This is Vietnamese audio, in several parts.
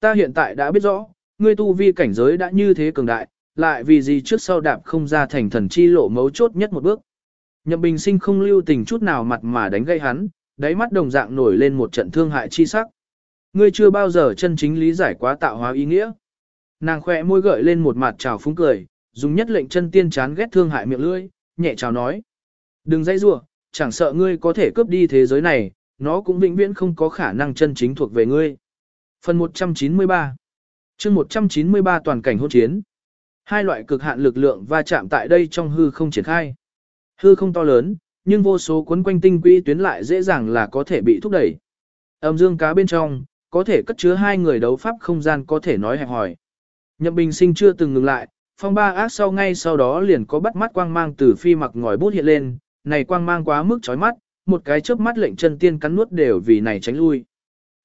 Ta hiện tại đã biết rõ, ngươi tu vi cảnh giới đã như thế cường đại, lại vì gì trước sau đạp không ra thành thần chi lộ mấu chốt nhất một bước. Nhậm Bình Sinh không lưu tình chút nào mặt mà đánh gây hắn, đáy mắt đồng dạng nổi lên một trận thương hại chi sắc. Ngươi chưa bao giờ chân chính lý giải quá tạo hóa ý nghĩa. Nàng khỏe môi gợi lên một mặt trào phúng cười, dùng nhất lệnh chân tiên chán ghét thương hại miệng lưỡi, nhẹ chào nói. Đừng dây rủa, chẳng sợ ngươi có thể cướp đi thế giới này, nó cũng vĩnh viễn không có khả năng chân chính thuộc về ngươi. Phần 193 chương 193 toàn cảnh hôn chiến. Hai loại cực hạn lực lượng va chạm tại đây trong hư không triển khai. Hư không to lớn, nhưng vô số cuốn quanh tinh quỹ tuyến lại dễ dàng là có thể bị thúc đẩy. Âm dương cá bên trong, có thể cất chứa hai người đấu pháp không gian có thể nói hẹp hỏi. Nhậm Bình Sinh chưa từng ngừng lại, phong ba ác sau ngay sau đó liền có bắt mắt quang mang từ phi mặc ngòi bút hiện lên, này quang mang quá mức chói mắt, một cái chớp mắt lệnh chân tiên cắn nuốt đều vì này tránh lui.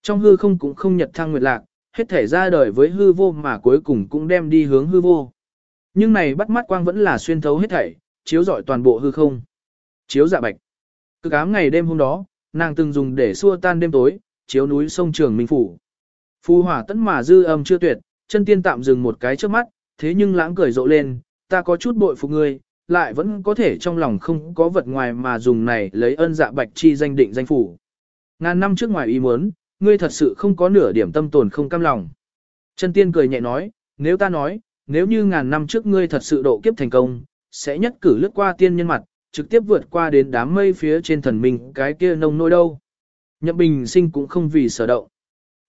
Trong hư không cũng không nhật thăng nguyệt lạc, hết thể ra đời với hư vô mà cuối cùng cũng đem đi hướng hư vô. Nhưng này bắt mắt quang vẫn là xuyên thấu hết thảy, chiếu rọi toàn bộ hư không. Chiếu dạ bạch. Cứ cám ngày đêm hôm đó, nàng từng dùng để xua tan đêm tối, chiếu núi sông trường minh phủ. Phu hỏa tấn mà dư âm chưa tuyệt, chân tiên tạm dừng một cái trước mắt, thế nhưng lãng cười rộ lên, ta có chút bội phục ngươi, lại vẫn có thể trong lòng không có vật ngoài mà dùng này lấy ân dạ bạch chi danh định danh phủ. Ngàn năm trước ngoài ý muốn, ngươi thật sự không có nửa điểm tâm tồn không cam lòng. Chân tiên cười nhẹ nói, nếu ta nói, nếu như ngàn năm trước ngươi thật sự độ kiếp thành công, sẽ nhất cử lướt qua tiên nhân mặt, trực tiếp vượt qua đến đám mây phía trên thần minh cái kia nông nôi đâu. Nhậm bình sinh cũng không vì sở động.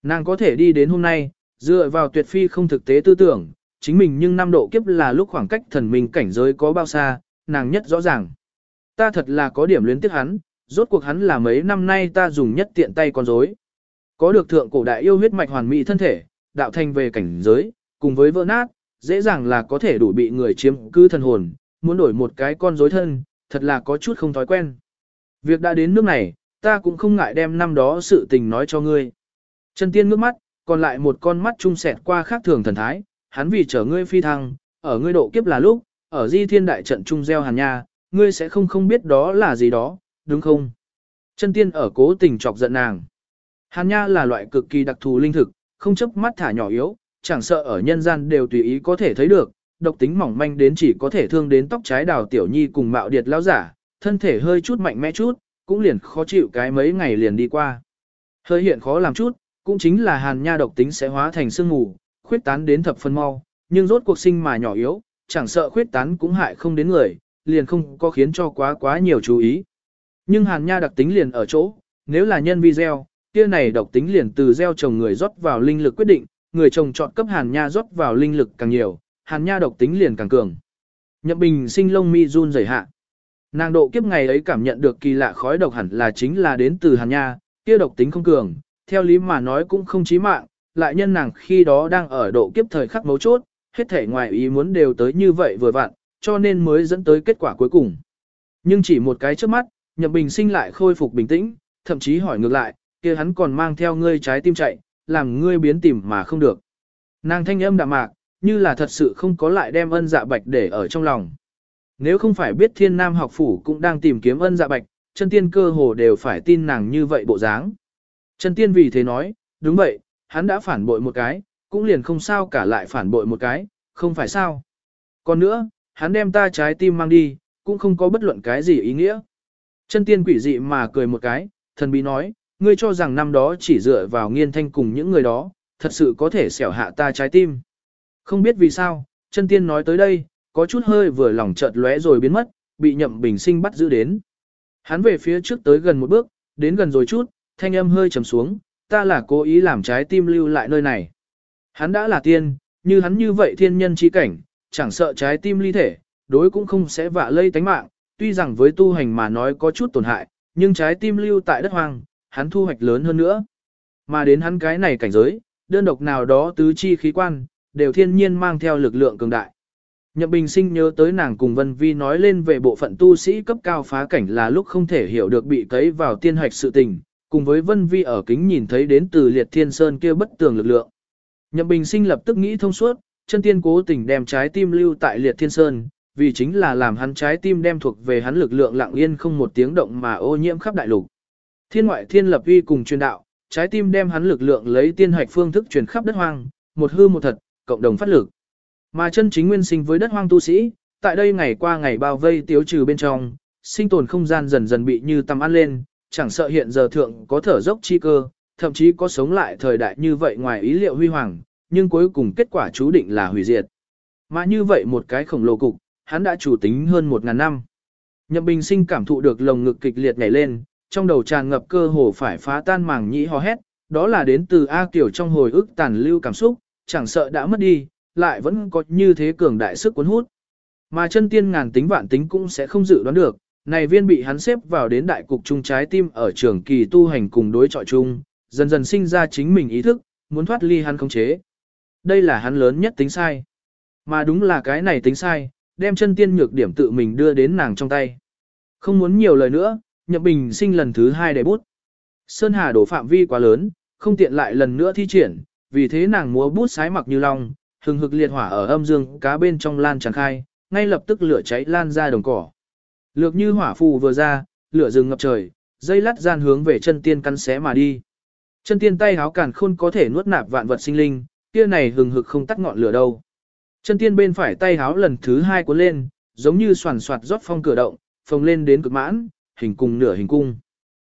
Nàng có thể đi đến hôm nay, dựa vào tuyệt phi không thực tế tư tưởng, chính mình nhưng năm độ kiếp là lúc khoảng cách thần minh cảnh giới có bao xa, nàng nhất rõ ràng. Ta thật là có điểm luyến tiếc hắn, rốt cuộc hắn là mấy năm nay ta dùng nhất tiện tay con rối. Có được thượng cổ đại yêu huyết mạch hoàn mỹ thân thể, đạo thành về cảnh giới, cùng với vỡ nát, dễ dàng là có thể đủ bị người chiếm cư thần hồn, muốn đổi một cái con rối thân, thật là có chút không thói quen. Việc đã đến nước này, ta cũng không ngại đem năm đó sự tình nói cho ngươi. Chân tiên ngước mắt, còn lại một con mắt trung sẹt qua khác thường thần thái, hắn vì chở ngươi phi thăng, ở ngươi độ kiếp là lúc, ở di thiên đại trận trung gieo hàn nha, ngươi sẽ không không biết đó là gì đó, đúng không? Chân tiên ở cố tình chọc giận nàng. Hàn nha là loại cực kỳ đặc thù linh thực, không chấp mắt thả nhỏ yếu, chẳng sợ ở nhân gian đều tùy ý có thể thấy được, độc tính mỏng manh đến chỉ có thể thương đến tóc trái đào tiểu nhi cùng mạo điệt lao giả, thân thể hơi chút mạnh mẽ chút, cũng liền khó chịu cái mấy ngày liền đi qua. Hơi hiện khó làm chút, cũng chính là hàn nha độc tính sẽ hóa thành sương mù, khuyết tán đến thập phân mau, nhưng rốt cuộc sinh mà nhỏ yếu, chẳng sợ khuyết tán cũng hại không đến người, liền không có khiến cho quá quá nhiều chú ý. Nhưng hàn nha đặc tính liền ở chỗ, nếu là nhân video, kia này độc tính liền từ gieo trồng người rót vào linh lực quyết định, người trồng chọn cấp hàn nha rót vào linh lực càng nhiều, hàn nha độc tính liền càng cường. Nhậm Bình sinh lông mi run rẩy hạ. Nàng độ kiếp ngày ấy cảm nhận được kỳ lạ khói độc hẳn là chính là đến từ hàn nha, kia độc tính không cường, theo lý mà nói cũng không chí mạng, lại nhân nàng khi đó đang ở độ kiếp thời khắc mấu chốt, hết thể ngoài ý muốn đều tới như vậy vừa vặn, cho nên mới dẫn tới kết quả cuối cùng. Nhưng chỉ một cái trước mắt, Nhậm Bình sinh lại khôi phục bình tĩnh, thậm chí hỏi ngược lại, kia hắn còn mang theo ngươi trái tim chạy, làm ngươi biến tìm mà không được. Nàng thanh âm đạm mạc, như là thật sự không có lại đem ân dạ bạch để ở trong lòng. Nếu không phải biết thiên nam học phủ cũng đang tìm kiếm ân dạ bạch, chân tiên cơ hồ đều phải tin nàng như vậy bộ dáng. Chân tiên vì thế nói, đúng vậy, hắn đã phản bội một cái, cũng liền không sao cả lại phản bội một cái, không phải sao. Còn nữa, hắn đem ta trái tim mang đi, cũng không có bất luận cái gì ý nghĩa. Chân tiên quỷ dị mà cười một cái, thần bí nói, ngươi cho rằng năm đó chỉ dựa vào nghiên thanh cùng những người đó, thật sự có thể xẻo hạ ta trái tim. Không biết vì sao, chân tiên nói tới đây, có chút hơi vừa lòng chợt lóe rồi biến mất, bị nhậm bình sinh bắt giữ đến. Hắn về phía trước tới gần một bước, đến gần rồi chút, thanh âm hơi trầm xuống, ta là cố ý làm trái tim lưu lại nơi này. Hắn đã là tiên, như hắn như vậy thiên nhân chi cảnh, chẳng sợ trái tim ly thể, đối cũng không sẽ vạ lây tánh mạng, tuy rằng với tu hành mà nói có chút tổn hại, nhưng trái tim lưu tại đất hoang, hắn thu hoạch lớn hơn nữa. Mà đến hắn cái này cảnh giới, đơn độc nào đó tứ chi khí quan, đều thiên nhiên mang theo lực lượng cường đại. Nhậm Bình Sinh nhớ tới nàng cùng Vân Vi nói lên về bộ phận tu sĩ cấp cao phá cảnh là lúc không thể hiểu được bị cấy vào tiên hạch sự tình, cùng với Vân Vi ở kính nhìn thấy đến từ liệt thiên sơn kia bất tường lực lượng. Nhậm Bình Sinh lập tức nghĩ thông suốt, chân tiên cố tình đem trái tim lưu tại liệt thiên sơn, vì chính là làm hắn trái tim đem thuộc về hắn lực lượng lặng yên không một tiếng động mà ô nhiễm khắp đại lục. Thiên ngoại thiên lập uy cùng truyền đạo, trái tim đem hắn lực lượng lấy tiên hạch phương thức truyền khắp đất hoang, một hư một thật, cộng đồng phát lực. Mà chân chính nguyên sinh với đất hoang tu sĩ, tại đây ngày qua ngày bao vây tiếu trừ bên trong, sinh tồn không gian dần dần bị như tầm ăn lên, chẳng sợ hiện giờ thượng có thở dốc chi cơ, thậm chí có sống lại thời đại như vậy ngoài ý liệu huy hoàng, nhưng cuối cùng kết quả chú định là hủy diệt. Mà như vậy một cái khổng lồ cục, hắn đã chủ tính hơn một ngàn năm. Nhậm Bình Sinh cảm thụ được lồng ngực kịch liệt nhảy lên, trong đầu tràn ngập cơ hồ phải phá tan màng nhĩ ho hét, đó là đến từ A Kiều trong hồi ức tàn lưu cảm xúc, chẳng sợ đã mất đi, lại vẫn có như thế cường đại sức cuốn hút. Mà chân tiên ngàn tính vạn tính cũng sẽ không dự đoán được, này viên bị hắn xếp vào đến đại cục trung trái tim ở trường kỳ tu hành cùng đối trọi chung, dần dần sinh ra chính mình ý thức, muốn thoát ly hắn khống chế. Đây là hắn lớn nhất tính sai. Mà đúng là cái này tính sai, đem chân tiên nhược điểm tự mình đưa đến nàng trong tay. Không muốn nhiều lời nữa, Nhậm Bình sinh lần thứ hai để bút. Sơn Hà đổ phạm vi quá lớn, không tiện lại lần nữa thi triển, vì thế nàng múa bút sái mặc như long, hừng hực liệt hỏa ở âm dương cá bên trong lan tràn khai, ngay lập tức lửa cháy lan ra đồng cỏ. Lược như hỏa phù vừa ra, lửa rừng ngập trời, dây lắt gian hướng về chân tiên cắn xé mà đi. Chân tiên tay háo cản khôn có thể nuốt nạp vạn vật sinh linh, kia này hừng hực không tắt ngọn lửa đâu. Chân tiên bên phải tay háo lần thứ hai cuốn lên, giống như soàn soạt rót phong cửa động, phồng lên đến cực mãn, hình cung nửa hình cung.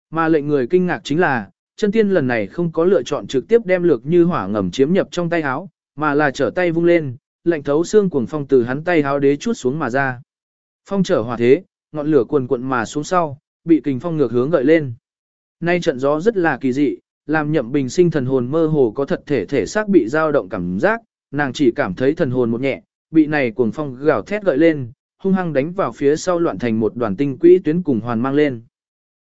Mà lệnh người kinh ngạc chính là, chân tiên lần này không có lựa chọn trực tiếp đem lược như hỏa ngầm chiếm nhập trong tay háo, mà là trở tay vung lên, lệnh thấu xương cuồng phong từ hắn tay háo đế chút xuống mà ra. Phong trở hỏa thế, ngọn lửa cuồn cuộn mà xuống sau, bị kình phong ngược hướng gợi lên. Nay trận gió rất là kỳ dị, làm nhậm bình sinh thần hồn mơ hồ có thật thể thể xác bị dao động cảm giác, nàng chỉ cảm thấy thần hồn một nhẹ, bị này cuồng phong gào thét gợi lên, hung hăng đánh vào phía sau loạn thành một đoàn tinh quỹ tuyến cùng hoàn mang lên.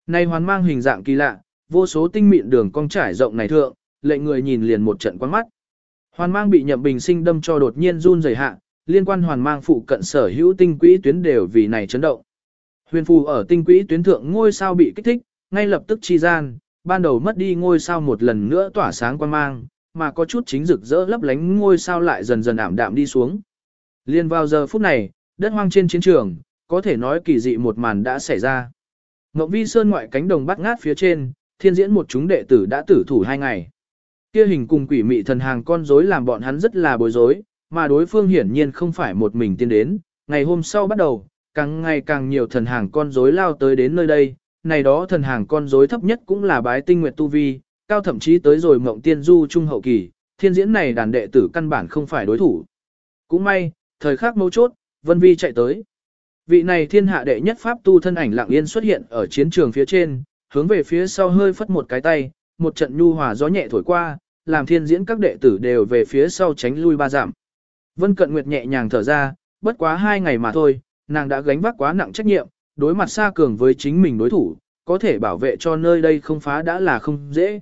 Này hoàn mang hình dạng kỳ lạ, vô số tinh mịn đường cong trải rộng này thượng, lệnh người nhìn liền một trận quáng mắt. Hoàn mang bị nhậm bình sinh đâm cho đột nhiên run rẩy hạ, liên quan hoàn mang phụ cận sở hữu tinh quỹ tuyến đều vì này chấn động. Huyền phù ở tinh quỹ tuyến thượng ngôi sao bị kích thích, ngay lập tức chi gian, ban đầu mất đi ngôi sao một lần nữa tỏa sáng quan mang, mà có chút chính rực rỡ lấp lánh ngôi sao lại dần dần ảm đạm đi xuống. Liên vào giờ phút này, đất hoang trên chiến trường, có thể nói kỳ dị một màn đã xảy ra. Ngọc Vi Sơn ngoại cánh đồng bắt ngát phía trên, thiên diễn một chúng đệ tử đã tử thủ hai ngày. Kia hình cùng quỷ mị thần hàng con rối làm bọn hắn rất là bối rối, mà đối phương hiển nhiên không phải một mình tiên đến. Ngày hôm sau bắt đầu, càng ngày càng nhiều thần hàng con rối lao tới đến nơi đây. Này đó thần hàng con rối thấp nhất cũng là bái tinh nguyệt tu vi, cao thậm chí tới rồi mộng tiên du trung hậu kỳ, thiên diễn này đàn đệ tử căn bản không phải đối thủ. Cũng may, thời khắc mấu chốt, Vân Vi chạy tới. Vị này thiên hạ đệ nhất pháp tu thân ảnh lặng yên xuất hiện ở chiến trường phía trên, hướng về phía sau hơi phất một cái tay, một trận nhu hòa gió nhẹ thổi qua, làm thiên diễn các đệ tử đều về phía sau tránh lui ba giảm. Vân Cận Nguyệt nhẹ nhàng thở ra, bất quá hai ngày mà thôi, nàng đã gánh vác quá nặng trách nhiệm, đối mặt xa cường với chính mình đối thủ, có thể bảo vệ cho nơi đây không phá đã là không dễ.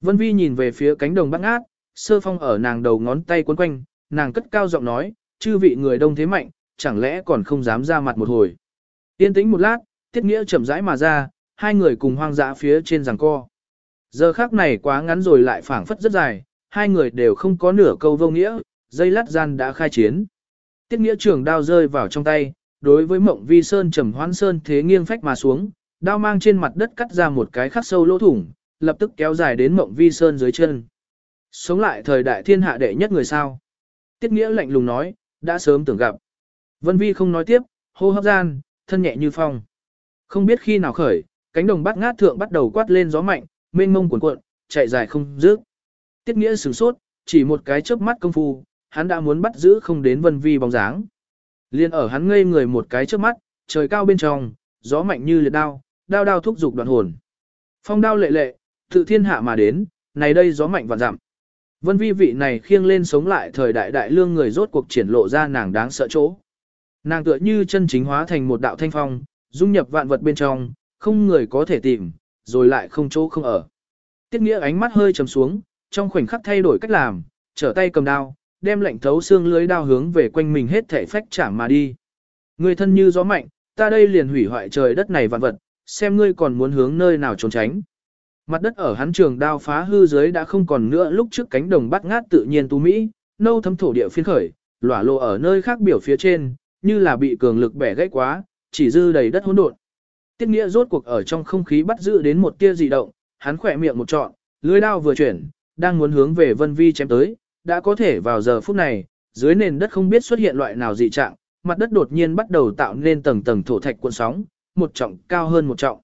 Vân Vi nhìn về phía cánh đồng bát ngát, sơ phong ở nàng đầu ngón tay quấn quanh, nàng cất cao giọng nói, chư vị người đông thế mạnh, chẳng lẽ còn không dám ra mặt một hồi. Yên tĩnh một lát, tiết nghĩa chậm rãi mà ra, hai người cùng hoang dã phía trên giằng co. Giờ khác này quá ngắn rồi lại phảng phất rất dài, hai người đều không có nửa câu vô nghĩa, dây lát gian đã khai chiến. Tiết nghĩa trường đao rơi vào trong tay, đối với mộng vi sơn trầm hoán sơn thế nghiêng phách mà xuống, đao mang trên mặt đất cắt ra một cái khắc sâu lỗ thủng, lập tức kéo dài đến mộng vi sơn dưới chân. Sống lại thời đại thiên hạ đệ nhất người sao. Tiết nghĩa lạnh lùng nói, đã sớm tưởng gặp. Vân vi không nói tiếp, hô hấp gian, thân nhẹ như phong. Không biết khi nào khởi, cánh đồng bát ngát thượng bắt đầu quát lên gió mạnh, mênh mông cuộn cuộn, chạy dài không dứt. Tiết nghĩa sửng sốt, chỉ một cái chớp mắt công phu, hắn đã muốn bắt giữ không đến vân vi bóng dáng. Liên ở hắn ngây người một cái chớp mắt, trời cao bên trong, gió mạnh như liệt đao, đao đao thúc dục đoạn hồn. Phong đao lệ lệ, tự thiên hạ mà đến, này đây gió mạnh và dặm. Vân vi vị này khiêng lên sống lại thời đại đại lương người rốt cuộc triển lộ ra nàng đáng sợ chỗ. Nàng tựa như chân chính hóa thành một đạo thanh phong, dung nhập vạn vật bên trong, không người có thể tìm, rồi lại không chỗ không ở. Tiết nghĩa ánh mắt hơi trầm xuống, trong khoảnh khắc thay đổi cách làm, trở tay cầm đao, đem lệnh thấu xương lưới đao hướng về quanh mình hết thể phách trả mà đi. Người thân như gió mạnh, ta đây liền hủy hoại trời đất này vạn vật, xem ngươi còn muốn hướng nơi nào trốn tránh. Mặt đất ở hắn trường đao phá hư dưới đã không còn nữa lúc trước cánh đồng bắt ngát tự nhiên tu mỹ, nâu thấm thổ địa phiên khởi, lỏa lộ ở nơi khác biểu phía trên, như là bị cường lực bẻ gãy quá, chỉ dư đầy đất hỗn độn. Tiết nghĩa rốt cuộc ở trong không khí bắt giữ đến một tia dị động, hắn khỏe miệng một trọn, Lưới đao vừa chuyển, đang muốn hướng về Vân Vi chém tới, đã có thể vào giờ phút này, dưới nền đất không biết xuất hiện loại nào dị trạng, mặt đất đột nhiên bắt đầu tạo nên tầng tầng thổ thạch cuộn sóng, một trọng cao hơn một trọng.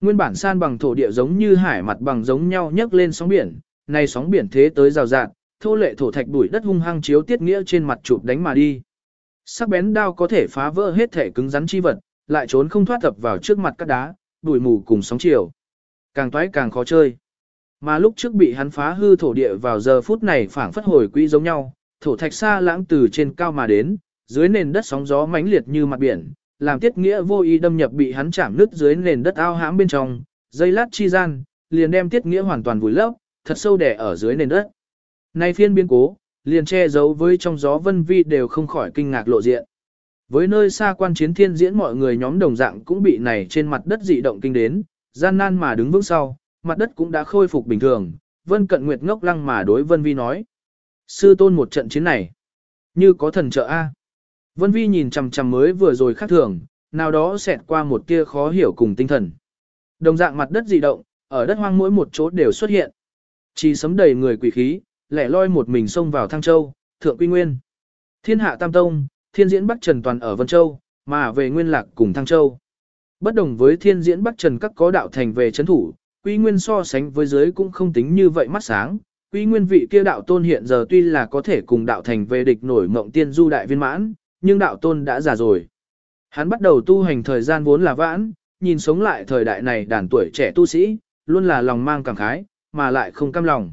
Nguyên bản san bằng thổ địa giống như hải mặt bằng giống nhau nhấc lên sóng biển, nay sóng biển thế tới rào rạt, thô lệ thổ thạch đuổi đất hung hăng chiếu tiết nghĩa trên mặt chụp đánh mà đi. Sắc bén đao có thể phá vỡ hết thể cứng rắn chi vật, lại trốn không thoát tập vào trước mặt các đá, bụi mù cùng sóng chiều. Càng toái càng khó chơi. Mà lúc trước bị hắn phá hư thổ địa vào giờ phút này phảng phất hồi quỹ giống nhau, thổ thạch xa lãng từ trên cao mà đến, dưới nền đất sóng gió mãnh liệt như mặt biển, làm tiết nghĩa vô ý đâm nhập bị hắn chạm nứt dưới nền đất ao hãm bên trong, dây lát chi gian, liền đem tiết nghĩa hoàn toàn vùi lấp, thật sâu đè ở dưới nền đất. Nay phiên biến cố, liền che giấu với trong gió vân vi đều không khỏi kinh ngạc lộ diện. Với nơi xa quan chiến thiên diễn mọi người nhóm đồng dạng cũng bị này trên mặt đất dị động kinh đến, gian nan mà đứng vững sau, mặt đất cũng đã khôi phục bình thường, vân cận nguyệt ngốc lăng mà đối vân vi nói. Sư tôn một trận chiến này, như có thần trợ A. Vân vi nhìn chằm chằm mới vừa rồi khác thường, nào đó xẹt qua một tia khó hiểu cùng tinh thần. Đồng dạng mặt đất dị động, ở đất hoang mỗi một chỗ đều xuất hiện. Chỉ sấm đầy người quỷ khí, lẻ loi một mình xông vào Thăng Châu, Thượng Quy Nguyên. Thiên hạ Tam Tông, thiên diễn Bắc Trần toàn ở Vân Châu, mà về Nguyên Lạc cùng Thăng Châu. Bất đồng với thiên diễn Bắc Trần các có đạo thành về chấn thủ, Quy Nguyên so sánh với giới cũng không tính như vậy mắt sáng. Quy Nguyên vị kia đạo tôn hiện giờ tuy là có thể cùng đạo thành về địch nổi mộng tiên du đại viên mãn, nhưng đạo tôn đã già rồi. Hắn bắt đầu tu hành thời gian vốn là vãn, nhìn sống lại thời đại này đàn tuổi trẻ tu sĩ, luôn là lòng mang cảm khái, mà lại không cam lòng.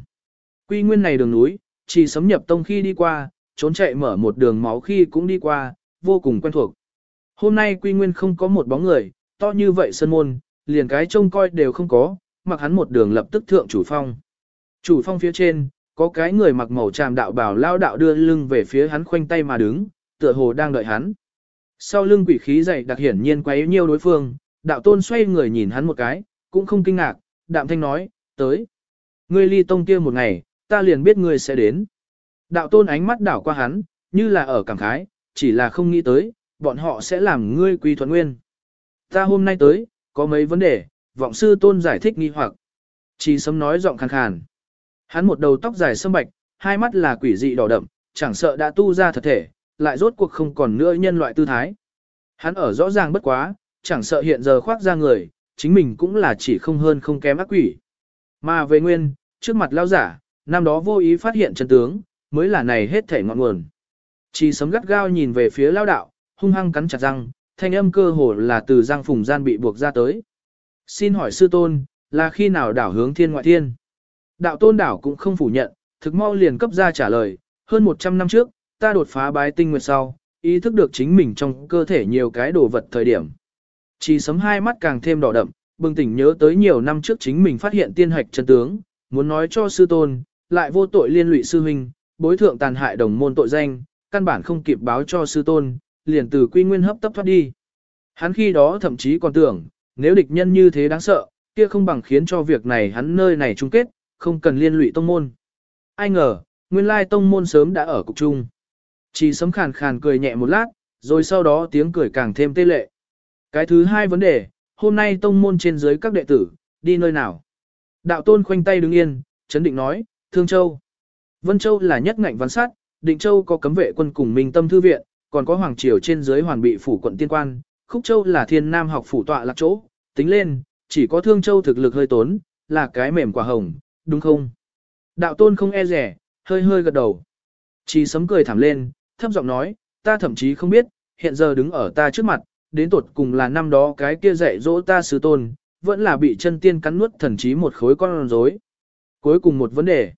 Quy nguyên này đường núi, chỉ sấm nhập tông khi đi qua, trốn chạy mở một đường máu khi cũng đi qua, vô cùng quen thuộc. Hôm nay quy nguyên không có một bóng người, to như vậy sân môn, liền cái trông coi đều không có, mặc hắn một đường lập tức thượng chủ phong. Chủ phong phía trên, có cái người mặc màu tràm đạo bảo lao đạo đưa lưng về phía hắn khoanh tay mà đứng, tựa hồ đang đợi hắn. Sau lưng quỷ khí dày đặc hiển nhiên quấy nhiêu đối phương, đạo tôn xoay người nhìn hắn một cái, cũng không kinh ngạc, đạm thanh nói, tới. Ngươi ly tông kia một ngày, ta liền biết ngươi sẽ đến. Đạo tôn ánh mắt đảo qua hắn, như là ở cảm khái, chỉ là không nghĩ tới, bọn họ sẽ làm ngươi quy thuận nguyên. Ta hôm nay tới, có mấy vấn đề, vọng sư tôn giải thích nghi hoặc. Chỉ sấm nói giọng khàn khàn. Hắn một đầu tóc dài sâm bạch, hai mắt là quỷ dị đỏ đậm, chẳng sợ đã tu ra thật thể, lại rốt cuộc không còn nữa nhân loại tư thái. Hắn ở rõ ràng bất quá, chẳng sợ hiện giờ khoác ra người, chính mình cũng là chỉ không hơn không kém ác quỷ. Mà về nguyên, trước mặt lao giả, năm đó vô ý phát hiện chân tướng, mới là này hết thể ngọn nguồn. Chỉ sấm gắt gao nhìn về phía lao đạo, hung hăng cắn chặt răng, thanh âm cơ hồ là từ răng phùng gian bị buộc ra tới. Xin hỏi sư tôn, là khi nào đảo hướng thiên ngoại thiên? Đạo tôn đảo cũng không phủ nhận, thực mau liền cấp ra trả lời, hơn 100 năm trước, ta đột phá bái tinh nguyệt sau, ý thức được chính mình trong cơ thể nhiều cái đồ vật thời điểm. Chỉ sấm hai mắt càng thêm đỏ đậm, bừng tỉnh nhớ tới nhiều năm trước chính mình phát hiện tiên hạch chân tướng, muốn nói cho sư tôn, lại vô tội liên lụy sư huynh, bối thượng tàn hại đồng môn tội danh, căn bản không kịp báo cho sư tôn, liền từ quy nguyên hấp tấp thoát đi. Hắn khi đó thậm chí còn tưởng, nếu địch nhân như thế đáng sợ, kia không bằng khiến cho việc này hắn nơi này chung kết, không cần liên lụy tông môn. Ai ngờ, nguyên lai tông môn sớm đã ở cục chung. Chỉ sấm khàn khàn cười nhẹ một lát, rồi sau đó tiếng cười càng thêm tê lệ. Cái thứ hai vấn đề, hôm nay tông môn trên dưới các đệ tử, đi nơi nào? Đạo tôn khoanh tay đứng yên, chấn định nói, Thương Châu. Vân Châu là nhất ngạnh văn sát, Định Châu có cấm vệ quân cùng Minh Tâm Thư Viện, còn có Hoàng Triều trên dưới hoàn bị phủ quận tiên quan, Khúc Châu là thiên nam học phủ tọa lạc chỗ, tính lên, chỉ có Thương Châu thực lực hơi tốn, là cái mềm quả hồng, đúng không? Đạo tôn không e rẻ, hơi hơi gật đầu. Chỉ sấm cười thảm lên, thấp giọng nói, ta thậm chí không biết, hiện giờ đứng ở ta trước mặt, đến tuột cùng là năm đó cái kia dạy dỗ ta sứ tôn, vẫn là bị chân tiên cắn nuốt thần trí một khối con rối. Cuối cùng một vấn đề.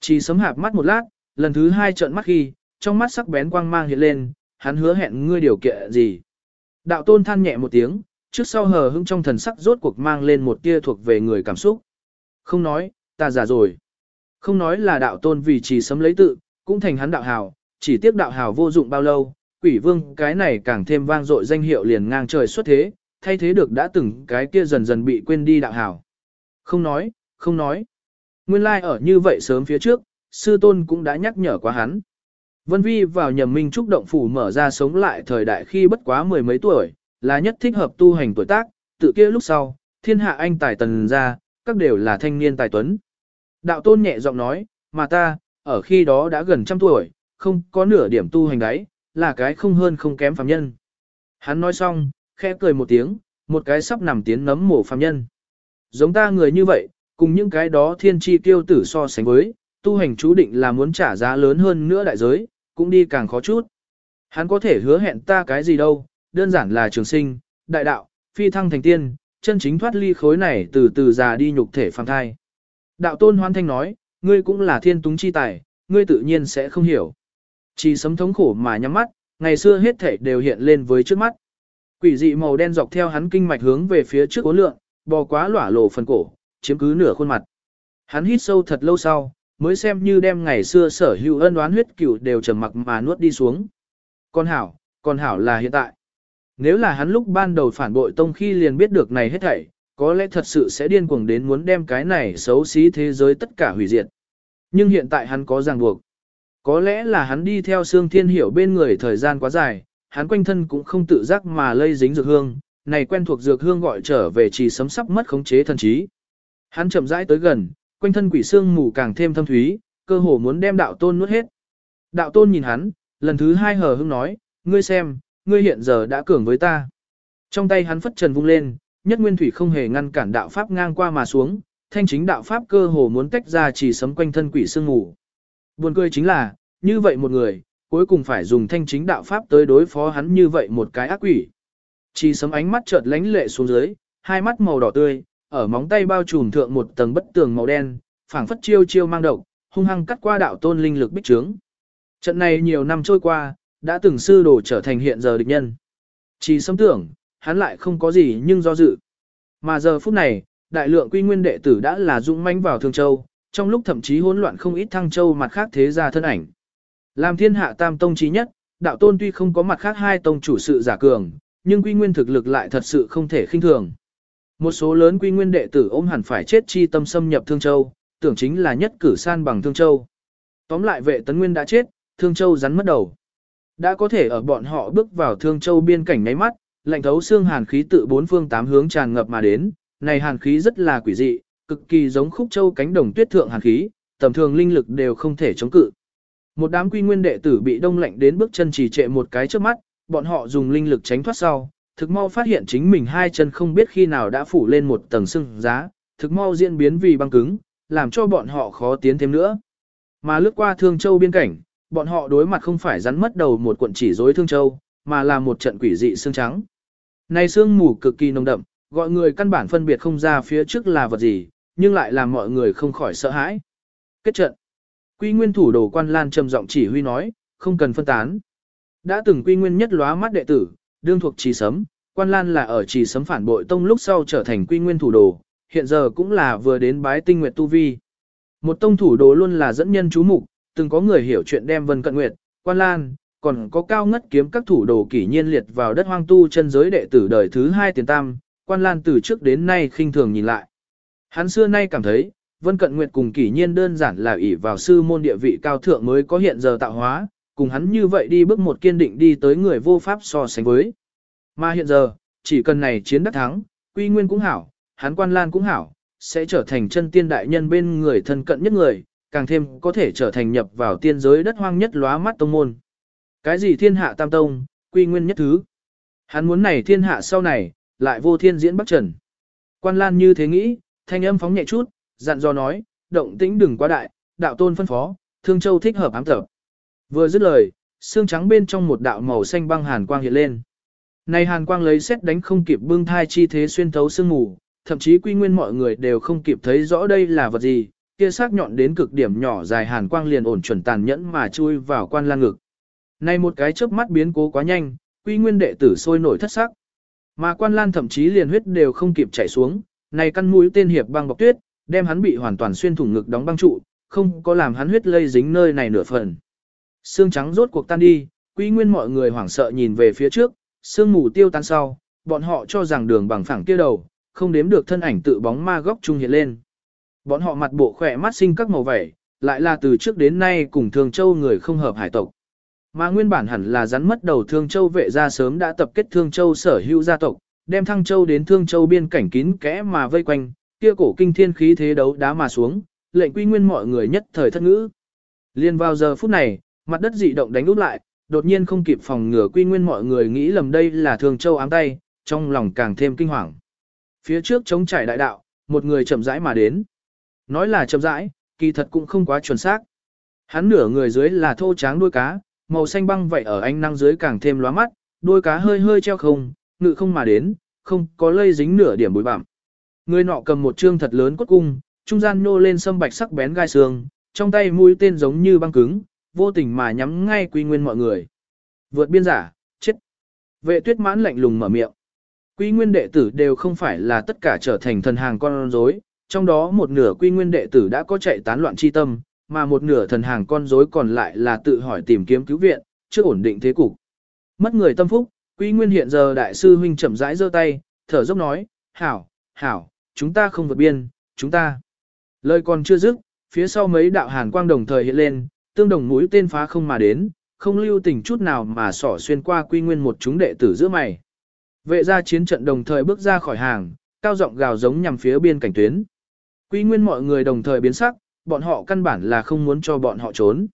Chỉ sấm hạp mắt một lát, lần thứ hai trợn mắt khi, trong mắt sắc bén quang mang hiện lên, hắn hứa hẹn ngươi điều kiện gì. Đạo tôn than nhẹ một tiếng, trước sau hờ hững trong thần sắc rốt cuộc mang lên một tia thuộc về người cảm xúc. Không nói, ta già rồi. Không nói là đạo tôn vì chỉ sấm lấy tự, cũng thành hắn đạo hào, chỉ tiếc đạo hào vô dụng bao lâu, quỷ vương cái này càng thêm vang dội danh hiệu liền ngang trời xuất thế, thay thế được đã từng cái kia dần dần bị quên đi đạo hào. Không nói, không nói. Nguyên lai like ở như vậy sớm phía trước, sư tôn cũng đã nhắc nhở quá hắn. Vân Vi vào nhầm minh trúc động phủ mở ra sống lại thời đại khi bất quá mười mấy tuổi, là nhất thích hợp tu hành tuổi tác, tự kia lúc sau, thiên hạ anh tài tần ra, các đều là thanh niên tài tuấn. Đạo tôn nhẹ giọng nói, mà ta, ở khi đó đã gần trăm tuổi, không có nửa điểm tu hành đấy, là cái không hơn không kém phàm nhân. Hắn nói xong, khẽ cười một tiếng, một cái sắp nằm tiến nấm mổ phàm nhân. Giống ta người như vậy, cùng những cái đó thiên tri tiêu tử so sánh với, tu hành chú định là muốn trả giá lớn hơn nữa đại giới, cũng đi càng khó chút. Hắn có thể hứa hẹn ta cái gì đâu, đơn giản là trường sinh, đại đạo, phi thăng thành tiên, chân chính thoát ly khối này từ từ già đi nhục thể phàm thai. Đạo tôn hoan thanh nói, ngươi cũng là thiên túng chi tài, ngươi tự nhiên sẽ không hiểu. Chỉ sấm thống khổ mà nhắm mắt, ngày xưa hết thể đều hiện lên với trước mắt. Quỷ dị màu đen dọc theo hắn kinh mạch hướng về phía trước ốn lượng, bò quá lỏa lộ phần cổ, chiếm cứ nửa khuôn mặt. Hắn hít sâu thật lâu sau, mới xem như đem ngày xưa sở hữu ân oán huyết cửu đều trầm mặc mà nuốt đi xuống. Con hảo, con hảo là hiện tại. Nếu là hắn lúc ban đầu phản bội tông khi liền biết được này hết thảy, có lẽ thật sự sẽ điên cuồng đến muốn đem cái này xấu xí thế giới tất cả hủy diệt. Nhưng hiện tại hắn có ràng buộc. Có lẽ là hắn đi theo Sương Thiên Hiểu bên người thời gian quá dài, hắn quanh thân cũng không tự giác mà lây dính dược hương, này quen thuộc dược hương gọi trở về chỉ sấm sắp mất khống chế thần trí. Hắn chậm rãi tới gần, quanh thân quỷ xương mù càng thêm thâm thúy, cơ hồ muốn đem đạo tôn nuốt hết. Đạo tôn nhìn hắn, lần thứ hai hờ hững nói, ngươi xem, ngươi hiện giờ đã cường với ta. Trong tay hắn phất trần vung lên, nhất nguyên thủy không hề ngăn cản đạo pháp ngang qua mà xuống, thanh chính đạo pháp cơ hồ muốn tách ra chỉ sấm quanh thân quỷ xương mù. Buồn cười chính là, như vậy một người, cuối cùng phải dùng thanh chính đạo pháp tới đối phó hắn như vậy một cái ác quỷ. Chỉ sấm ánh mắt chợt lánh lệ xuống dưới, hai mắt màu đỏ tươi, ở móng tay bao trùm thượng một tầng bất tường màu đen, phảng phất chiêu chiêu mang độc, hung hăng cắt qua đạo tôn linh lực bích trướng. Trận này nhiều năm trôi qua, đã từng sư đồ trở thành hiện giờ địch nhân. Chỉ sấm tưởng, hắn lại không có gì nhưng do dự. Mà giờ phút này, đại lượng quy nguyên đệ tử đã là dũng mãnh vào Thương Châu, trong lúc thậm chí hỗn loạn không ít thăng châu mặt khác thế gia thân ảnh. Làm thiên hạ tam tông trí nhất, đạo tôn tuy không có mặt khác hai tông chủ sự giả cường, nhưng quy nguyên thực lực lại thật sự không thể khinh thường. Một số lớn quy nguyên đệ tử ôm hẳn phải chết chi tâm xâm nhập Thương Châu, tưởng chính là nhất cử san bằng Thương Châu. Tóm lại vệ tấn nguyên đã chết, Thương Châu rắn mất đầu. Đã có thể ở bọn họ bước vào Thương Châu biên cảnh nháy mắt, lạnh thấu xương hàn khí tự bốn phương tám hướng tràn ngập mà đến, này hàn khí rất là quỷ dị, cực kỳ giống khúc châu cánh đồng tuyết thượng hàn khí, tầm thường linh lực đều không thể chống cự. Một đám quy nguyên đệ tử bị đông lạnh đến bước chân chỉ trệ một cái trước mắt, bọn họ dùng linh lực tránh thoát sau, thực mau phát hiện chính mình hai chân không biết khi nào đã phủ lên một tầng sưng giá, thực mau diễn biến vì băng cứng, làm cho bọn họ khó tiến thêm nữa. Mà lướt qua Thương Châu biên cảnh, bọn họ đối mặt không phải rắn mất đầu một cuộn chỉ rối Thương Châu, mà là một trận quỷ dị xương trắng. Này xương mù cực kỳ nồng đậm, gọi người căn bản phân biệt không ra phía trước là vật gì, nhưng lại làm mọi người không khỏi sợ hãi. Kết trận. Quy nguyên thủ đồ quan lan trầm giọng chỉ huy nói, không cần phân tán. Đã từng quy nguyên nhất lóa mắt đệ tử, đương thuộc trì sấm, quan lan là ở trì sấm phản bội tông lúc sau trở thành quy nguyên thủ đồ, hiện giờ cũng là vừa đến bái tinh nguyệt tu vi. Một tông thủ đồ luôn là dẫn nhân chú mục, từng có người hiểu chuyện đem vân cận nguyệt, quan lan, còn có cao ngất kiếm các thủ đồ kỷ nhiên liệt vào đất hoang tu chân giới đệ tử đời thứ hai tiền tam, quan lan từ trước đến nay khinh thường nhìn lại. Hắn xưa nay cảm thấy, Vân Cận Nguyệt cùng kỷ nhiên đơn giản là ỷ vào sư môn địa vị cao thượng mới có hiện giờ tạo hóa, cùng hắn như vậy đi bước một kiên định đi tới người vô pháp so sánh với. Mà hiện giờ, chỉ cần này chiến đắc thắng, quy nguyên cũng hảo, hắn quan lan cũng hảo, sẽ trở thành chân tiên đại nhân bên người thân cận nhất người, càng thêm có thể trở thành nhập vào tiên giới đất hoang nhất lóa mắt tông môn. Cái gì thiên hạ tam tông, quy nguyên nhất thứ. Hắn muốn này thiên hạ sau này, lại vô thiên diễn bắc trần. Quan lan như thế nghĩ, thanh âm phóng nhẹ chút, dặn dò nói, động tĩnh đừng quá đại, đạo tôn phân phó, thương châu thích hợp ám tập. Vừa dứt lời, xương trắng bên trong một đạo màu xanh băng hàn quang hiện lên. Này hàn quang lấy xét đánh không kịp bưng thai chi thế xuyên thấu sương mù, thậm chí quy nguyên mọi người đều không kịp thấy rõ đây là vật gì, kia sắc nhọn đến cực điểm nhỏ dài hàn quang liền ổn chuẩn tàn nhẫn mà chui vào quan lan ngực. Này một cái chớp mắt biến cố quá nhanh, quy nguyên đệ tử sôi nổi thất sắc. Mà quan lan thậm chí liền huyết đều không kịp chảy xuống, này căn mũi tên hiệp băng bọc tuyết, đem hắn bị hoàn toàn xuyên thủng ngực đóng băng trụ, không có làm hắn huyết lây dính nơi này nửa phần. Sương trắng rốt cuộc tan đi, quy nguyên mọi người hoảng sợ nhìn về phía trước, sương mù tiêu tan sau, bọn họ cho rằng đường bằng phẳng kia đầu, không đếm được thân ảnh tự bóng ma góc trung hiện lên. Bọn họ mặt bộ khỏe mắt sinh các màu vẻ, lại là từ trước đến nay cùng Thường Châu người không hợp hải tộc. Mà nguyên bản hẳn là rắn mất đầu Thương Châu vệ gia sớm đã tập kết Thương Châu sở hữu gia tộc, đem Thăng Châu đến Thương Châu biên cảnh kín kẽ mà vây quanh, kia cổ kinh thiên khí thế đấu đá mà xuống, lệnh quy nguyên mọi người nhất thời thất ngữ. Liên vào giờ phút này, mặt đất dị động đánh úp lại, đột nhiên không kịp phòng ngừa quy nguyên mọi người nghĩ lầm đây là thường châu ám tay, trong lòng càng thêm kinh hoàng. Phía trước chống trải đại đạo, một người chậm rãi mà đến. Nói là chậm rãi, kỳ thật cũng không quá chuẩn xác. Hắn nửa người dưới là thô tráng đuôi cá, màu xanh băng vậy ở ánh năng dưới càng thêm lóa mắt, đuôi cá hơi hơi treo không, ngự không mà đến, không có lây dính nửa điểm bụi bặm. Người nọ cầm một trương thật lớn cốt cung, trung gian nô lên sâm bạch sắc bén gai xương, trong tay mũi tên giống như băng cứng, vô tình mà nhắm ngay quy nguyên mọi người. Vượt biên giả, chết. Vệ tuyết mãn lạnh lùng mở miệng. Quy nguyên đệ tử đều không phải là tất cả trở thành thần hàng con rối, trong đó một nửa quy nguyên đệ tử đã có chạy tán loạn chi tâm, mà một nửa thần hàng con rối còn lại là tự hỏi tìm kiếm cứu viện, chưa ổn định thế cục. Mất người tâm phúc, quy nguyên hiện giờ đại sư huynh chậm rãi giơ tay, thở dốc nói, hảo, hảo, chúng ta không vượt biên, chúng ta. Lời còn chưa dứt, phía sau mấy đạo hàn quang đồng thời hiện lên, tương đồng mũi tên phá không mà đến, không lưu tình chút nào mà sỏ xuyên qua quy nguyên một chúng đệ tử giữa mày. Vệ gia chiến trận đồng thời bước ra khỏi hàng, cao giọng gào giống nhằm phía biên cảnh tuyến. Quy nguyên mọi người đồng thời biến sắc, bọn họ căn bản là không muốn cho bọn họ trốn.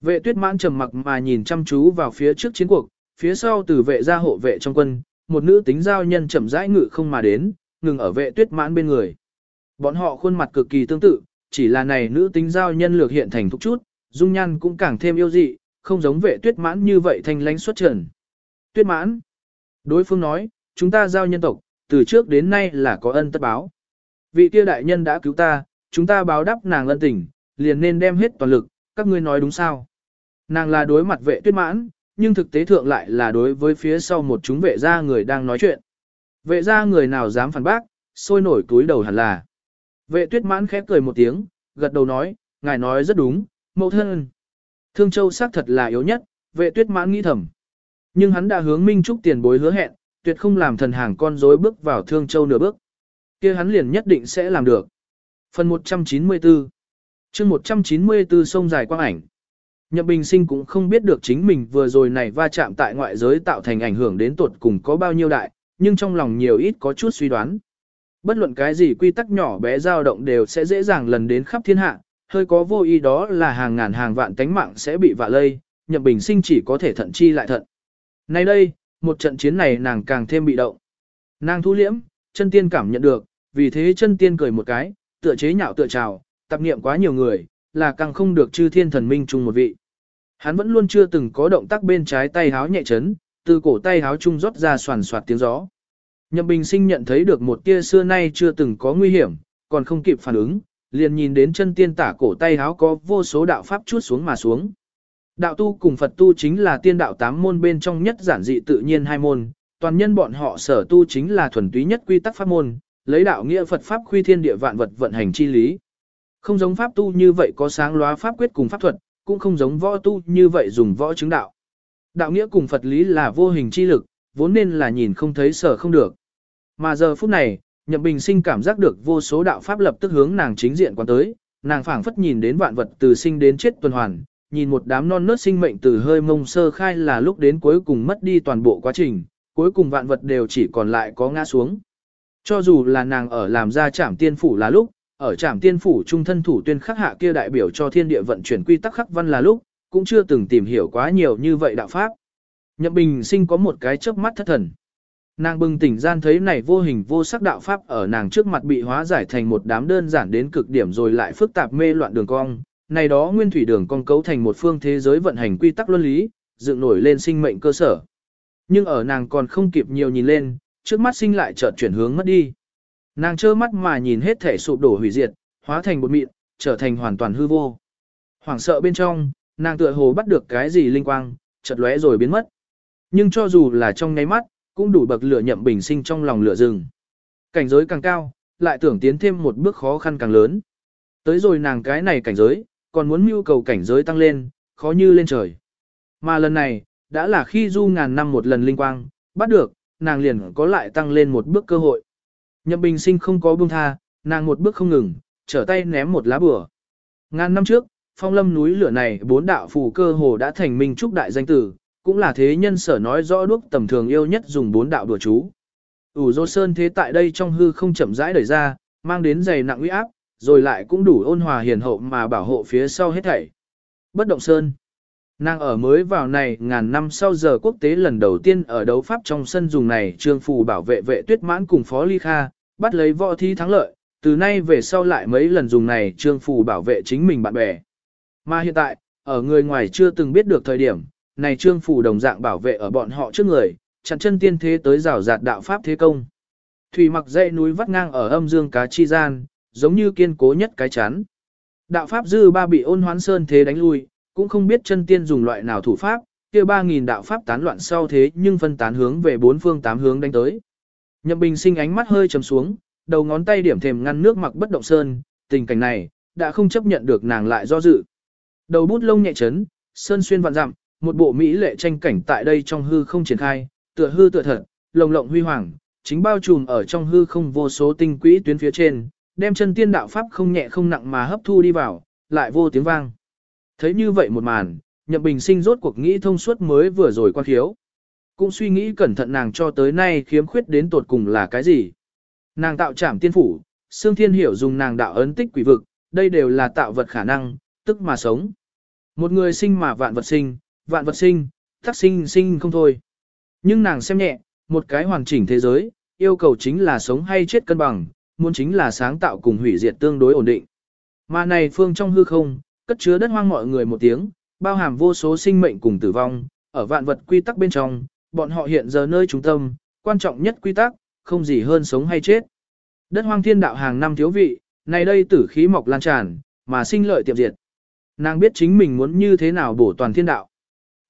Vệ tuyết mãn trầm mặc mà nhìn chăm chú vào phía trước chiến cuộc, phía sau từ vệ gia hộ vệ trong quân, một nữ tính giao nhân chậm rãi ngự không mà đến, ngừng ở vệ tuyết mãn bên người. Bọn họ khuôn mặt cực kỳ tương tự, chỉ là này nữ tính giao nhân lược hiện thành thúc chút, dung nhan cũng càng thêm yêu dị, không giống vệ tuyết mãn như vậy thanh lánh xuất trần. Tuyết mãn. Đối phương nói, chúng ta giao nhân tộc, từ trước đến nay là có ân tất báo. Vị kia đại nhân đã cứu ta, chúng ta báo đáp nàng ân tình, liền nên đem hết toàn lực, các ngươi nói đúng sao. Nàng là đối mặt vệ tuyết mãn, nhưng thực tế thượng lại là đối với phía sau một chúng vệ gia người đang nói chuyện. Vệ gia người nào dám phản bác, sôi nổi túi đầu hẳn là. Vệ tuyết mãn khép cười một tiếng, gật đầu nói, ngài nói rất đúng, mẫu thân. Thương Châu xác thật là yếu nhất, vệ tuyết mãn nghĩ thầm. Nhưng hắn đã hướng Minh Trúc tiền bối hứa hẹn, tuyệt không làm thần hàng con rối bước vào Thương Châu nửa bước. kia hắn liền nhất định sẽ làm được. Phần 194 chương 194 sông dài quang ảnh. Nhậm Bình Sinh cũng không biết được chính mình vừa rồi này va chạm tại ngoại giới tạo thành ảnh hưởng đến tuột cùng có bao nhiêu đại, nhưng trong lòng nhiều ít có chút suy đoán. Bất luận cái gì quy tắc nhỏ bé dao động đều sẽ dễ dàng lần đến khắp thiên hạ, hơi có vô ý đó là hàng ngàn hàng vạn tánh mạng sẽ bị vạ lây, Nhậm Bình Sinh chỉ có thể thận chi lại thận. Nay đây, một trận chiến này nàng càng thêm bị động. Nàng thu liễm, chân tiên cảm nhận được, vì thế chân tiên cười một cái, tựa chế nhạo tựa trào, tập niệm quá nhiều người, là càng không được chư thiên thần minh chung một vị. Hắn vẫn luôn chưa từng có động tác bên trái tay háo nhẹ chấn, từ cổ tay háo chung rót ra soàn soạt tiếng gió. Nhậm Bình Sinh nhận thấy được một tia xưa nay chưa từng có nguy hiểm, còn không kịp phản ứng, liền nhìn đến chân tiên tả cổ tay háo có vô số đạo pháp chút xuống mà xuống. Đạo tu cùng Phật tu chính là tiên đạo tám môn bên trong nhất giản dị tự nhiên hai môn, toàn nhân bọn họ sở tu chính là thuần túy nhất quy tắc pháp môn, lấy đạo nghĩa Phật pháp quy thiên địa vạn vật vận hành chi lý. Không giống pháp tu như vậy có sáng lóa pháp quyết cùng pháp thuật, cũng không giống võ tu như vậy dùng võ chứng đạo. Đạo nghĩa cùng Phật lý là vô hình chi lực, vốn nên là nhìn không thấy sở không được. Mà giờ phút này, Nhậm Bình Sinh cảm giác được vô số đạo pháp lập tức hướng nàng chính diện quan tới, nàng phảng phất nhìn đến vạn vật từ sinh đến chết tuần hoàn, nhìn một đám non nớt sinh mệnh từ hơi mông sơ khai là lúc đến cuối cùng mất đi toàn bộ quá trình, cuối cùng vạn vật đều chỉ còn lại có ngã xuống. Cho dù là nàng ở làm ra trảm tiên phủ là lúc, ở trảm tiên phủ trung thân thủ tuyên khắc hạ kia đại biểu cho thiên địa vận chuyển quy tắc khắc văn là lúc, cũng chưa từng tìm hiểu quá nhiều như vậy đạo pháp. Nhậm Bình Sinh có một cái chớp mắt thất thần. Nàng bừng tỉnh gian thấy này vô hình vô sắc đạo pháp ở nàng trước mặt bị hóa giải thành một đám đơn giản đến cực điểm rồi lại phức tạp mê loạn đường cong. Này đó nguyên thủy đường cong cấu thành một phương thế giới vận hành quy tắc luân lý, dựng nổi lên sinh mệnh cơ sở. Nhưng ở nàng còn không kịp nhiều nhìn lên, trước mắt sinh lại chợt chuyển hướng mất đi. Nàng trơ mắt mà nhìn hết thể sụp đổ hủy diệt, hóa thành bột mịn, trở thành hoàn toàn hư vô. Hoảng sợ bên trong, nàng tựa hồ bắt được cái gì linh quang, chợt lóe rồi biến mất. Nhưng cho dù là trong nháy mắt, cũng đủ bậc lửa nhậm bình sinh trong lòng lửa rừng. Cảnh giới càng cao, lại tưởng tiến thêm một bước khó khăn càng lớn. Tới rồi nàng cái này cảnh giới, còn muốn mưu cầu cảnh giới tăng lên, khó như lên trời. Mà lần này, đã là khi du ngàn năm một lần linh quang, bắt được, nàng liền có lại tăng lên một bước cơ hội. Nhậm bình sinh không có buông tha, nàng một bước không ngừng, trở tay ném một lá bừa Ngàn năm trước, phong lâm núi lửa này bốn đạo phù cơ hồ đã thành minh trúc đại danh tử, cũng là thế nhân sở nói rõ đuốc tầm thường yêu nhất dùng bốn đạo đùa chú. Ủ dô sơn thế tại đây trong hư không chậm rãi đẩy ra, mang đến dày nặng uy áp, rồi lại cũng đủ ôn hòa hiền hậu mà bảo hộ phía sau hết thảy. Bất động sơn. Nàng ở mới vào này ngàn năm sau giờ quốc tế lần đầu tiên ở đấu pháp trong sân dùng này trương phù bảo vệ vệ tuyết mãn cùng phó ly kha, bắt lấy võ thi thắng lợi, từ nay về sau lại mấy lần dùng này trương phù bảo vệ chính mình bạn bè. Mà hiện tại, ở người ngoài chưa từng biết được thời điểm, này trương phủ đồng dạng bảo vệ ở bọn họ trước người, chặn chân tiên thế tới rào rạt đạo pháp thế công. Thủy mặc dãy núi vắt ngang ở âm dương cá chi gian, giống như kiên cố nhất cái chắn. Đạo pháp dư ba bị ôn hoán sơn thế đánh lui, cũng không biết chân tiên dùng loại nào thủ pháp, kia ba nghìn đạo pháp tán loạn sau thế nhưng phân tán hướng về bốn phương tám hướng đánh tới. Nhậm Bình sinh ánh mắt hơi trầm xuống, đầu ngón tay điểm thềm ngăn nước mặc bất động sơn, tình cảnh này, đã không chấp nhận được nàng lại do dự. Đầu bút lông nhẹ chấn, sơn xuyên vạn dặm, một bộ mỹ lệ tranh cảnh tại đây trong hư không triển khai, tựa hư tựa thật, lồng lộng huy hoàng, chính bao trùm ở trong hư không vô số tinh quỹ tuyến phía trên, đem chân tiên đạo pháp không nhẹ không nặng mà hấp thu đi vào, lại vô tiếng vang. Thấy như vậy một màn, Nhậm Bình Sinh rốt cuộc nghĩ thông suốt mới vừa rồi quan khiếu. Cũng suy nghĩ cẩn thận nàng cho tới nay khiếm khuyết đến tột cùng là cái gì. Nàng tạo trảm tiên phủ, Sương Thiên Hiểu dùng nàng đạo ấn tích quỷ vực, đây đều là tạo vật khả năng, tức mà sống. Một người sinh mà vạn vật sinh, vạn vật sinh, tác sinh sinh không thôi. Nhưng nàng xem nhẹ, một cái hoàn chỉnh thế giới, yêu cầu chính là sống hay chết cân bằng, muốn chính là sáng tạo cùng hủy diệt tương đối ổn định. Mà này phương trong hư không, cất chứa đất hoang mọi người một tiếng, bao hàm vô số sinh mệnh cùng tử vong, ở vạn vật quy tắc bên trong, bọn họ hiện giờ nơi trung tâm, quan trọng nhất quy tắc, không gì hơn sống hay chết. Đất hoang thiên đạo hàng năm thiếu vị, này đây tử khí mọc lan tràn, mà sinh lợi tiệm diệt. Nàng biết chính mình muốn như thế nào bổ toàn thiên đạo.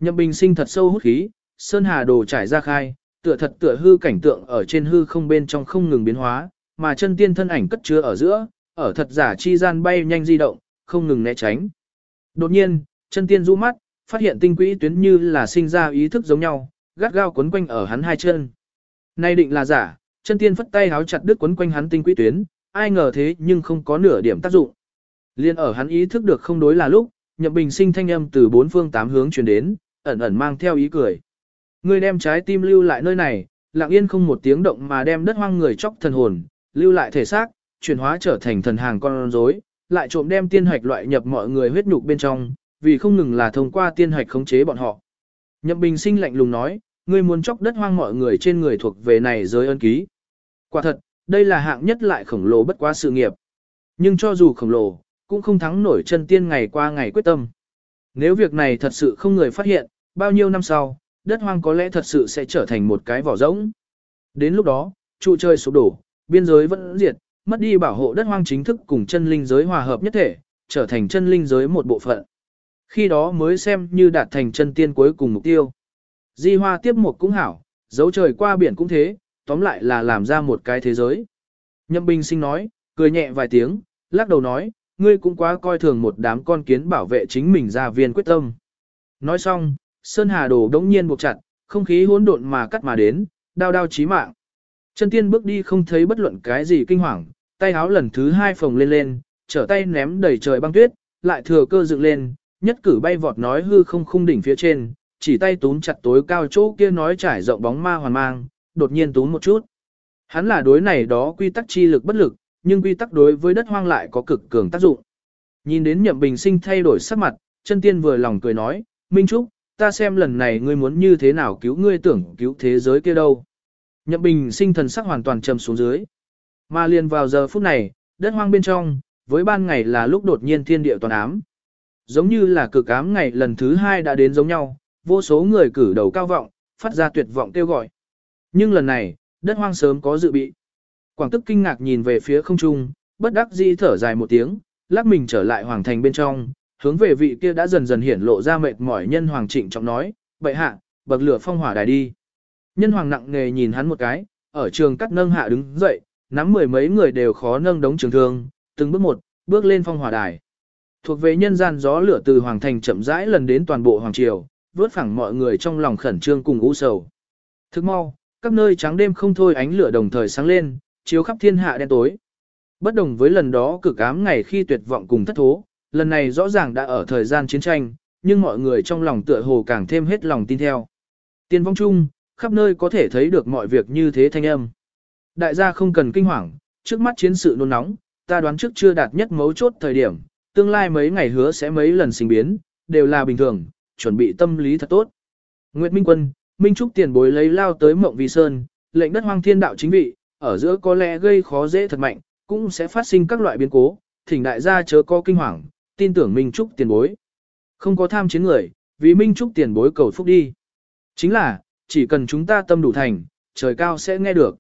Nhậm bình sinh thật sâu hút khí, sơn hà đồ trải ra khai, tựa thật tựa hư cảnh tượng ở trên hư không bên trong không ngừng biến hóa, mà chân tiên thân ảnh cất chứa ở giữa, ở thật giả chi gian bay nhanh di động, không ngừng né tránh. Đột nhiên, chân tiên rũ mắt, phát hiện tinh quỹ tuyến như là sinh ra ý thức giống nhau, gắt gao quấn quanh ở hắn hai chân. Nay định là giả, chân tiên phất tay háo chặt đứt quấn quanh hắn tinh quỹ tuyến, ai ngờ thế nhưng không có nửa điểm tác dụng. Liên ở hắn ý thức được không đối là lúc, nhậm bình sinh thanh âm từ bốn phương tám hướng truyền đến, ẩn ẩn mang theo ý cười. Ngươi đem trái tim lưu lại nơi này, lặng yên không một tiếng động mà đem đất hoang người chóc thần hồn, lưu lại thể xác, chuyển hóa trở thành thần hàng con rối, lại trộm đem tiên hạch loại nhập mọi người huyết nhục bên trong, vì không ngừng là thông qua tiên hạch khống chế bọn họ. Nhậm Bình Sinh lạnh lùng nói, ngươi muốn chóc đất hoang mọi người trên người thuộc về này giới ân ký. Quả thật, đây là hạng nhất lại khổng lồ bất quá sự nghiệp. Nhưng cho dù khổng lồ, cũng không thắng nổi chân tiên ngày qua ngày quyết tâm. Nếu việc này thật sự không người phát hiện, bao nhiêu năm sau, đất hoang có lẽ thật sự sẽ trở thành một cái vỏ rỗng. Đến lúc đó, trụ trời sụp đổ, biên giới vẫn diệt, mất đi bảo hộ đất hoang chính thức cùng chân linh giới hòa hợp nhất thể, trở thành chân linh giới một bộ phận. Khi đó mới xem như đạt thành chân tiên cuối cùng mục tiêu. Di hoa tiếp một cũng hảo, dấu trời qua biển cũng thế, tóm lại là làm ra một cái thế giới. Nhậm Bình sinh nói, cười nhẹ vài tiếng, lắc đầu nói, ngươi cũng quá coi thường một đám con kiến bảo vệ chính mình ra viên quyết tâm. Nói xong, Sơn Hà Đồ đống nhiên buộc chặt, không khí hỗn độn mà cắt mà đến, đao đao chí mạng. Chân tiên bước đi không thấy bất luận cái gì kinh hoàng, tay háo lần thứ hai phồng lên lên, trở tay ném đầy trời băng tuyết, lại thừa cơ dựng lên, nhất cử bay vọt nói hư không khung đỉnh phía trên, chỉ tay túm chặt tối cao chỗ kia nói trải rộng bóng ma hoàn mang, đột nhiên túm một chút. Hắn là đối này đó quy tắc chi lực bất lực, nhưng quy tắc đối với đất hoang lại có cực cường tác dụng. Nhìn đến nhậm bình sinh thay đổi sắc mặt, chân tiên vừa lòng cười nói, Minh Trúc, ta xem lần này ngươi muốn như thế nào cứu ngươi tưởng cứu thế giới kia đâu. Nhậm bình sinh thần sắc hoàn toàn trầm xuống dưới. Mà liền vào giờ phút này, đất hoang bên trong, với ban ngày là lúc đột nhiên thiên địa toàn ám. Giống như là cực ám ngày lần thứ hai đã đến giống nhau, vô số người cử đầu cao vọng, phát ra tuyệt vọng kêu gọi. Nhưng lần này, đất hoang sớm có dự bị. Quảng tức kinh ngạc nhìn về phía không trung, bất đắc dĩ thở dài một tiếng, lắc mình trở lại hoàng thành bên trong, hướng về vị kia đã dần dần hiển lộ ra mệt mỏi nhân hoàng trịnh trọng nói, bệ hạ, bậc lửa phong hỏa đài đi. Nhân hoàng nặng nề nhìn hắn một cái, ở trường cắt nâng hạ đứng dậy, nắm mười mấy người đều khó nâng đống trường thương, từng bước một, bước lên phong hỏa đài. Thuộc về nhân gian gió lửa từ hoàng thành chậm rãi lần đến toàn bộ hoàng triều, vớt phẳng mọi người trong lòng khẩn trương cùng u sầu. Thức mau, các nơi trắng đêm không thôi ánh lửa đồng thời sáng lên, chiếu khắp thiên hạ đen tối. Bất đồng với lần đó cực ám ngày khi tuyệt vọng cùng thất thố, lần này rõ ràng đã ở thời gian chiến tranh, nhưng mọi người trong lòng tựa hồ càng thêm hết lòng tin theo. Tiên vong chung, khắp nơi có thể thấy được mọi việc như thế thanh âm. Đại gia không cần kinh hoàng, trước mắt chiến sự nôn nóng, ta đoán trước chưa đạt nhất mấu chốt thời điểm, tương lai mấy ngày hứa sẽ mấy lần sinh biến, đều là bình thường, chuẩn bị tâm lý thật tốt. Nguyệt Minh Quân, Minh Trúc tiền bối lấy lao tới Mộng Vi Sơn, lệnh đất hoang thiên đạo chính vị, ở giữa có lẽ gây khó dễ thật mạnh, cũng sẽ phát sinh các loại biến cố, thỉnh đại gia chớ có kinh hoàng, tin tưởng Minh Trúc tiền bối. Không có tham chiến người, vì Minh Trúc tiền bối cầu phúc đi. Chính là, chỉ cần chúng ta tâm đủ thành, trời cao sẽ nghe được.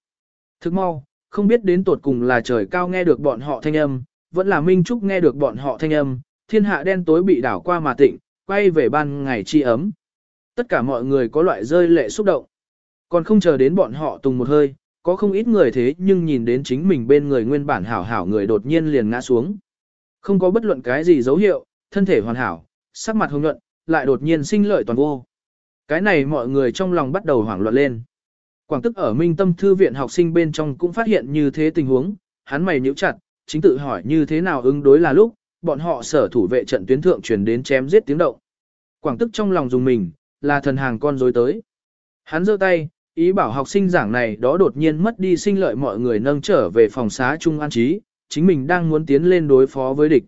Thức mau, không biết đến tột cùng là trời cao nghe được bọn họ thanh âm, vẫn là Minh Trúc nghe được bọn họ thanh âm, thiên hạ đen tối bị đảo qua mà tịnh, quay về ban ngày chi ấm. Tất cả mọi người có loại rơi lệ xúc động. Còn không chờ đến bọn họ tùng một hơi, có không ít người thế nhưng nhìn đến chính mình bên người nguyên bản hảo hảo người đột nhiên liền ngã xuống. Không có bất luận cái gì dấu hiệu, thân thể hoàn hảo, sắc mặt hồng nhuận, lại đột nhiên sinh lợi toàn vô. Cái này mọi người trong lòng bắt đầu hoảng loạn lên. Quảng tức ở Minh Tâm Thư viện học sinh bên trong cũng phát hiện như thế tình huống, hắn mày nhíu chặt, chính tự hỏi như thế nào ứng đối là lúc, bọn họ sở thủ vệ trận tuyến thượng truyền đến chém giết tiếng động. Quảng tức trong lòng dùng mình, là thần hàng con dối tới. Hắn giơ tay, ý bảo học sinh giảng này đó đột nhiên mất đi sinh lợi mọi người nâng trở về phòng xá trung an trí, chính mình đang muốn tiến lên đối phó với địch.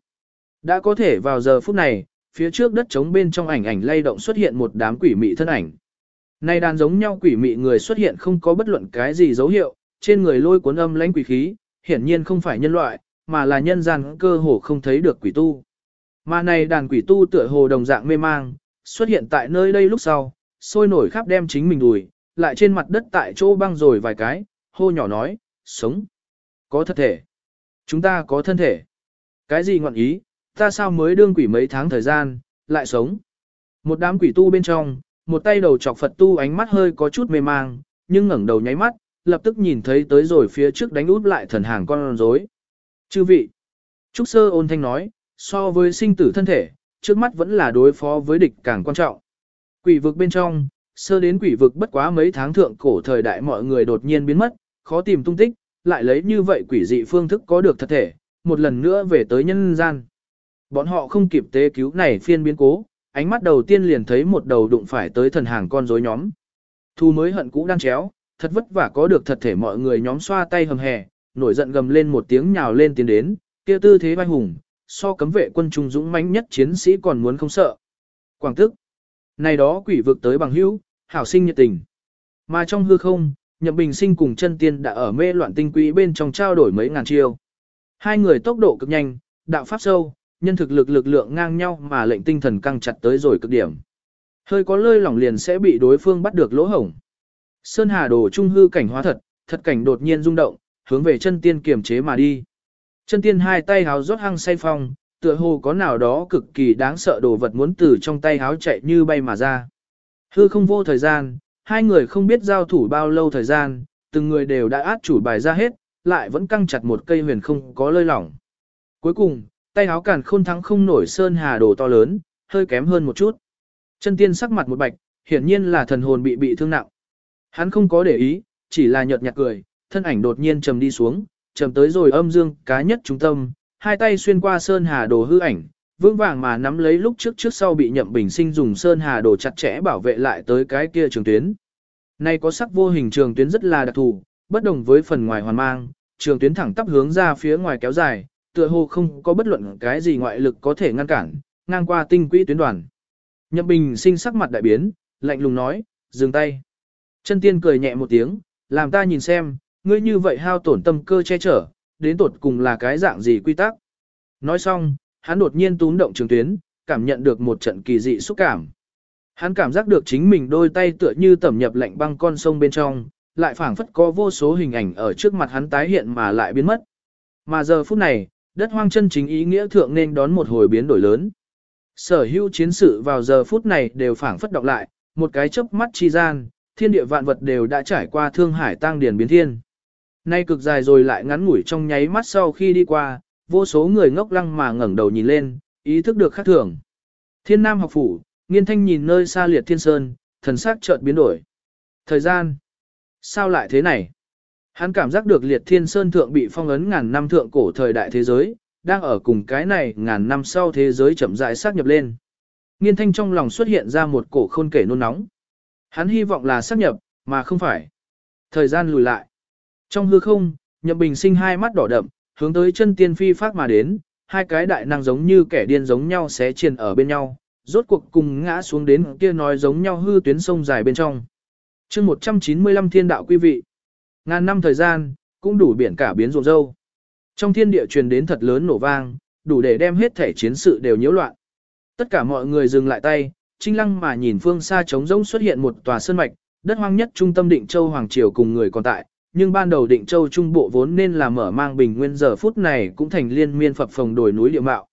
Đã có thể vào giờ phút này, phía trước đất trống bên trong ảnh ảnh lay động xuất hiện một đám quỷ mị thân ảnh. Này đàn giống nhau quỷ mị người xuất hiện không có bất luận cái gì dấu hiệu, trên người lôi cuốn âm lãnh quỷ khí, hiển nhiên không phải nhân loại, mà là nhân gian cơ hồ không thấy được quỷ tu. Mà này đàn quỷ tu tựa hồ đồng dạng mê mang, xuất hiện tại nơi đây lúc sau, sôi nổi khắp đem chính mình đùi, lại trên mặt đất tại chỗ băng rồi vài cái, hô nhỏ nói, sống, có thân thể, chúng ta có thân thể. Cái gì ngọn ý, ta sao mới đương quỷ mấy tháng thời gian, lại sống. Một đám quỷ tu bên trong, một tay đầu chọc Phật tu ánh mắt hơi có chút mê mang, nhưng ngẩng đầu nháy mắt, lập tức nhìn thấy tới rồi phía trước đánh út lại thần hàng con rối. Chư vị, Trúc Sơ ôn thanh nói, so với sinh tử thân thể, trước mắt vẫn là đối phó với địch càng quan trọng. Quỷ vực bên trong, sơ đến quỷ vực bất quá mấy tháng thượng cổ thời đại mọi người đột nhiên biến mất, khó tìm tung tích, lại lấy như vậy quỷ dị phương thức có được thật thể, một lần nữa về tới nhân gian. Bọn họ không kịp tế cứu này phiên biến cố, ánh mắt đầu tiên liền thấy một đầu đụng phải tới thần hàng con rối nhóm. Thu mới hận cũ đang chéo, thật vất vả có được thật thể mọi người nhóm xoa tay hầm hè, nổi giận gầm lên một tiếng nhào lên tiến đến, kia tư thế vai hùng, so cấm vệ quân trung dũng mãnh nhất chiến sĩ còn muốn không sợ. Quảng tức, này đó quỷ vực tới bằng hữu, hảo sinh nhiệt tình. Mà trong hư không, Nhậm Bình Sinh cùng chân tiên đã ở mê loạn tinh quỹ bên trong trao đổi mấy ngàn chiêu. Hai người tốc độ cực nhanh, đạo pháp sâu, nhân thực lực lực lượng ngang nhau mà lệnh tinh thần căng chặt tới rồi cực điểm. Hơi có lơi lỏng liền sẽ bị đối phương bắt được lỗ hổng. Sơn Hà đồ trung hư cảnh hóa thật, thật cảnh đột nhiên rung động, hướng về chân tiên kiềm chế mà đi. Chân tiên hai tay háo rót hăng say phong, tựa hồ có nào đó cực kỳ đáng sợ đồ vật muốn từ trong tay háo chạy như bay mà ra. Hư không vô thời gian, hai người không biết giao thủ bao lâu thời gian, từng người đều đã át chủ bài ra hết, lại vẫn căng chặt một cây huyền không có lơi lỏng. Cuối cùng, tay áo càn khôn thắng không nổi sơn hà đồ to lớn, hơi kém hơn một chút. Chân tiên sắc mặt một bạch, hiển nhiên là thần hồn bị bị thương nặng. Hắn không có để ý, chỉ là nhợt nhạt cười, thân ảnh đột nhiên trầm đi xuống, trầm tới rồi âm dương cá nhất trung tâm, hai tay xuyên qua sơn hà đồ hư ảnh, vững vàng mà nắm lấy lúc trước trước sau bị nhậm bình sinh dùng sơn hà đồ chặt chẽ bảo vệ lại tới cái kia trường tuyến. Nay có sắc vô hình trường tuyến rất là đặc thù, bất đồng với phần ngoài hoàn mang, trường tuyến thẳng tắp hướng ra phía ngoài kéo dài, tựa hồ không có bất luận cái gì ngoại lực có thể ngăn cản, ngang qua tinh quỹ tuyến đoàn. Nhậm bình sinh sắc mặt đại biến, lạnh lùng nói, dừng tay. Chân tiên cười nhẹ một tiếng, làm ta nhìn xem, ngươi như vậy hao tổn tâm cơ che chở, đến tột cùng là cái dạng gì quy tắc. Nói xong, hắn đột nhiên túm động trường tuyến, cảm nhận được một trận kỳ dị xúc cảm. Hắn cảm giác được chính mình đôi tay tựa như tẩm nhập lạnh băng con sông bên trong, lại phảng phất có vô số hình ảnh ở trước mặt hắn tái hiện mà lại biến mất. Mà giờ phút này, đất hoang chân chính ý nghĩa thượng nên đón một hồi biến đổi lớn. Sở hữu chiến sự vào giờ phút này đều phảng phất đọc lại, một cái chớp mắt chi gian, thiên địa vạn vật đều đã trải qua thương hải tăng điển biến thiên. Nay cực dài rồi lại ngắn ngủi trong nháy mắt sau khi đi qua, vô số người ngốc lăng mà ngẩng đầu nhìn lên, ý thức được khác thường. Thiên Nam học phủ, nghiên thanh nhìn nơi xa liệt thiên sơn, thần sắc chợt biến đổi. Thời gian. Sao lại thế này? Hắn cảm giác được liệt thiên sơn thượng bị phong ấn ngàn năm thượng cổ thời đại thế giới, đang ở cùng cái này ngàn năm sau thế giới chậm rãi xác nhập lên. Nghiên thanh trong lòng xuất hiện ra một cổ khôn kể nôn nóng. Hắn hy vọng là xác nhập, mà không phải. Thời gian lùi lại. Trong hư không, Nhậm Bình sinh hai mắt đỏ đậm, hướng tới chân tiên phi phát mà đến, hai cái đại năng giống như kẻ điên giống nhau xé triền ở bên nhau, rốt cuộc cùng ngã xuống đến kia nói giống nhau hư tuyến sông dài bên trong. chương 195 thiên đạo quý vị, ngàn năm thời gian, cũng đủ biển cả biến ruộng dâu. Trong thiên địa truyền đến thật lớn nổ vang, đủ để đem hết thể chiến sự đều nhiễu loạn. Tất cả mọi người dừng lại tay, trinh lăng mà nhìn phương xa trống rỗng xuất hiện một tòa sơn mạch, đất hoang nhất trung tâm định châu Hoàng Triều cùng người còn tại, nhưng ban đầu định châu trung bộ vốn nên là mở mang bình nguyên giờ phút này cũng thành liên miên phập phồng đồi núi địa mạo.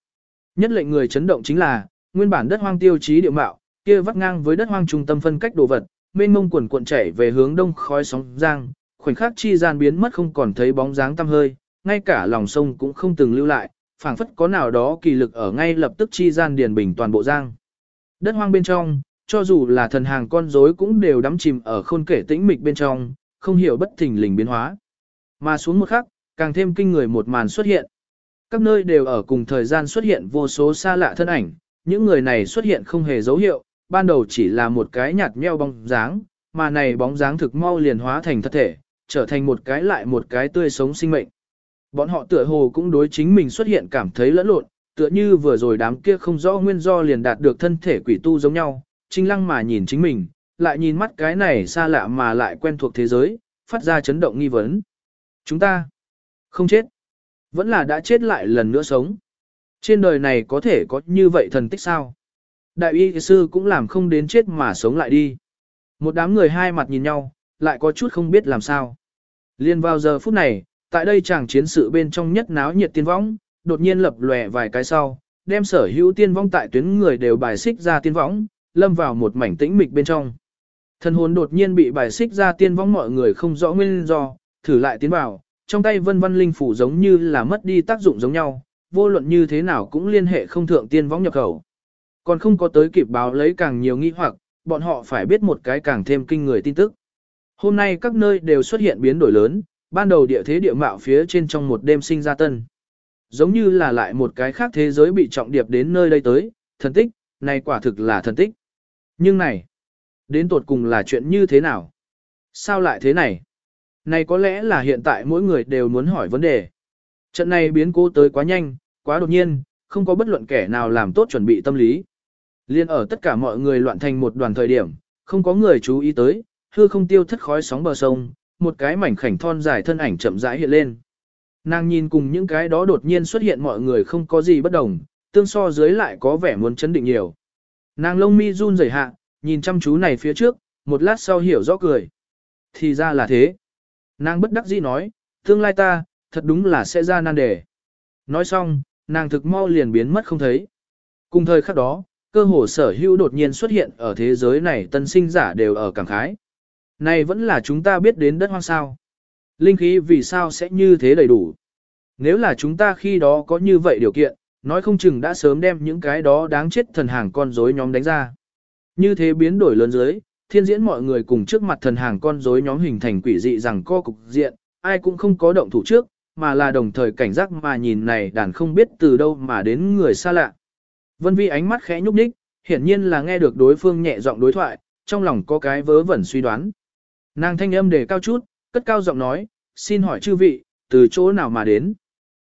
Nhất lệnh người chấn động chính là, nguyên bản đất hoang tiêu chí địa mạo, kia vắt ngang với đất hoang trung tâm phân cách đồ vật, mênh mông quần cuộn chảy về hướng đông khói sóng giang, khoảnh khắc chi gian biến mất không còn thấy bóng dáng tăm hơi, ngay cả lòng sông cũng không từng lưu lại, phảng phất có nào đó kỳ lực ở ngay lập tức chi gian điền bình toàn bộ giang. Đất hoang bên trong, cho dù là thần hàng con rối cũng đều đắm chìm ở khôn kể tĩnh mịch bên trong, không hiểu bất thình lình biến hóa. Mà xuống một khắc, càng thêm kinh người một màn xuất hiện. Các nơi đều ở cùng thời gian xuất hiện vô số xa lạ thân ảnh, những người này xuất hiện không hề dấu hiệu, ban đầu chỉ là một cái nhạt nheo bóng dáng, mà này bóng dáng thực mau liền hóa thành thật thể, trở thành một cái lại một cái tươi sống sinh mệnh. Bọn họ tựa hồ cũng đối chính mình xuất hiện cảm thấy lẫn lộn, tựa như vừa rồi đám kia không rõ nguyên do liền đạt được thân thể quỷ tu giống nhau, trinh lăng mà nhìn chính mình, lại nhìn mắt cái này xa lạ mà lại quen thuộc thế giới, phát ra chấn động nghi vấn. Chúng ta không chết, vẫn là đã chết lại lần nữa sống. Trên đời này có thể có như vậy thần tích sao? Đại y sư cũng làm không đến chết mà sống lại đi. Một đám người hai mặt nhìn nhau, lại có chút không biết làm sao. Liên vào giờ phút này, tại đây chàng chiến sự bên trong nhất náo nhiệt tiên võng, đột nhiên lập lòe vài cái sau, đem sở hữu tiên vong tại tuyến người đều bài xích ra tiên võng, lâm vào một mảnh tĩnh mịch bên trong. Thần hồn đột nhiên bị bài xích ra tiên võng mọi người không rõ nguyên do, thử lại tiến vào, trong tay vân vân linh phủ giống như là mất đi tác dụng giống nhau, vô luận như thế nào cũng liên hệ không thượng tiên võng nhập khẩu. Còn không có tới kịp báo lấy càng nhiều nghi hoặc, bọn họ phải biết một cái càng thêm kinh người tin tức. Hôm nay các nơi đều xuất hiện biến đổi lớn, ban đầu địa thế địa mạo phía trên trong một đêm sinh ra tân. Giống như là lại một cái khác thế giới bị trọng điệp đến nơi đây tới, thần tích, này quả thực là thần tích. Nhưng này, đến tột cùng là chuyện như thế nào? Sao lại thế này? Này có lẽ là hiện tại mỗi người đều muốn hỏi vấn đề. Trận này biến cố tới quá nhanh, quá đột nhiên, không có bất luận kẻ nào làm tốt chuẩn bị tâm lý. Liên ở tất cả mọi người loạn thành một đoàn thời điểm, không có người chú ý tới, hư không tiêu thất khói sóng bờ sông, một cái mảnh khảnh thon dài thân ảnh chậm rãi hiện lên. Nàng nhìn cùng những cái đó đột nhiên xuất hiện mọi người không có gì bất đồng, tương so dưới lại có vẻ muốn chấn định nhiều. Nàng lông mi run rẩy hạ, nhìn chăm chú này phía trước, một lát sau hiểu rõ cười. Thì ra là thế. Nàng bất đắc dĩ nói, tương lai ta, thật đúng là sẽ ra nan đề. Nói xong, nàng thực mau liền biến mất không thấy. Cùng thời khắc đó, cơ hồ sở hữu đột nhiên xuất hiện ở thế giới này tân sinh giả đều ở cảm khái. Này vẫn là chúng ta biết đến đất hoang sao. Linh khí vì sao sẽ như thế đầy đủ. Nếu là chúng ta khi đó có như vậy điều kiện, nói không chừng đã sớm đem những cái đó đáng chết thần hàng con rối nhóm đánh ra. Như thế biến đổi lớn dưới, thiên diễn mọi người cùng trước mặt thần hàng con rối nhóm hình thành quỷ dị rằng co cục diện, ai cũng không có động thủ trước, mà là đồng thời cảnh giác mà nhìn này đàn không biết từ đâu mà đến người xa lạ. Vân Vi ánh mắt khẽ nhúc nhích, hiển nhiên là nghe được đối phương nhẹ giọng đối thoại, trong lòng có cái vớ vẩn suy đoán. Nàng thanh âm đề cao chút, cất cao giọng nói, xin hỏi chư vị, từ chỗ nào mà đến?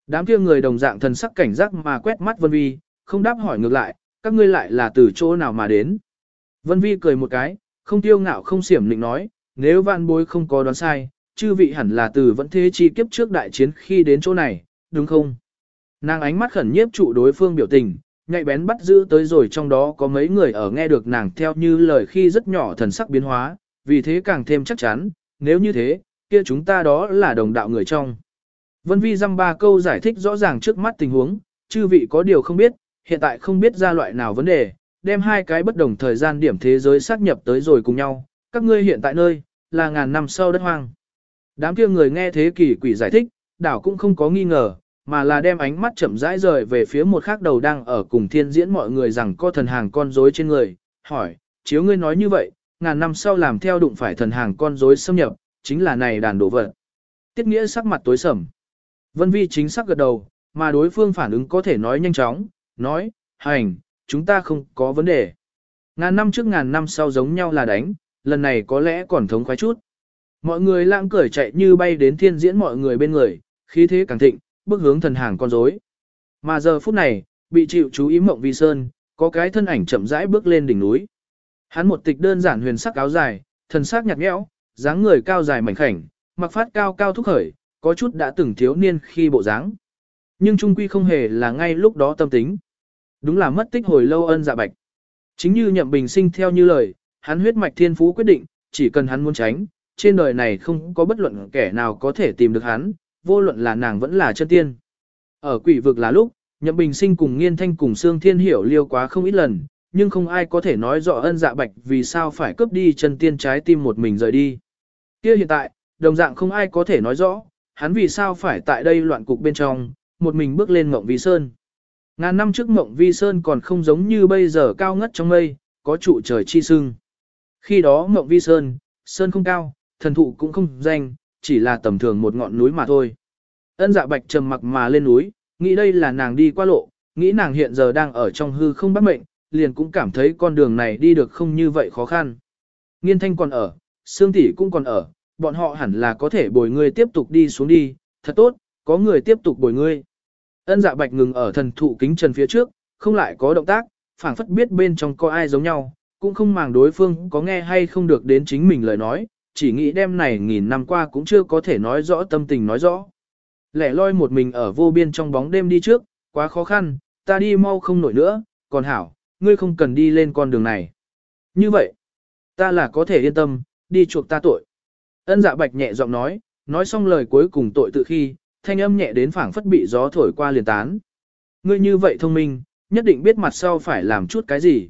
Đám kia người đồng dạng thần sắc cảnh giác mà quét mắt Vân Vi, không đáp hỏi ngược lại, các ngươi lại là từ chỗ nào mà đến? Vân Vi cười một cái, không tiêu ngạo không xiểm định nói, nếu vạn bối không có đoán sai, chư vị hẳn là từ vẫn thế chi kiếp trước đại chiến khi đến chỗ này, đúng không? Nàng ánh mắt khẩn nhiếp trụ đối phương biểu tình, nhạy bén bắt giữ tới rồi trong đó có mấy người ở nghe được nàng theo như lời khi rất nhỏ thần sắc biến hóa, vì thế càng thêm chắc chắn, nếu như thế, kia chúng ta đó là đồng đạo người trong. Vân Vi dăm ba câu giải thích rõ ràng trước mắt tình huống, chư vị có điều không biết, hiện tại không biết ra loại nào vấn đề, đem hai cái bất đồng thời gian điểm thế giới xác nhập tới rồi cùng nhau, các ngươi hiện tại nơi, là ngàn năm sau đất hoang. Đám kia người nghe thế kỷ quỷ giải thích, đảo cũng không có nghi ngờ, mà là đem ánh mắt chậm rãi rời về phía một khác đầu đang ở cùng thiên diễn mọi người rằng có thần hàng con rối trên người, hỏi, chiếu ngươi nói như vậy, ngàn năm sau làm theo đụng phải thần hàng con rối xâm nhập, chính là này đàn đổ vật. Tiết nghĩa sắc mặt tối sầm. Vân Vi chính xác gật đầu, mà đối phương phản ứng có thể nói nhanh chóng, nói, hành, chúng ta không có vấn đề. Ngàn năm trước ngàn năm sau giống nhau là đánh, lần này có lẽ còn thống khoái chút. Mọi người lãng cởi chạy như bay đến thiên diễn mọi người bên người, khí thế càng thịnh, bước hướng thần hàng con rối. Mà giờ phút này, bị chịu chú ý mộng vi sơn, có cái thân ảnh chậm rãi bước lên đỉnh núi. Hắn một tịch đơn giản huyền sắc áo dài, thần sắc nhạt nhẽo, dáng người cao dài mảnh khảnh, mặc phát cao cao thúc khởi, có chút đã từng thiếu niên khi bộ dáng. Nhưng trung quy không hề là ngay lúc đó tâm tính. Đúng là mất tích hồi lâu ân dạ bạch. Chính như nhậm bình sinh theo như lời, hắn huyết mạch thiên phú quyết định, chỉ cần hắn muốn tránh, trên đời này không có bất luận kẻ nào có thể tìm được hắn, vô luận là nàng vẫn là chân tiên. Ở quỷ vực là lúc, nhậm bình sinh cùng nghiên thanh cùng xương thiên hiểu liêu quá không ít lần, nhưng không ai có thể nói rõ ân dạ bạch vì sao phải cướp đi chân tiên trái tim một mình rời đi. Kia hiện tại, đồng dạng không ai có thể nói rõ, hắn vì sao phải tại đây loạn cục bên trong, một mình bước lên ngộng vi sơn. Ngàn năm trước mộng vi sơn còn không giống như bây giờ cao ngất trong mây, có trụ trời chi sưng. Khi đó mộng vi sơn, sơn không cao, thần thụ cũng không danh, chỉ là tầm thường một ngọn núi mà thôi. Ân dạ bạch trầm mặc mà lên núi, nghĩ đây là nàng đi qua lộ, nghĩ nàng hiện giờ đang ở trong hư không bắt mệnh, liền cũng cảm thấy con đường này đi được không như vậy khó khăn. Nghiên thanh còn ở, Sương tỷ cũng còn ở, bọn họ hẳn là có thể bồi ngươi tiếp tục đi xuống đi, thật tốt, có người tiếp tục bồi ngươi. Ân dạ bạch ngừng ở thần thụ kính trần phía trước, không lại có động tác, phảng phất biết bên trong có ai giống nhau, cũng không màng đối phương có nghe hay không được đến chính mình lời nói, chỉ nghĩ đêm này nghìn năm qua cũng chưa có thể nói rõ tâm tình nói rõ. Lẻ loi một mình ở vô biên trong bóng đêm đi trước, quá khó khăn, ta đi mau không nổi nữa, còn hảo, ngươi không cần đi lên con đường này. Như vậy, ta là có thể yên tâm, đi chuộc ta tội. Ân dạ bạch nhẹ giọng nói, nói xong lời cuối cùng tội tự khi, thanh âm nhẹ đến phảng phất bị gió thổi qua liền tán. Ngươi như vậy thông minh, nhất định biết mặt sau phải làm chút cái gì.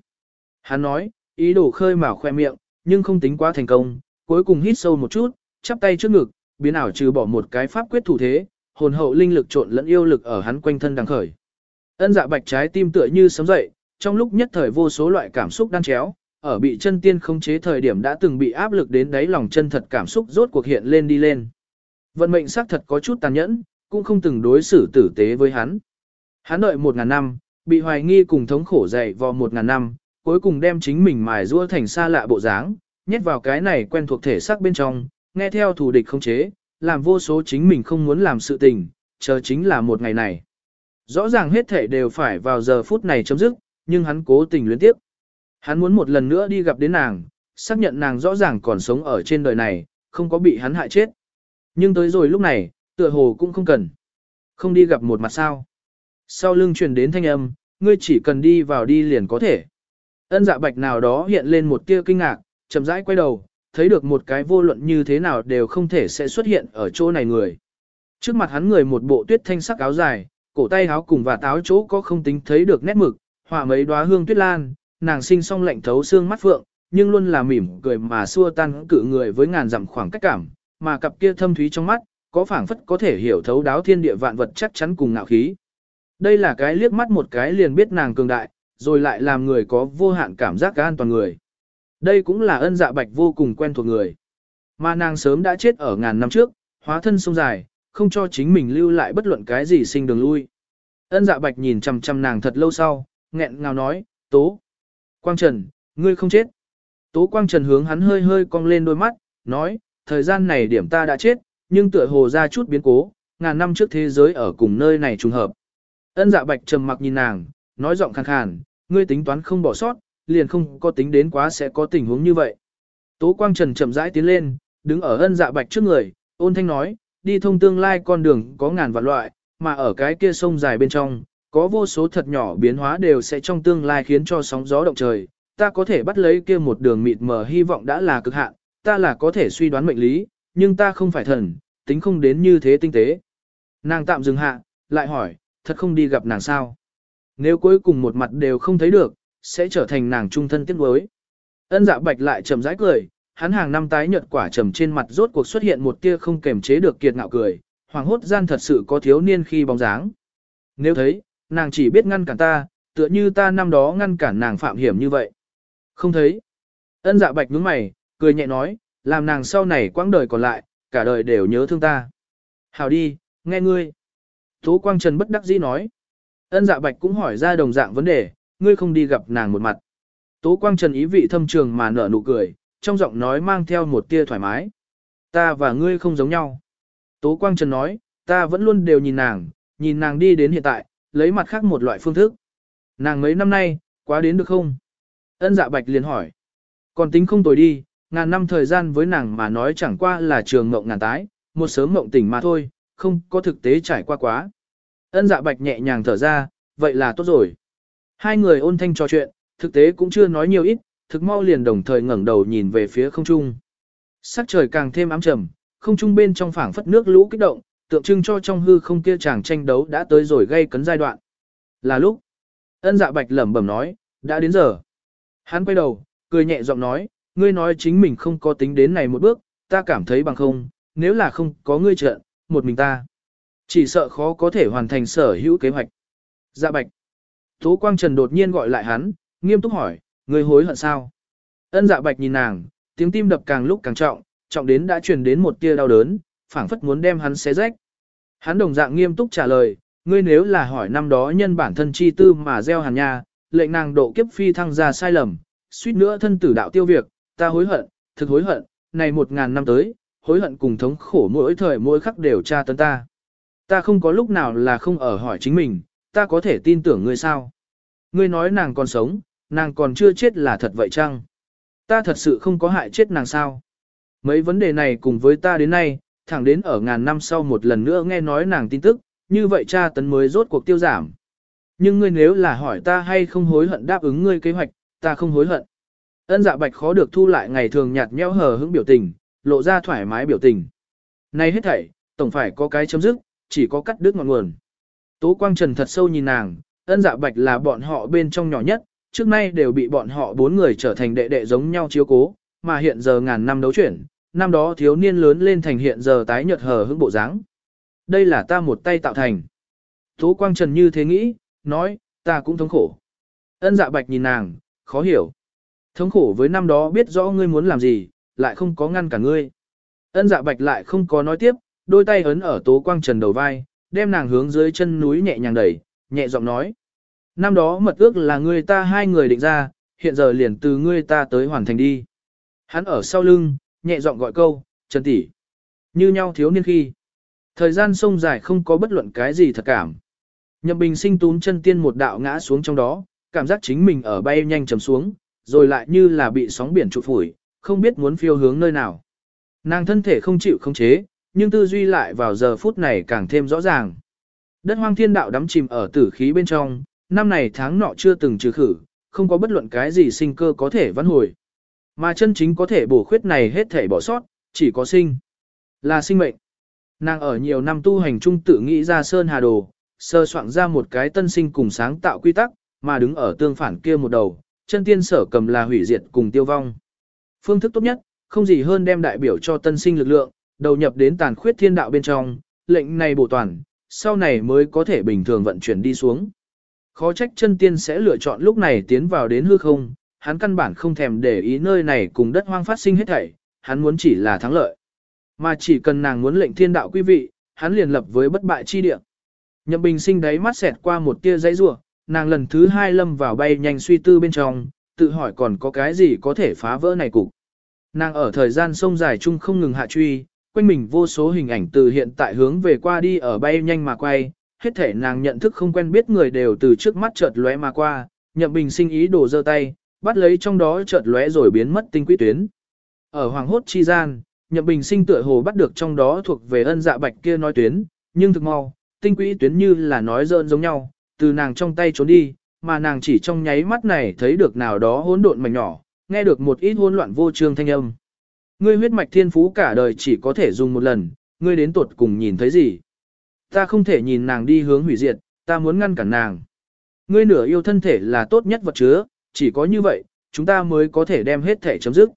Hắn nói, ý đồ khơi mào khoe miệng, nhưng không tính quá thành công, cuối cùng hít sâu một chút, chắp tay trước ngực, biến ảo trừ bỏ một cái pháp quyết thủ thế, hồn hậu linh lực trộn lẫn yêu lực ở hắn quanh thân đang khởi. Ân dạ bạch trái tim tựa như sấm dậy, trong lúc nhất thời vô số loại cảm xúc đan chéo, ở bị chân tiên khống chế thời điểm đã từng bị áp lực đến đáy lòng chân thật cảm xúc rốt cuộc hiện lên đi lên. Vận mệnh xác thật có chút tàn nhẫn, cũng không từng đối xử tử tế với hắn. Hắn đợi một ngàn năm, bị hoài nghi cùng thống khổ dày vò một ngàn năm, cuối cùng đem chính mình mài rua thành xa lạ bộ dáng, nhét vào cái này quen thuộc thể xác bên trong, nghe theo thủ địch không chế, làm vô số chính mình không muốn làm sự tình, chờ chính là một ngày này. Rõ ràng hết thể đều phải vào giờ phút này chấm dứt, nhưng hắn cố tình luyến tiếp. Hắn muốn một lần nữa đi gặp đến nàng, xác nhận nàng rõ ràng còn sống ở trên đời này, không có bị hắn hại chết. Nhưng tới rồi lúc này, tựa hồ cũng không cần. Không đi gặp một mặt sao. Sau lưng truyền đến thanh âm, ngươi chỉ cần đi vào đi liền có thể. Ân dạ bạch nào đó hiện lên một tia kinh ngạc, chậm rãi quay đầu, thấy được một cái vô luận như thế nào đều không thể sẽ xuất hiện ở chỗ này người. Trước mặt hắn người một bộ tuyết thanh sắc áo dài, cổ tay áo cùng và táo chỗ có không tính thấy được nét mực, hỏa mấy đóa hương tuyết lan, nàng sinh song lạnh thấu xương mắt phượng, nhưng luôn là mỉm cười mà xua tan cự người với ngàn dặm khoảng cách cảm, mà cặp kia thâm thúy trong mắt, có phảng phất có thể hiểu thấu đáo thiên địa vạn vật chắc chắn cùng ngạo khí. Đây là cái liếc mắt một cái liền biết nàng cường đại, rồi lại làm người có vô hạn cảm giác an toàn người. Đây cũng là ân dạ bạch vô cùng quen thuộc người. Mà nàng sớm đã chết ở ngàn năm trước, hóa thân sông dài, không cho chính mình lưu lại bất luận cái gì sinh đường lui. Ân dạ bạch nhìn chằm chằm nàng thật lâu sau, nghẹn ngào nói, Tố. Quang Trần, ngươi không chết. Tố Quang Trần hướng hắn hơi hơi cong lên đôi mắt, nói, thời gian này điểm ta đã chết, nhưng tựa hồ ra chút biến cố, ngàn năm trước thế giới ở cùng nơi này trùng hợp. Ân dạ bạch trầm mặc nhìn nàng, nói giọng khàn khàn, ngươi tính toán không bỏ sót, liền không có tính đến quá sẽ có tình huống như vậy. Tố Quang Trần chậm rãi tiến lên, đứng ở ân dạ bạch trước người, ôn thanh nói, đi thông tương lai con đường có ngàn vạn loại, mà ở cái kia sông dài bên trong, có vô số thật nhỏ biến hóa đều sẽ trong tương lai khiến cho sóng gió động trời, ta có thể bắt lấy kia một đường mịt mờ hy vọng đã là cực hạn, ta là có thể suy đoán mệnh lý, nhưng ta không phải thần, tính không đến như thế tinh tế. Nàng tạm dừng hạ, lại hỏi, thật không đi gặp nàng sao? Nếu cuối cùng một mặt đều không thấy được, sẽ trở thành nàng trung thân tiếc nuối. Ân dạ bạch lại trầm rãi cười, hắn hàng năm tái nhợt quả trầm trên mặt rốt cuộc xuất hiện một tia không kềm chế được kiệt ngạo cười, hoàng hốt gian thật sự có thiếu niên khi bóng dáng. Nếu thấy, nàng chỉ biết ngăn cản ta, tựa như ta năm đó ngăn cản nàng phạm hiểm như vậy. Không thấy. Ân dạ bạch nhướng mày, cười nhẹ nói, làm nàng sau này quãng đời còn lại, cả đời đều nhớ thương ta. Hào đi, nghe ngươi. Tố Quang Trần bất đắc dĩ nói. Ân dạ bạch cũng hỏi ra đồng dạng vấn đề, ngươi không đi gặp nàng một mặt. Tố Quang Trần ý vị thâm trường mà nở nụ cười, trong giọng nói mang theo một tia thoải mái. Ta và ngươi không giống nhau. Tố Quang Trần nói, ta vẫn luôn đều nhìn nàng, nhìn nàng đi đến hiện tại, lấy mặt khác một loại phương thức. Nàng mấy năm nay, quá đến được không? Ân dạ bạch liền hỏi. Còn tính không tồi đi, ngàn năm thời gian với nàng mà nói chẳng qua là trường mộng ngàn tái, một sớm mộng tỉnh mà thôi, không có thực tế trải qua quá. Ân dạ bạch nhẹ nhàng thở ra, vậy là tốt rồi. Hai người ôn thanh trò chuyện, thực tế cũng chưa nói nhiều ít, thực mau liền đồng thời ngẩng đầu nhìn về phía không trung. Sắc trời càng thêm ám trầm, không trung bên trong phảng phất nước lũ kích động, tượng trưng cho trong hư không kia chàng tranh đấu đã tới rồi gây cấn giai đoạn. Là lúc, ân dạ bạch lẩm bẩm nói, đã đến giờ. Hắn quay đầu, cười nhẹ giọng nói, ngươi nói chính mình không có tính đến này một bước, ta cảm thấy bằng không, nếu là không có ngươi trợ, một mình ta. Chỉ sợ khó có thể hoàn thành sở hữu kế hoạch. Dạ bạch. Tố Quang Trần đột nhiên gọi lại hắn, nghiêm túc hỏi, ngươi hối hận sao? Ân dạ bạch nhìn nàng, tiếng tim đập càng lúc càng trọng, trọng đến đã truyền đến một tia đau đớn, phảng phất muốn đem hắn xé rách. Hắn đồng dạng nghiêm túc trả lời, ngươi nếu là hỏi năm đó nhân bản thân chi tư mà gieo hàn nha, lệnh nàng độ kiếp phi thăng ra sai lầm, suýt nữa thân tử đạo tiêu việc, ta hối hận, thực hối hận, này một ngàn năm tới, hối hận cùng thống khổ mỗi thời mỗi khắc đều tra tấn ta. Ta không có lúc nào là không ở hỏi chính mình, ta có thể tin tưởng ngươi sao? Ngươi nói nàng còn sống, nàng còn chưa chết là thật vậy chăng? Ta thật sự không có hại chết nàng sao? Mấy vấn đề này cùng với ta đến nay, thẳng đến ở ngàn năm sau một lần nữa nghe nói nàng tin tức, như vậy cha tấn mới rốt cuộc tiêu giảm. Nhưng ngươi nếu là hỏi ta hay không hối hận đáp ứng ngươi kế hoạch, ta không hối hận. Ân dạ bạch khó được thu lại ngày thường nhạt nhẽo hờ hững biểu tình, lộ ra thoải mái biểu tình. Này hết thảy, tổng phải có cái chấm dứt, chỉ có cắt đứt ngọn nguồn. Tố Quang Trần thật sâu nhìn nàng, ân dạ bạch là bọn họ bên trong nhỏ nhất, trước nay đều bị bọn họ bốn người trở thành đệ đệ giống nhau chiếu cố, mà hiện giờ ngàn năm đấu chuyển, năm đó thiếu niên lớn lên thành hiện giờ tái nhợt hờ hững bộ dáng. Đây là ta một tay tạo thành. Tố Quang Trần như thế nghĩ, nói, ta cũng thống khổ. Ân dạ bạch nhìn nàng, khó hiểu. Thống khổ với năm đó biết rõ ngươi muốn làm gì, lại không có ngăn cả ngươi. Ân dạ bạch lại không có nói tiếp, đôi tay ấn ở tố quang trần đầu vai, đem nàng hướng dưới chân núi nhẹ nhàng đẩy, nhẹ giọng nói. Năm đó mật ước là ngươi ta hai người định ra, hiện giờ liền từ ngươi ta tới hoàn thành đi. Hắn ở sau lưng, nhẹ giọng gọi câu, Trần tỷ, Như nhau thiếu niên khi. Thời gian sông dài không có bất luận cái gì thật cảm. Nhậm bình sinh tún chân tiên một đạo ngã xuống trong đó, cảm giác chính mình ở bay nhanh chầm xuống, rồi lại như là bị sóng biển trụ phủi, không biết muốn phiêu hướng nơi nào. Nàng thân thể không chịu không chế, nhưng tư duy lại vào giờ phút này càng thêm rõ ràng. Đất hoang thiên đạo đắm chìm ở tử khí bên trong, năm này tháng nọ chưa từng trừ khử, không có bất luận cái gì sinh cơ có thể vãn hồi. Mà chân chính có thể bổ khuyết này hết thể bỏ sót, chỉ có sinh. Là sinh mệnh. Nàng ở nhiều năm tu hành trung tự nghĩ ra Sơn Hà Đồ, sơ soạn ra một cái tân sinh cùng sáng tạo quy tắc, mà đứng ở tương phản kia một đầu, chân tiên sở cầm là hủy diệt cùng tiêu vong. Phương thức tốt nhất, không gì hơn đem đại biểu cho tân sinh lực lượng, đầu nhập đến tàn khuyết thiên đạo bên trong, lệnh này bổ toàn, sau này mới có thể bình thường vận chuyển đi xuống. Khó trách chân tiên sẽ lựa chọn lúc này tiến vào đến hư không, hắn căn bản không thèm để ý nơi này cùng đất hoang phát sinh hết thảy, hắn muốn chỉ là thắng lợi. Mà chỉ cần nàng muốn lệnh thiên đạo quý vị, hắn liền lập với bất bại chi địa. Nhậm bình sinh đáy mắt xẹt qua một tia dãy rủa nàng lần thứ hai lâm vào bay nhanh suy tư bên trong, tự hỏi còn có cái gì có thể phá vỡ này cục. Nàng ở thời gian sông dài chung không ngừng hạ truy, quanh mình vô số hình ảnh từ hiện tại hướng về qua đi ở bay nhanh mà quay, hết thể nàng nhận thức không quen biết người đều từ trước mắt chợt lóe mà qua, nhậm bình sinh ý đồ giơ tay, bắt lấy trong đó chợt lóe rồi biến mất tinh quý tuyến. Ở hoàng hốt chi gian, nhậm bình sinh tựa hồ bắt được trong đó thuộc về ân dạ bạch kia nói tuyến, nhưng thực mau, tinh quý tuyến như là nói dơn giống nhau, từ nàng trong tay trốn đi, mà nàng chỉ trong nháy mắt này thấy được nào đó hỗn độn mảnh nhỏ, nghe được một ít hỗn loạn vô trương thanh âm. Ngươi huyết mạch thiên phú cả đời chỉ có thể dùng một lần, ngươi đến tuột cùng nhìn thấy gì? Ta không thể nhìn nàng đi hướng hủy diệt, ta muốn ngăn cản nàng. Ngươi nửa yêu thân thể là tốt nhất vật chứa, chỉ có như vậy, chúng ta mới có thể đem hết thể chấm dứt.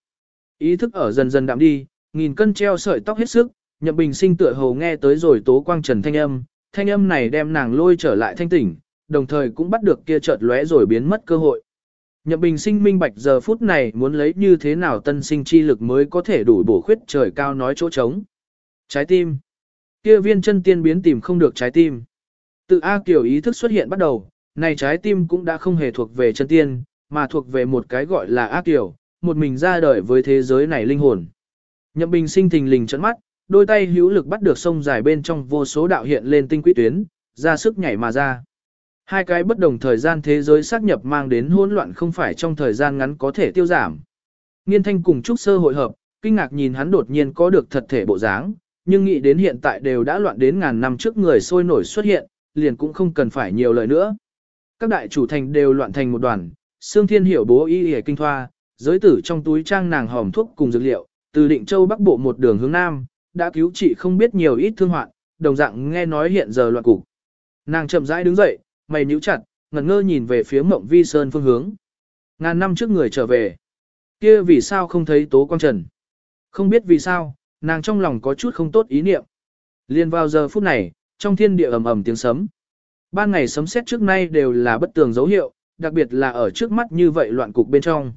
Ý thức ở dần dần đạm đi, nghìn cân treo sợi tóc hết sức, nhậm bình sinh tựa hồ nghe tới rồi tố quang trần thanh âm, thanh âm này đem nàng lôi trở lại thanh tỉnh, đồng thời cũng bắt được kia chợt lóe rồi biến mất cơ hội. Nhậm bình sinh minh bạch giờ phút này muốn lấy như thế nào tân sinh chi lực mới có thể đủ bổ khuyết trời cao nói chỗ trống. Trái tim. Kia viên chân tiên biến tìm không được trái tim. Tự A Kiều ý thức xuất hiện bắt đầu, này trái tim cũng đã không hề thuộc về chân tiên, mà thuộc về một cái gọi là A Kiều, một mình ra đời với thế giới này linh hồn. Nhậm bình sinh thình lình chấn mắt, đôi tay hữu lực bắt được sông dài bên trong vô số đạo hiện lên tinh quỹ tuyến, ra sức nhảy mà ra. Hai cái bất đồng thời gian thế giới xác nhập mang đến hỗn loạn không phải trong thời gian ngắn có thể tiêu giảm. Nghiên thanh cùng Trúc Sơ hội hợp, kinh ngạc nhìn hắn đột nhiên có được thật thể bộ dáng, nhưng nghĩ đến hiện tại đều đã loạn đến ngàn năm trước người sôi nổi xuất hiện, liền cũng không cần phải nhiều lời nữa. Các đại chủ thành đều loạn thành một đoàn, Sương Thiên hiểu bố y y kinh thoa, giới tử trong túi trang nàng hòm thuốc cùng dược liệu, từ Định Châu Bắc Bộ một đường hướng Nam, đã cứu trị không biết nhiều ít thương hoạn, đồng dạng nghe nói hiện giờ loạn cục. Nàng chậm rãi đứng dậy, mày nhíu chặt, ngẩn ngơ nhìn về phía Mộng Vi Sơn phương hướng. Ngàn năm trước người trở về, kia vì sao không thấy Tố Quang Trần? Không biết vì sao, nàng trong lòng có chút không tốt ý niệm. Liên vào giờ phút này, trong thiên địa ầm ầm tiếng sấm. Ban ngày sấm sét trước nay đều là bất tường dấu hiệu, đặc biệt là ở trước mắt như vậy loạn cục bên trong.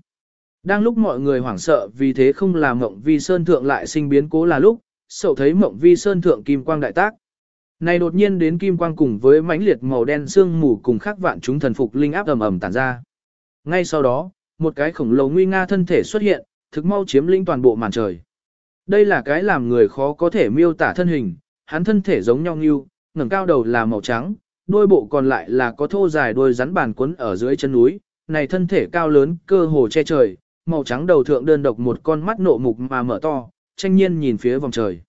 Đang lúc mọi người hoảng sợ vì thế không làm mộng vi sơn thượng lại sinh biến cố là lúc, sậu thấy mộng vi sơn thượng kim quang đại tác. Này đột nhiên đến kim quang cùng với mãnh liệt màu đen sương mù cùng khắc vạn chúng thần phục linh áp ầm ầm tản ra. Ngay sau đó, một cái khổng lồ nguy nga thân thể xuất hiện, thực mau chiếm lĩnh toàn bộ màn trời. Đây là cái làm người khó có thể miêu tả thân hình, hắn thân thể giống nhau như, ngẩng cao đầu là màu trắng, đôi bộ còn lại là có thô dài đôi rắn bàn quấn ở dưới chân núi, này thân thể cao lớn, cơ hồ che trời, màu trắng đầu thượng đơn độc một con mắt nộ mục mà mở to, tranh nhiên nhìn phía vòng trời.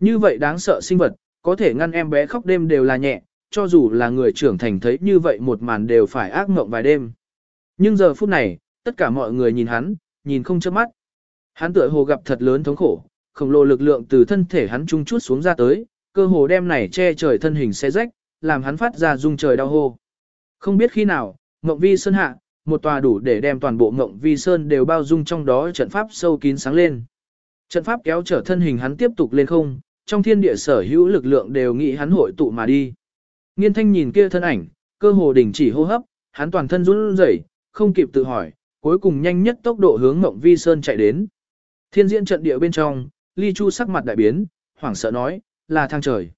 Như vậy đáng sợ sinh vật, có thể ngăn em bé khóc đêm đều là nhẹ, cho dù là người trưởng thành thấy như vậy một màn đều phải ác mộng vài đêm. Nhưng giờ phút này, tất cả mọi người nhìn hắn, nhìn không chớp mắt. Hắn tựa hồ gặp thật lớn thống khổ, khổng lồ lực lượng từ thân thể hắn trung chút xuống ra tới, cơ hồ đem này che trời thân hình xe rách, làm hắn phát ra rung trời đau hô. Không biết khi nào, Ngộng Vi Sơn hạ, một tòa đủ để đem toàn bộ Ngộng Vi Sơn đều bao dung trong đó trận pháp sâu kín sáng lên. Trận pháp kéo trở thân hình hắn tiếp tục lên không, trong thiên địa sở hữu lực lượng đều nghĩ hắn hội tụ mà đi. Nghiên thanh nhìn kia thân ảnh, cơ hồ đình chỉ hô hấp, hắn toàn thân run rẩy, không kịp tự hỏi, cuối cùng nhanh nhất tốc độ hướng Ngộng Vi Sơn chạy đến. Thiên diễn trận địa bên trong, Ly Chu sắc mặt đại biến, hoảng sợ nói, là thang trời.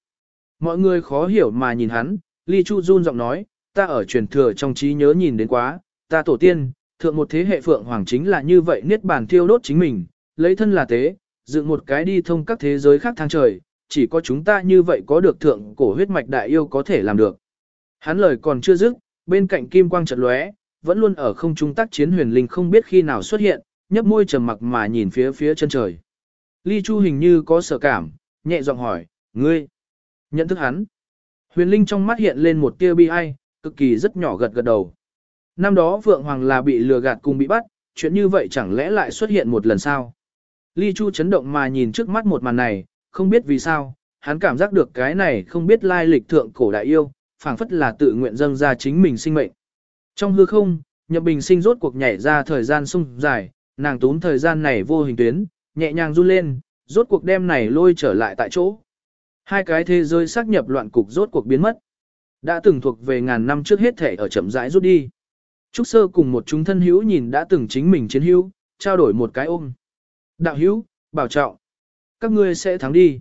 Mọi người khó hiểu mà nhìn hắn, Ly Chu run giọng nói, ta ở truyền thừa trong trí nhớ nhìn đến quá, ta tổ tiên, thượng một thế hệ phượng hoàng chính là như vậy niết bàn thiêu đốt chính mình, lấy thân là tế, dựng một cái đi thông các thế giới khác thang trời, chỉ có chúng ta như vậy có được thượng cổ huyết mạch đại yêu có thể làm được. Hắn lời còn chưa dứt, bên cạnh kim quang chợt lóe, vẫn luôn ở không trung tác chiến huyền linh không biết khi nào xuất hiện, nhấp môi trầm mặc mà nhìn phía phía chân trời. Ly Chu hình như có sợ cảm, nhẹ giọng hỏi, ngươi, nhận thức hắn. Huyền Linh trong mắt hiện lên một tia bi ai, cực kỳ rất nhỏ gật gật đầu. Năm đó Phượng Hoàng là bị lừa gạt cùng bị bắt, chuyện như vậy chẳng lẽ lại xuất hiện một lần sao? Ly Chu chấn động mà nhìn trước mắt một màn này, không biết vì sao, hắn cảm giác được cái này không biết lai lịch thượng cổ đại yêu, phảng phất là tự nguyện dâng ra chính mình sinh mệnh. Trong hư không, Nhậm Bình sinh rốt cuộc nhảy ra thời gian sung dài, nàng tốn thời gian này vô hình tuyến, nhẹ nhàng run lên, rốt cuộc đem này lôi trở lại tại chỗ. Hai cái thế giới xác nhập loạn cục rốt cuộc biến mất. Đã từng thuộc về ngàn năm trước hết thể ở chậm rãi rút đi. Trúc Sơ cùng một chúng thân hữu nhìn đã từng chính mình chiến hữu, trao đổi một cái ôm. Đạo hữu, bảo trọng. Các ngươi sẽ thắng đi.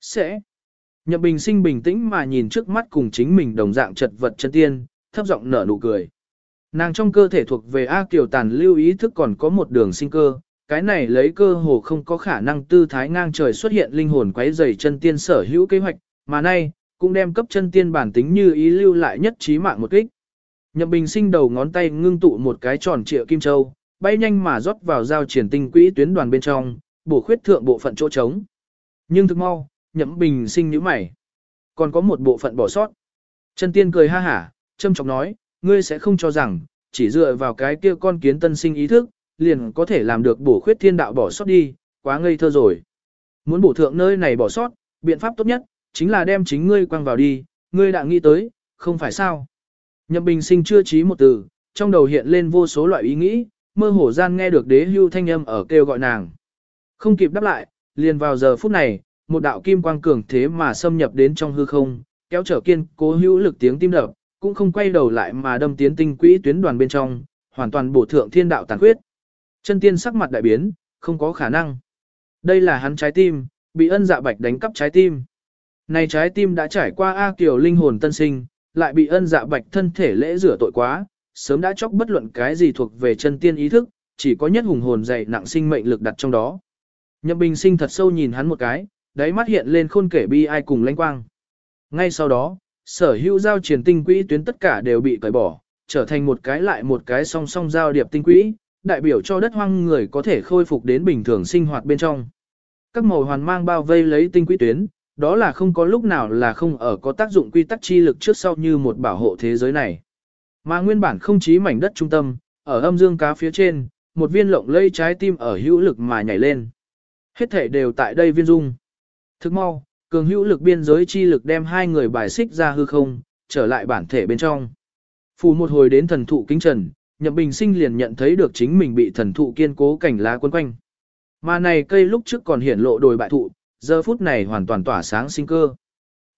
Sẽ. Nhậm Bình sinh bình tĩnh mà nhìn trước mắt cùng chính mình đồng dạng chật vật chân tiên, thấp giọng nở nụ cười. Nàng trong cơ thể thuộc về A Kiều Tàn lưu ý thức còn có một đường sinh cơ, cái này lấy cơ hồ không có khả năng tư thái ngang trời xuất hiện linh hồn quấy dày chân tiên sở hữu kế hoạch, mà nay, cũng đem cấp chân tiên bản tính như ý lưu lại nhất trí mạng một kích. Nhậm Bình sinh đầu ngón tay ngưng tụ một cái tròn trịa kim châu, bay nhanh mà rót vào giao triển tinh quỹ tuyến đoàn bên trong, bổ khuyết thượng bộ phận chỗ trống. Nhưng thực mau, Nhậm Bình sinh nhíu mày. Còn có một bộ phận bỏ sót. Chân tiên cười ha hả, châm chọc nói, ngươi sẽ không cho rằng, chỉ dựa vào cái kia con kiến tân sinh ý thức, liền có thể làm được bổ khuyết thiên đạo bỏ sót đi, quá ngây thơ rồi. Muốn bổ thượng nơi này bỏ sót, biện pháp tốt nhất, chính là đem chính ngươi quăng vào đi, ngươi đã nghĩ tới, không phải sao. Nhậm bình sinh chưa trí một từ, trong đầu hiện lên vô số loại ý nghĩ, mơ hồ gian nghe được đế hưu thanh âm ở kêu gọi nàng. Không kịp đáp lại, liền vào giờ phút này, một đạo kim quang cường thế mà xâm nhập đến trong hư không, kéo trở kiên cố hữu lực tiếng tim đập, cũng không quay đầu lại mà đâm tiến tinh quỹ tuyến đoàn bên trong, hoàn toàn bổ thượng thiên đạo tàn khuyết. Chân tiên sắc mặt đại biến, không có khả năng. Đây là hắn trái tim, bị ân dạ bạch đánh cắp trái tim. Này trái tim đã trải qua A Kiều linh hồn tân sinh, lại bị ân dạ bạch thân thể lễ rửa tội quá, sớm đã chóc bất luận cái gì thuộc về chân tiên ý thức, chỉ có nhất hùng hồn dày nặng sinh mệnh lực đặt trong đó. Nhậm bình sinh thật sâu nhìn hắn một cái, đáy mắt hiện lên khôn kể bi ai cùng lãnh quang. Ngay sau đó, sở hữu giao triển tinh quỹ tuyến tất cả đều bị cởi bỏ, trở thành một cái lại một cái song song giao điệp tinh quỹ, đại biểu cho đất hoang người có thể khôi phục đến bình thường sinh hoạt bên trong. Các màu hoàn mang bao vây lấy tinh quỹ tuyến, đó là không có lúc nào là không ở có tác dụng quy tắc chi lực trước sau như một bảo hộ thế giới này. Mà nguyên bản không chí mảnh đất trung tâm, ở âm dương cá phía trên, một viên lộng lây trái tim ở hữu lực mà nhảy lên. Hết thể đều tại đây viên dung. Thức mau, cường hữu lực biên giới chi lực đem hai người bài xích ra hư không, trở lại bản thể bên trong. Phù một hồi đến thần thụ kính trần, nhậm bình sinh liền nhận thấy được chính mình bị thần thụ kiên cố cảnh lá quấn quanh. Mà này cây lúc trước còn hiển lộ đồi bại thụ, giờ phút này hoàn toàn tỏa sáng sinh cơ.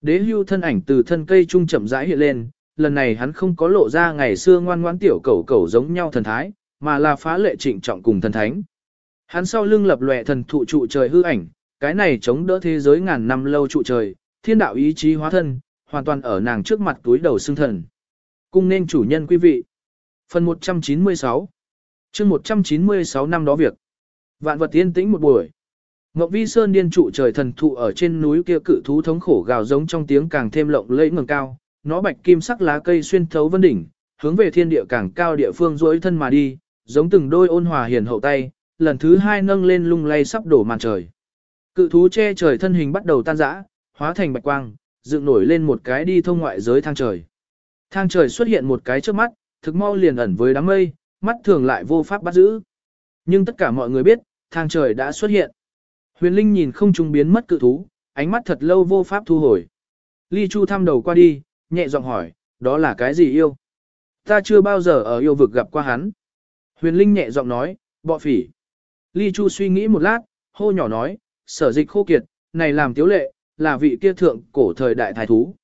Đế hưu thân ảnh từ thân cây trung chậm rãi hiện lên, lần này hắn không có lộ ra ngày xưa ngoan ngoãn tiểu cẩu cẩu giống nhau thần thái, mà là phá lệ trịnh trọng cùng thần thánh. Hắn sau lưng lập lòe thần thụ trụ trời hư ảnh, cái này chống đỡ thế giới ngàn năm lâu trụ trời, thiên đạo ý chí hóa thân, hoàn toàn ở nàng trước mặt túi đầu xương thần. Cung nên chủ nhân quý vị. Phần 196 chương 196 năm đó việc. Vạn vật yên tĩnh một buổi. Ngọc Vi Sơn điên trụ trời thần thụ ở trên núi kia cự thú thống khổ gào giống trong tiếng càng thêm lộng lẫy ngẩng cao, nó bạch kim sắc lá cây xuyên thấu vân đỉnh, hướng về thiên địa càng cao địa phương duỗi thân mà đi, giống từng đôi ôn hòa hiền hậu tay, lần thứ hai nâng lên lung lay sắp đổ màn trời. Cự thú che trời thân hình bắt đầu tan rã, hóa thành bạch quang, dựng nổi lên một cái đi thông ngoại giới thang trời. Thang trời xuất hiện một cái trước mắt, thực mau liền ẩn với đám mây, mắt thường lại vô pháp bắt giữ. Nhưng tất cả mọi người biết, thang trời đã xuất hiện. Huyền Linh nhìn không trung biến mất cự thú, ánh mắt thật lâu vô pháp thu hồi. Ly Chu thăm đầu qua đi, nhẹ giọng hỏi, đó là cái gì yêu? Ta chưa bao giờ ở yêu vực gặp qua hắn. Huyền Linh nhẹ giọng nói, bọ phỉ. Ly Chu suy nghĩ một lát, hô nhỏ nói, sở dịch khô kiệt, này làm tiếu lệ, là vị kia thượng cổ thời đại thái thú.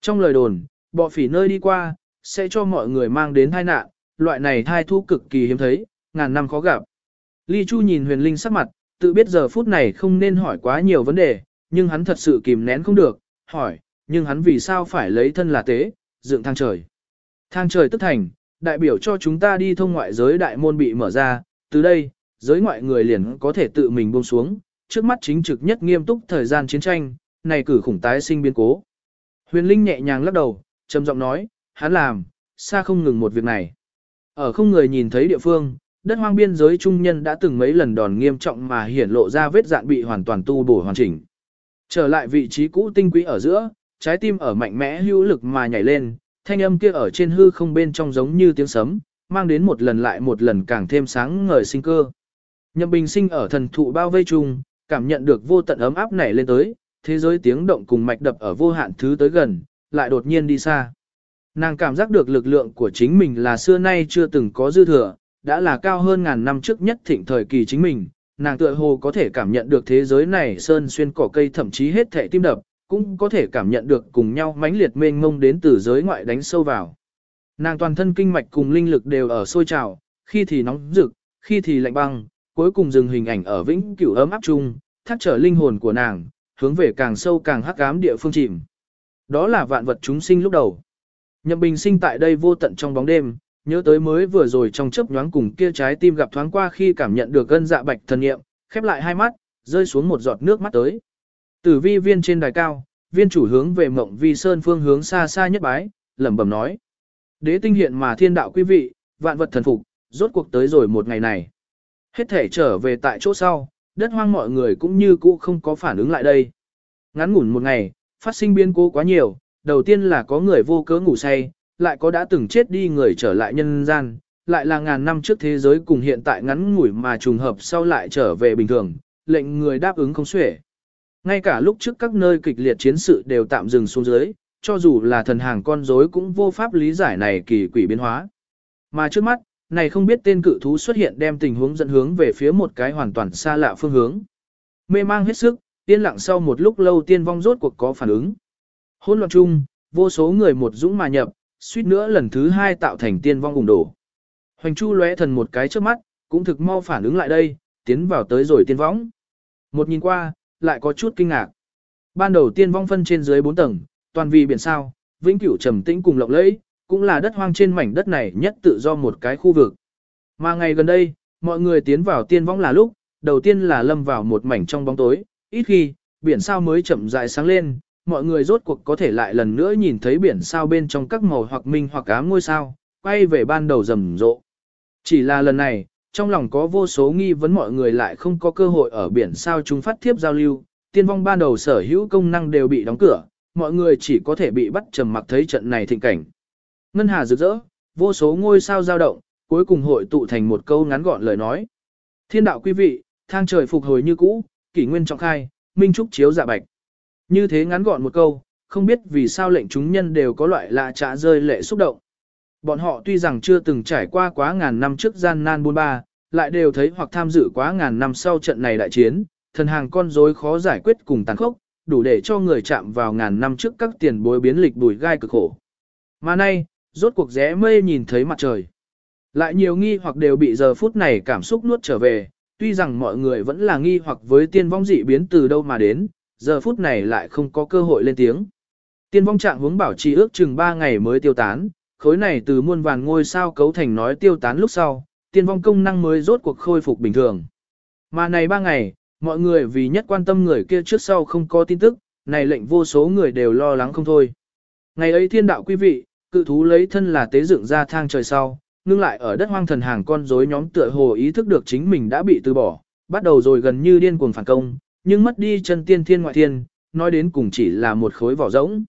Trong lời đồn, bọ phỉ nơi đi qua, sẽ cho mọi người mang đến tai nạn, loại này thai thú cực kỳ hiếm thấy, ngàn năm khó gặp. Ly Chu nhìn huyền linh sắc mặt, tự biết giờ phút này không nên hỏi quá nhiều vấn đề, nhưng hắn thật sự kìm nén không được, hỏi, nhưng hắn vì sao phải lấy thân là tế, dựng thang trời. Thang trời tức thành, đại biểu cho chúng ta đi thông ngoại giới đại môn bị mở ra, từ đây, giới ngoại người liền có thể tự mình buông xuống, trước mắt chính trực nhất nghiêm túc thời gian chiến tranh, này cử khủng tái sinh biến cố. Huyền Linh nhẹ nhàng lắc đầu, trầm giọng nói, hắn làm, xa không ngừng một việc này. Ở không người nhìn thấy địa phương, đất hoang biên giới trung nhân đã từng mấy lần đòn nghiêm trọng mà hiển lộ ra vết dạn bị hoàn toàn tu bổ hoàn chỉnh. Trở lại vị trí cũ tinh quý ở giữa, trái tim ở mạnh mẽ hữu lực mà nhảy lên, thanh âm kia ở trên hư không bên trong giống như tiếng sấm, mang đến một lần lại một lần càng thêm sáng ngời sinh cơ. Nhậm Bình sinh ở thần thụ bao vây chung, cảm nhận được vô tận ấm áp nảy lên tới, thế giới tiếng động cùng mạch đập ở vô hạn thứ tới gần, lại đột nhiên đi xa. Nàng cảm giác được lực lượng của chính mình là xưa nay chưa từng có dư thừa, đã là cao hơn ngàn năm trước nhất thịnh thời kỳ chính mình, nàng tựa hồ có thể cảm nhận được thế giới này sơn xuyên cỏ cây thậm chí hết thể tim đập, cũng có thể cảm nhận được cùng nhau mãnh liệt mênh mông đến từ giới ngoại đánh sâu vào. Nàng toàn thân kinh mạch cùng linh lực đều ở sôi trào, khi thì nóng rực, khi thì lạnh băng, cuối cùng dừng hình ảnh ở vĩnh cửu ấm áp chung, thắt trở linh hồn của nàng, hướng về càng sâu càng hắc ám địa phương chìm. Đó là vạn vật chúng sinh lúc đầu. Nhậm Bình sinh tại đây vô tận trong bóng đêm, nhớ tới mới vừa rồi trong chớp nhoáng cùng kia trái tim gặp thoáng qua khi cảm nhận được gân dạ bạch thần nghiệm, khép lại hai mắt, rơi xuống một giọt nước mắt tới. Tử vi viên trên đài cao, viên chủ hướng về mộng vi sơn phương hướng xa xa nhất bái, lẩm bẩm nói. Đế tinh hiện mà thiên đạo quý vị, vạn vật thần phục, rốt cuộc tới rồi một ngày này. Hết thể trở về tại chỗ sau, đất hoang mọi người cũng như cũ không có phản ứng lại đây. Ngắn ngủn một ngày, phát sinh biến cố quá nhiều, đầu tiên là có người vô cớ ngủ say, lại có đã từng chết đi người trở lại nhân gian, lại là ngàn năm trước thế giới cùng hiện tại ngắn ngủi mà trùng hợp sau lại trở về bình thường, lệnh người đáp ứng không xuể. Ngay cả lúc trước các nơi kịch liệt chiến sự đều tạm dừng xuống dưới, cho dù là thần hàng con rối cũng vô pháp lý giải này kỳ quỷ biến hóa. Mà trước mắt, này không biết tên cự thú xuất hiện đem tình huống dẫn hướng về phía một cái hoàn toàn xa lạ phương hướng. Mê mang hết sức, tiên lặng sau một lúc lâu tiên vong rốt cuộc có phản ứng. Hôn loạn chung, vô số người một dũng mà nhập, suýt nữa lần thứ hai tạo thành tiên vong ủng đổ. Hoành Chu lóe thần một cái trước mắt, cũng thực mau phản ứng lại đây, tiến vào tới rồi tiên vong. Một nhìn qua, lại có chút kinh ngạc. Ban đầu tiên vong phân trên dưới 4 tầng, toàn vì biển sao, vĩnh cửu trầm tĩnh cùng lộng lẫy, cũng là đất hoang trên mảnh đất này nhất tự do một cái khu vực. Mà ngày gần đây, mọi người tiến vào tiên vong là lúc, đầu tiên là lâm vào một mảnh trong bóng tối, ít khi, biển sao mới chậm rãi sáng lên, mọi người rốt cuộc có thể lại lần nữa nhìn thấy biển sao bên trong các màu hoặc minh hoặc ám ngôi sao, quay về ban đầu rầm rộ. Chỉ là lần này, trong lòng có vô số nghi vấn mọi người lại không có cơ hội ở biển sao chúng phát thiếp giao lưu, tiên vong ban đầu sở hữu công năng đều bị đóng cửa, mọi người chỉ có thể bị bắt trầm mặc thấy trận này thịnh cảnh. Ngân hà rực rỡ, vô số ngôi sao dao động, cuối cùng hội tụ thành một câu ngắn gọn lời nói. Thiên đạo quý vị, thang trời phục hồi như cũ, kỷ nguyên trọng khai, minh trúc chiếu dạ bạch. Như thế ngắn gọn một câu, không biết vì sao lệnh chúng nhân đều có loại lạ trả rơi lệ xúc động. Bọn họ tuy rằng chưa từng trải qua quá ngàn năm trước gian nan buôn ba, lại đều thấy hoặc tham dự quá ngàn năm sau trận này đại chiến, thần hàng con rối khó giải quyết cùng tàn khốc, đủ để cho người chạm vào ngàn năm trước các tiền bối biến lịch bùi gai cực khổ. Mà nay, rốt cuộc rẽ mây nhìn thấy mặt trời. Lại nhiều nghi hoặc đều bị giờ phút này cảm xúc nuốt trở về, tuy rằng mọi người vẫn là nghi hoặc với tiên vong dị biến từ đâu mà đến, giờ phút này lại không có cơ hội lên tiếng. Tiên vong trạng hướng bảo trì ước chừng 3 ngày mới tiêu tán, khối này từ muôn vàn ngôi sao cấu thành nói tiêu tán lúc sau, tiên vong công năng mới rốt cuộc khôi phục bình thường. Mà này ba ngày, mọi người vì nhất quan tâm người kia trước sau không có tin tức, này lệnh vô số người đều lo lắng không thôi. Ngày ấy thiên đạo quý vị, cự thú lấy thân là tế dựng ra thang trời sau, ngưng lại ở đất hoang thần hàng con rối nhóm tựa hồ ý thức được chính mình đã bị từ bỏ, bắt đầu rồi gần như điên cuồng phản công, nhưng mất đi chân tiên thiên ngoại thiên, nói đến cùng chỉ là một khối vỏ rỗng.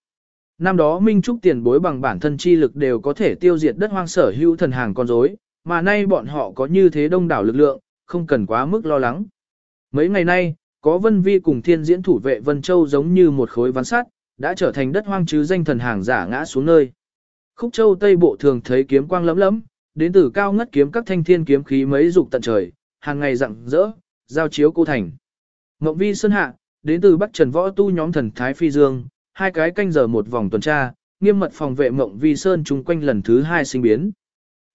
Năm đó Minh Trúc tiền bối bằng bản thân chi lực đều có thể tiêu diệt đất hoang sở hữu thần hàng con rối, mà nay bọn họ có như thế đông đảo lực lượng, không cần quá mức lo lắng. Mấy ngày nay, có Vân Vi cùng thiên diễn thủ vệ Vân Châu giống như một khối ván sắt, đã trở thành đất hoang chứ danh thần hàng giả ngã xuống nơi. Khúc Châu Tây Bộ thường thấy kiếm quang lấm lấm, đến từ cao ngất kiếm các thanh thiên kiếm khí mấy dục tận trời, hàng ngày rạng rỡ, giao chiếu cô thành. Ngộng Vi Sơn Hạ, đến từ Bắc Trần Võ Tu nhóm thần Thái Phi Dương, hai cái canh giờ một vòng tuần tra, nghiêm mật phòng vệ Mộng Vi Sơn chung quanh lần thứ hai sinh biến.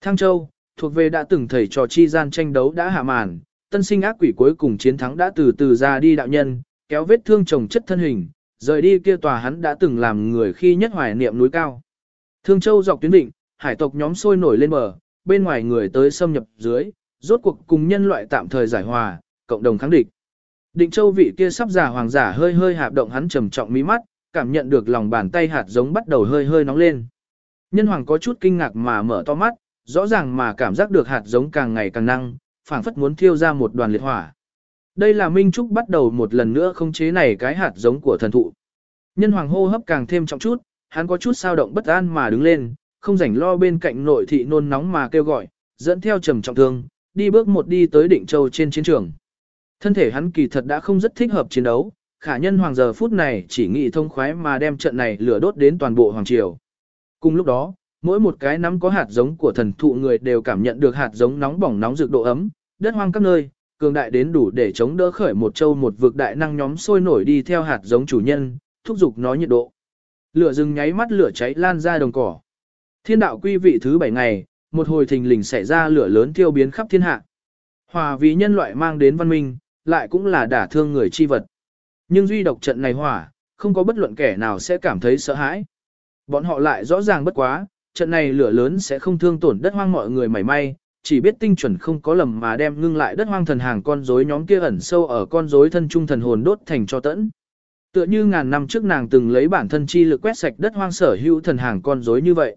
Thăng Châu, thuộc về đã từng thầy trò chi gian tranh đấu đã hạ màn, tân sinh ác quỷ cuối cùng chiến thắng đã từ từ ra đi đạo nhân, kéo vết thương chồng chất thân hình, rời đi kia tòa hắn đã từng làm người khi nhất hoài niệm núi cao. Thương Châu dọc tuyến định, hải tộc nhóm sôi nổi lên bờ, bên ngoài người tới xâm nhập dưới, rốt cuộc cùng nhân loại tạm thời giải hòa, cộng đồng kháng địch. Định Châu vị kia sắp giả hoàng giả hơi hơi hạp động hắn trầm trọng mí mắt, cảm nhận được lòng bàn tay hạt giống bắt đầu hơi hơi nóng lên. Nhân hoàng có chút kinh ngạc mà mở to mắt, rõ ràng mà cảm giác được hạt giống càng ngày càng năng, phảng phất muốn thiêu ra một đoàn liệt hỏa. Đây là Minh Trúc bắt đầu một lần nữa không chế này cái hạt giống của thần thụ. Nhân hoàng hô hấp càng thêm trọng chút, hắn có chút sao động bất an mà đứng lên, không rảnh lo bên cạnh nội thị nôn nóng mà kêu gọi, dẫn theo trầm trọng thương, đi bước một đi tới đỉnh châu trên chiến trường. Thân thể hắn kỳ thật đã không rất thích hợp chiến đấu, khả nhân hoàng giờ phút này chỉ nghĩ thông khoái mà đem trận này lửa đốt đến toàn bộ hoàng triều. Cùng lúc đó, mỗi một cái nắm có hạt giống của thần thụ người đều cảm nhận được hạt giống nóng bỏng nóng rực độ ấm, đất hoang các nơi, cường đại đến đủ để chống đỡ khởi một châu một vực đại năng nhóm sôi nổi đi theo hạt giống chủ nhân, thúc giục nó nhiệt độ. Lửa rừng nháy mắt lửa cháy lan ra đồng cỏ. Thiên đạo quy vị thứ bảy ngày, một hồi thình lình xảy ra lửa lớn tiêu biến khắp thiên hạ. Hòa vì nhân loại mang đến văn minh, lại cũng là đả thương người chi vật. Nhưng duy độc trận này hỏa, không có bất luận kẻ nào sẽ cảm thấy sợ hãi. Bọn họ lại rõ ràng bất quá, trận này lửa lớn sẽ không thương tổn đất hoang mọi người mảy may, chỉ biết tinh chuẩn không có lầm mà đem ngưng lại đất hoang thần hàng con rối nhóm kia ẩn sâu ở con rối thân trung thần hồn đốt thành cho tẫn. Tựa như ngàn năm trước nàng từng lấy bản thân chi lực quét sạch đất hoang sở hữu thần hàng con rối như vậy.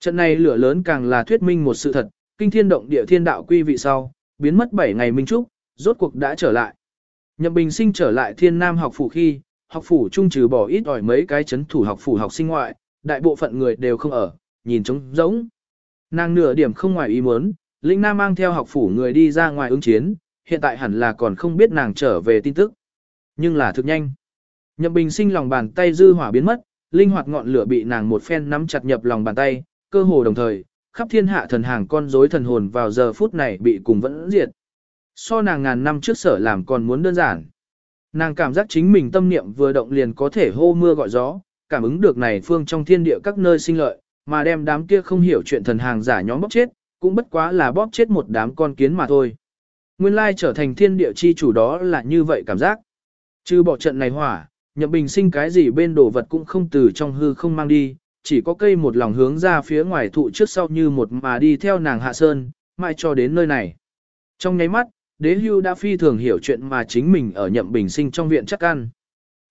Trận này lửa lớn càng là thuyết minh một sự thật, kinh thiên động địa thiên đạo quy vị sau, biến mất 7 ngày minh trúc, rốt cuộc đã trở lại. Nhậm Bình Sinh trở lại Thiên Nam học phủ khi, học phủ trung trừ bỏ ít ỏi mấy cái chấn thủ học phủ học sinh ngoại, đại bộ phận người đều không ở, nhìn trống rỗng. Nàng nửa điểm không ngoài ý muốn, Linh Nam mang theo học phủ người đi ra ngoài ứng chiến, hiện tại hẳn là còn không biết nàng trở về tin tức. Nhưng là thực nhanh. Nhậm Bình Sinh lòng bàn tay dư hỏa biến mất, linh hoạt ngọn lửa bị nàng một phen nắm chặt nhập lòng bàn tay, cơ hồ đồng thời, khắp thiên hạ thần hàng con rối thần hồn vào giờ phút này bị cùng vẫn diệt. So nàng ngàn năm trước sở làm còn muốn đơn giản. Nàng cảm giác chính mình tâm niệm vừa động liền có thể hô mưa gọi gió, cảm ứng được này phương trong thiên địa các nơi sinh lợi, mà đem đám kia không hiểu chuyện thần hàng giả nhóm bóp chết, cũng bất quá là bóp chết một đám con kiến mà thôi. Nguyên lai trở thành thiên địa chi chủ đó là như vậy cảm giác. Chứ bỏ trận này hỏa, nhậm bình sinh cái gì bên đồ vật cũng không từ trong hư không mang đi, chỉ có cây một lòng hướng ra phía ngoài thụ trước sau như một mà đi theo nàng hạ sơn, mai cho đến nơi này. Trong nháy mắt, đế hưu đã phi thường hiểu chuyện mà chính mình ở nhậm bình sinh trong viện chắc ăn.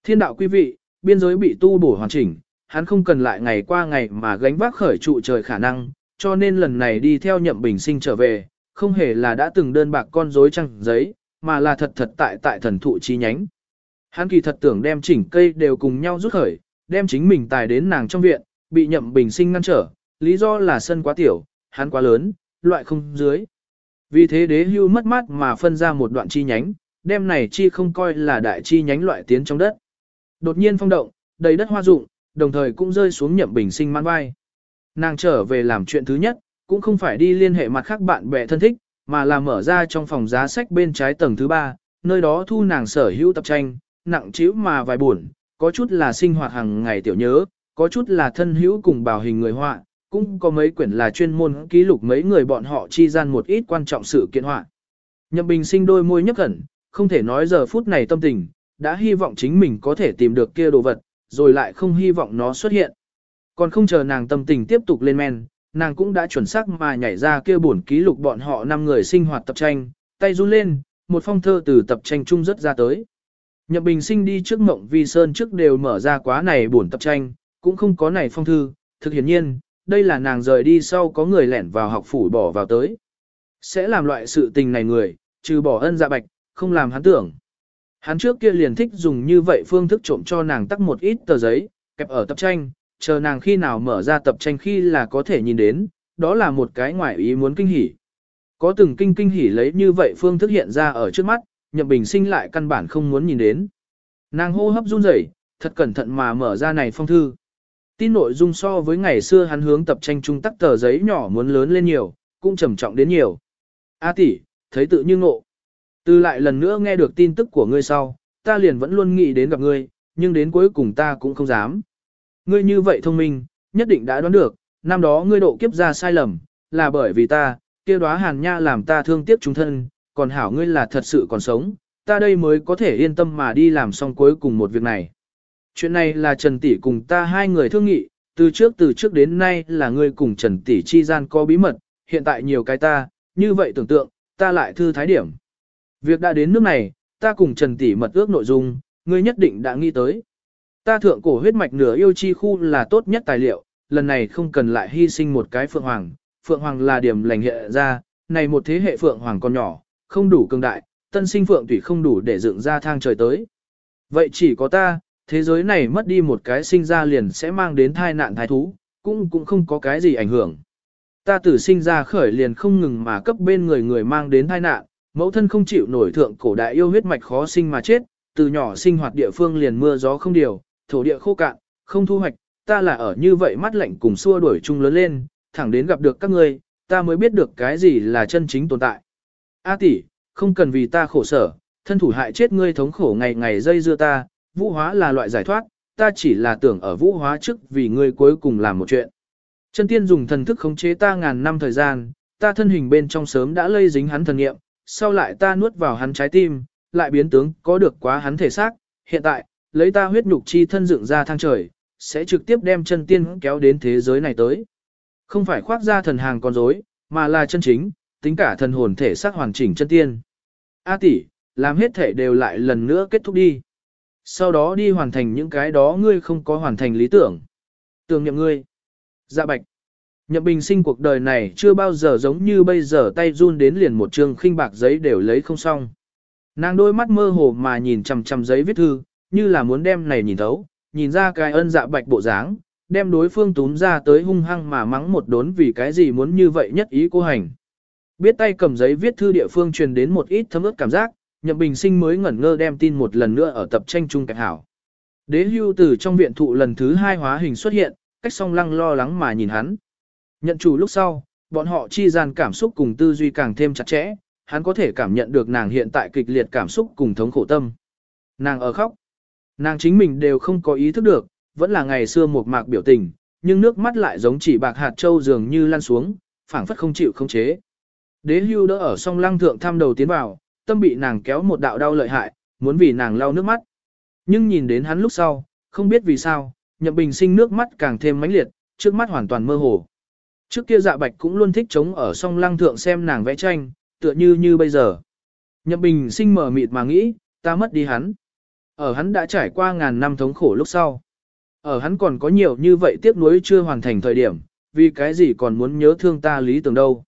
Thiên đạo quý vị, biên giới bị tu bổ hoàn chỉnh, hắn không cần lại ngày qua ngày mà gánh vác khởi trụ trời khả năng, cho nên lần này đi theo nhậm bình sinh trở về, không hề là đã từng đơn bạc con rối trăng giấy, mà là thật thật tại tại thần thụ chi nhánh. Hắn kỳ thật tưởng đem chỉnh cây đều cùng nhau rút khởi, đem chính mình tài đến nàng trong viện, bị nhậm bình sinh ngăn trở, lý do là sân quá tiểu, hắn quá lớn, loại không dưới. Vì thế đế hưu mất mát mà phân ra một đoạn chi nhánh, đem này chi không coi là đại chi nhánh loại tiến trong đất. Đột nhiên phong động, đầy đất hoa rụng, đồng thời cũng rơi xuống nhậm bình sinh man vai. Nàng trở về làm chuyện thứ nhất, cũng không phải đi liên hệ mặt khác bạn bè thân thích, mà là mở ra trong phòng giá sách bên trái tầng thứ ba, nơi đó thu nàng sở hữu tập tranh, nặng chiếu mà vài buồn, có chút là sinh hoạt hàng ngày tiểu nhớ, có chút là thân hữu cùng bảo hình người họa, cũng có mấy quyển là chuyên môn ký lục mấy người bọn họ chi gian một ít quan trọng sự kiện họa. Nhậm Bình sinh đôi môi nhấp khẩn, không thể nói giờ phút này tâm tình, đã hy vọng chính mình có thể tìm được kia đồ vật, rồi lại không hy vọng nó xuất hiện. Còn không chờ nàng tâm tình tiếp tục lên men, nàng cũng đã chuẩn xác mà nhảy ra kia buồn ký lục bọn họ năm người sinh hoạt tập tranh, tay run lên, một phong thơ từ tập tranh chung rất ra tới. Nhậm Bình sinh đi trước mộng vi sơn trước đều mở ra quá này buồn tập tranh, cũng không có này phong thư, thực hiển nhiên, đây là nàng rời đi sau có người lẻn vào học phủ bỏ vào tới. Sẽ làm loại sự tình này người, trừ bỏ ân dạ bạch, không làm hắn tưởng. Hắn trước kia liền thích dùng như vậy phương thức trộm cho nàng tắt một ít tờ giấy, kẹp ở tập tranh, chờ nàng khi nào mở ra tập tranh khi là có thể nhìn đến, đó là một cái ngoại ý muốn kinh hỉ. Có từng kinh kinh hỉ lấy như vậy phương thức hiện ra ở trước mắt, nhậm bình sinh lại căn bản không muốn nhìn đến. Nàng hô hấp run rẩy, thật cẩn thận mà mở ra này phong thư. Tin nội dung so với ngày xưa hắn hướng tập tranh trung tắc tờ giấy nhỏ muốn lớn lên nhiều, cũng trầm trọng đến nhiều. A tỷ, thấy tự như ngộ. Từ lại lần nữa nghe được tin tức của ngươi sau, ta liền vẫn luôn nghĩ đến gặp ngươi, nhưng đến cuối cùng ta cũng không dám. Ngươi như vậy thông minh, nhất định đã đoán được, năm đó ngươi độ kiếp ra sai lầm, là bởi vì ta, kia đóa hàn nha làm ta thương tiếc chúng thân, còn hảo ngươi là thật sự còn sống, ta đây mới có thể yên tâm mà đi làm xong cuối cùng một việc này. Chuyện này là Trần Tỷ cùng ta hai người thương nghị, từ trước từ trước đến nay là ngươi cùng Trần Tỷ chi gian có bí mật, hiện tại nhiều cái ta, như vậy tưởng tượng, ta lại thư thái điểm. Việc đã đến nước này, ta cùng Trần Tỷ mật ước nội dung, ngươi nhất định đã nghĩ tới. Ta thượng cổ huyết mạch nửa yêu chi khu là tốt nhất tài liệu, lần này không cần lại hy sinh một cái Phượng Hoàng. Phượng Hoàng là điểm lành hệ ra, này một thế hệ Phượng Hoàng còn nhỏ, không đủ cường đại, tân sinh Phượng Thủy không đủ để dựng ra thang trời tới. Vậy chỉ có ta, thế giới này mất đi một cái sinh ra liền sẽ mang đến thai nạn thái thú, cũng cũng không có cái gì ảnh hưởng. Ta tử sinh ra khởi liền không ngừng mà cấp bên người người mang đến thai nạn, mẫu thân không chịu nổi thượng cổ đại yêu huyết mạch khó sinh mà chết, từ nhỏ sinh hoạt địa phương liền mưa gió không điều, thổ địa khô cạn, không thu hoạch, ta là ở như vậy mắt lạnh cùng xua đuổi chung lớn lên, thẳng đến gặp được các ngươi, ta mới biết được cái gì là chân chính tồn tại. A tỷ, không cần vì ta khổ sở, thân thủ hại chết ngươi thống khổ ngày ngày dây dưa ta, vũ hóa là loại giải thoát, ta chỉ là tưởng ở vũ hóa trước vì ngươi cuối cùng làm một chuyện. Chân tiên dùng thần thức khống chế ta ngàn năm thời gian, ta thân hình bên trong sớm đã lây dính hắn thần nghiệm, sau lại ta nuốt vào hắn trái tim, lại biến tướng có được quá hắn thể xác, hiện tại, lấy ta huyết nhục chi thân dựng ra thang trời, sẽ trực tiếp đem chân tiên kéo đến thế giới này tới. Không phải khoác ra thần hàng con dối, mà là chân chính, tính cả thần hồn thể xác hoàn chỉnh chân tiên. A tỷ, làm hết thể đều lại lần nữa kết thúc đi. Sau đó đi hoàn thành những cái đó ngươi không có hoàn thành lý tưởng. Tưởng nhậm ngươi. Dạ bạch. Nhậm bình sinh cuộc đời này chưa bao giờ giống như bây giờ tay run đến liền một trường khinh bạc giấy đều lấy không xong. Nàng đôi mắt mơ hồ mà nhìn chằm chằm giấy viết thư, như là muốn đem này nhìn thấu, nhìn ra cái ân dạ bạch bộ dáng, đem đối phương túm ra tới hung hăng mà mắng một đốn vì cái gì muốn như vậy nhất ý cô hành. Biết tay cầm giấy viết thư địa phương truyền đến một ít thấm ướt cảm giác, Nhậm Bình Sinh mới ngẩn ngơ đem tin một lần nữa ở tập tranh chung kẹp hảo. Đế hưu từ trong viện thụ lần thứ hai hóa hình xuất hiện, cách song lăng lo lắng mà nhìn hắn. Nhận chủ lúc sau, bọn họ chi gian cảm xúc cùng tư duy càng thêm chặt chẽ, hắn có thể cảm nhận được nàng hiện tại kịch liệt cảm xúc cùng thống khổ tâm. Nàng ở khóc. Nàng chính mình đều không có ý thức được, vẫn là ngày xưa một mạc biểu tình, nhưng nước mắt lại giống chỉ bạc hạt châu dường như lăn xuống, phảng phất không chịu không chế. Đế hưu đỡ ở song lăng thượng thăm đầu tiến vào, tâm bị nàng kéo một đạo đau lợi hại, muốn vì nàng lau nước mắt. Nhưng nhìn đến hắn lúc sau, không biết vì sao, nhậm bình sinh nước mắt càng thêm mãnh liệt, trước mắt hoàn toàn mơ hồ. Trước kia dạ bạch cũng luôn thích chống ở song lăng thượng xem nàng vẽ tranh, tựa như như bây giờ. Nhậm bình sinh mở mịt mà nghĩ, ta mất đi hắn. Ở hắn đã trải qua ngàn năm thống khổ lúc sau. Ở hắn còn có nhiều như vậy tiếc nuối chưa hoàn thành thời điểm, vì cái gì còn muốn nhớ thương ta lý tưởng đâu.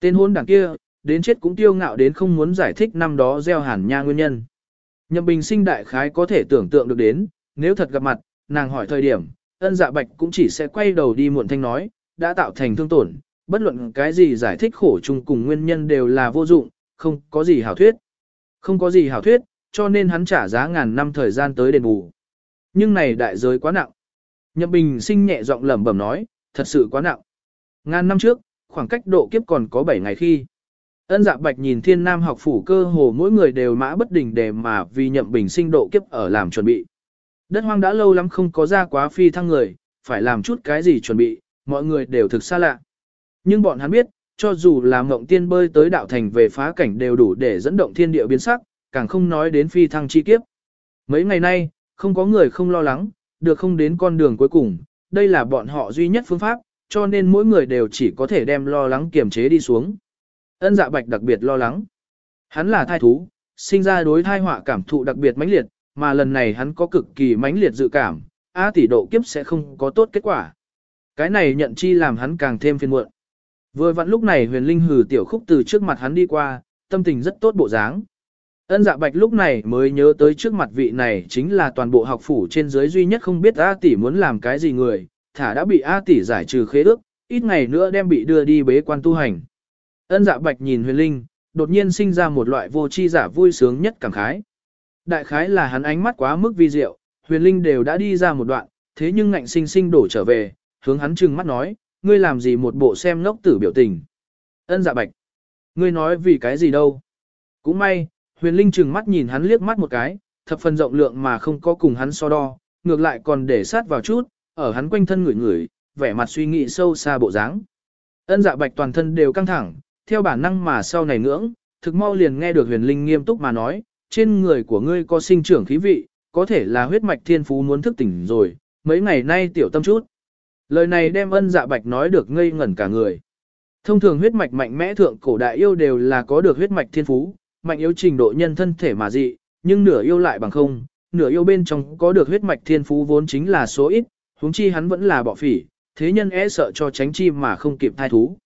Tên hôn đảng kia, đến chết cũng tiêu ngạo đến không muốn giải thích năm đó gieo hàn nha nguyên nhân. Nhậm bình sinh đại khái có thể tưởng tượng được đến, nếu thật gặp mặt, nàng hỏi thời điểm, ân dạ bạch cũng chỉ sẽ quay đầu đi muộn thanh nói, đã tạo thành thương tổn, bất luận cái gì giải thích khổ chung cùng nguyên nhân đều là vô dụng, không có gì hảo thuyết. Không có gì hảo thuyết, cho nên hắn trả giá ngàn năm thời gian tới đền bù. Nhưng này đại giới quá nặng. Nhậm Bình sinh nhẹ giọng lẩm bẩm nói, thật sự quá nặng. Ngàn năm trước, khoảng cách độ kiếp còn có 7 ngày khi. Ân dạ bạch nhìn thiên nam học phủ cơ hồ mỗi người đều mã bất đình để mà vì nhậm bình sinh độ kiếp ở làm chuẩn bị. Đất hoang đã lâu lắm không có ra quá phi thăng người, phải làm chút cái gì chuẩn bị, mọi người đều thực xa lạ. Nhưng bọn hắn biết, cho dù là mộng tiên bơi tới đạo thành về phá cảnh đều đủ để dẫn động thiên địa biến sắc, càng không nói đến phi thăng chi kiếp. Mấy ngày nay, không có người không lo lắng, được không đến con đường cuối cùng, đây là bọn họ duy nhất phương pháp, cho nên mỗi người đều chỉ có thể đem lo lắng kiềm chế đi xuống. Ân dạ bạch đặc biệt lo lắng. Hắn là thai thú, sinh ra đối thai họa cảm thụ đặc biệt mãnh liệt, mà lần này hắn có cực kỳ mãnh liệt dự cảm, A tỷ độ kiếp sẽ không có tốt kết quả. Cái này nhận chi làm hắn càng thêm phiền muộn. Vừa vặn lúc này huyền linh hừ tiểu khúc từ trước mặt hắn đi qua, tâm tình rất tốt bộ dáng. Ân dạ bạch lúc này mới nhớ tới trước mặt vị này chính là toàn bộ học phủ trên dưới duy nhất không biết A tỷ muốn làm cái gì người, thả đã bị A tỷ giải trừ khế ước, ít ngày nữa đem bị đưa đi bế quan tu hành. Ân dạ bạch nhìn huyền linh, đột nhiên sinh ra một loại vô chi giả vui sướng nhất cảm khái. Đại khái là hắn ánh mắt quá mức vi diệu, huyền linh đều đã đi ra một đoạn, thế nhưng ngạnh sinh sinh đổ trở về, hướng hắn trừng mắt nói, ngươi làm gì một bộ xem ngốc tử biểu tình. Ân dạ bạch, ngươi nói vì cái gì đâu. Cũng may, huyền linh trừng mắt nhìn hắn liếc mắt một cái, thập phần rộng lượng mà không có cùng hắn so đo, ngược lại còn để sát vào chút, ở hắn quanh thân ngửi ngửi, vẻ mặt suy nghĩ sâu xa bộ dáng. Ân dạ bạch toàn thân đều căng thẳng, theo bản năng mà sau này ngưỡng, thực mau liền nghe được huyền linh nghiêm túc mà nói, trên người của ngươi có sinh trưởng khí vị, có thể là huyết mạch thiên phú muốn thức tỉnh rồi, mấy ngày nay tiểu tâm chút. Lời này đem ân dạ bạch nói được ngây ngẩn cả người. Thông thường huyết mạch mạnh mẽ thượng cổ đại yêu đều là có được huyết mạch thiên phú, mạnh yếu trình độ nhân thân thể mà dị, nhưng nửa yêu lại bằng không, nửa yêu bên trong có được huyết mạch thiên phú vốn chính là số ít, huống chi hắn vẫn là bọ phỉ, thế nhân e sợ cho tránh chi mà không kịp thai thú.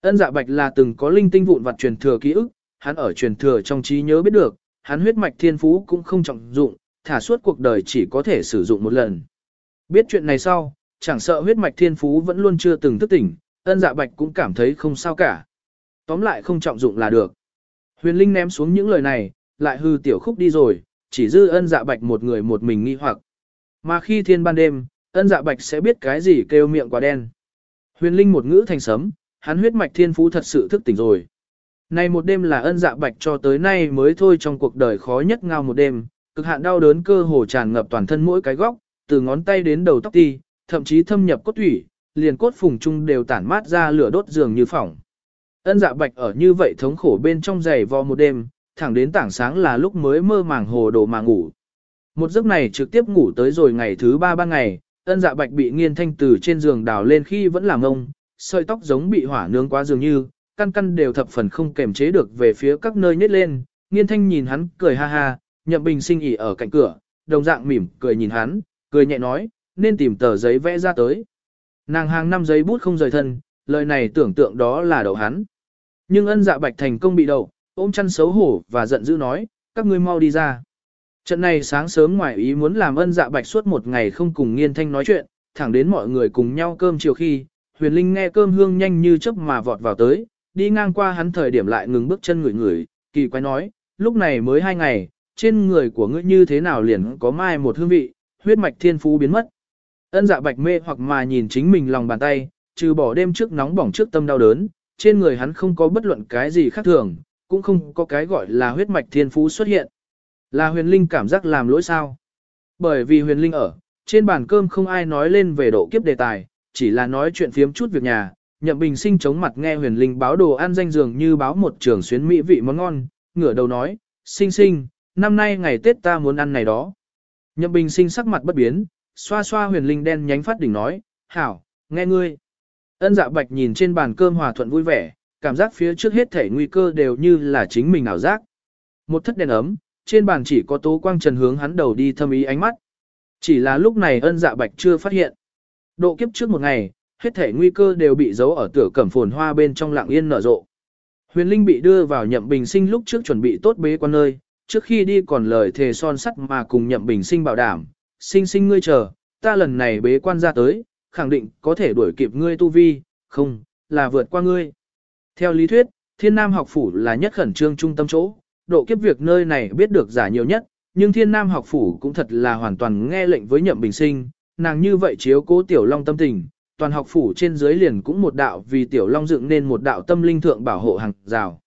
Ân dạ bạch là từng có linh tinh vụn vặt truyền thừa ký ức, hắn ở truyền thừa trong trí nhớ biết được, hắn huyết mạch thiên phú cũng không trọng dụng, thả suốt cuộc đời chỉ có thể sử dụng một lần. Biết chuyện này sau, chẳng sợ huyết mạch thiên phú vẫn luôn chưa từng thức tỉnh, ân dạ bạch cũng cảm thấy không sao cả. Tóm lại không trọng dụng là được. Huyền Linh ném xuống những lời này, lại hư tiểu khúc đi rồi, chỉ dư ân dạ bạch một người một mình nghi hoặc. Mà khi thiên ban đêm, ân dạ bạch sẽ biết cái gì kêu miệng quá đen. Huyền Linh một ngữ thành sấm, hắn huyết mạch thiên phú thật sự thức tỉnh rồi. Nay một đêm là ân dạ bạch cho tới nay mới thôi trong cuộc đời khó nhất ngao một đêm, cực hạn đau đớn cơ hồ tràn ngập toàn thân mỗi cái góc, từ ngón tay đến đầu tóc ti, thậm chí thâm nhập cốt thủy, liền cốt phùng trung đều tản mát ra lửa đốt giường như phỏng. Ân dạ bạch ở như vậy thống khổ bên trong giày vò một đêm, thẳng đến tảng sáng là lúc mới mơ màng hồ đồ mà ngủ. Một giấc này trực tiếp ngủ tới rồi ngày thứ ba ban ngày, ân dạ bạch bị nghiên thanh từ trên giường đào lên khi vẫn làm ông, sợi tóc giống bị hỏa nướng quá dường như, căn căn đều thập phần không kềm chế được về phía các nơi nhét lên, nghiên thanh nhìn hắn cười ha ha, nhậm bình sinh ỉ ở cạnh cửa, đồng dạng mỉm cười nhìn hắn, cười nhẹ nói, nên tìm tờ giấy vẽ ra tới. Nàng hàng năm giấy bút không rời thân, lời này tưởng tượng đó là đậu hắn. Nhưng ân dạ bạch thành công bị đậu, ôm chăn xấu hổ và giận dữ nói, các ngươi mau đi ra. Trận này sáng sớm ngoài ý muốn làm ân dạ bạch suốt một ngày không cùng nghiên thanh nói chuyện, thẳng đến mọi người cùng nhau cơm chiều khi, huyền linh nghe cơm hương nhanh như chớp mà vọt vào tới, đi ngang qua hắn thời điểm lại ngừng bước chân ngửi ngửi, kỳ quái nói, lúc này mới hai ngày, trên người của ngươi như thế nào liền có mai một hương vị, huyết mạch thiên phú biến mất. Ân dạ bạch mê hoặc mà nhìn chính mình lòng bàn tay, trừ bỏ đêm trước nóng bỏng trước tâm đau đớn, trên người hắn không có bất luận cái gì khác thường, cũng không có cái gọi là huyết mạch thiên phú xuất hiện. Là huyền linh cảm giác làm lỗi sao? Bởi vì huyền linh ở, trên bàn cơm không ai nói lên về độ kiếp đề tài, chỉ là nói chuyện phiếm chút việc nhà, nhậm bình sinh chống mặt nghe huyền linh báo đồ ăn danh dường như báo một trường xuyến mỹ vị món ngon, ngửa đầu nói, sinh sinh, năm nay ngày Tết ta muốn ăn này đó. Nhậm bình sinh sắc mặt bất biến, xoa xoa huyền linh đen nhánh phát đỉnh nói, hảo, nghe ngươi. Ân dạ bạch nhìn trên bàn cơm hòa thuận vui vẻ, cảm giác phía trước hết thể nguy cơ đều như là chính mình ảo giác. Một thất đèn ấm, trên bàn chỉ có Tố Quang Trần hướng hắn đầu đi thâm ý ánh mắt. Chỉ là lúc này ân dạ bạch chưa phát hiện. Độ kiếp trước một ngày, hết thể nguy cơ đều bị giấu ở tửa cẩm phồn hoa bên trong lặng yên nở rộ. Huyền Linh bị đưa vào nhậm bình sinh lúc trước chuẩn bị tốt bế quan nơi, trước khi đi còn lời thề son sắt mà cùng nhậm bình sinh bảo đảm, sinh sinh ngươi chờ, ta lần này bế quan ra tới, khẳng định có thể đuổi kịp ngươi tu vi, không, là vượt qua ngươi. Theo lý thuyết, thiên nam học phủ là nhất khẩn trương trung tâm chỗ, độ kiếp việc nơi này biết được giả nhiều nhất, nhưng thiên nam học phủ cũng thật là hoàn toàn nghe lệnh với nhậm bình sinh, nàng như vậy chiếu cố tiểu long tâm tình, toàn học phủ trên dưới liền cũng một đạo vì tiểu long dựng nên một đạo tâm linh thượng bảo hộ hàng rào.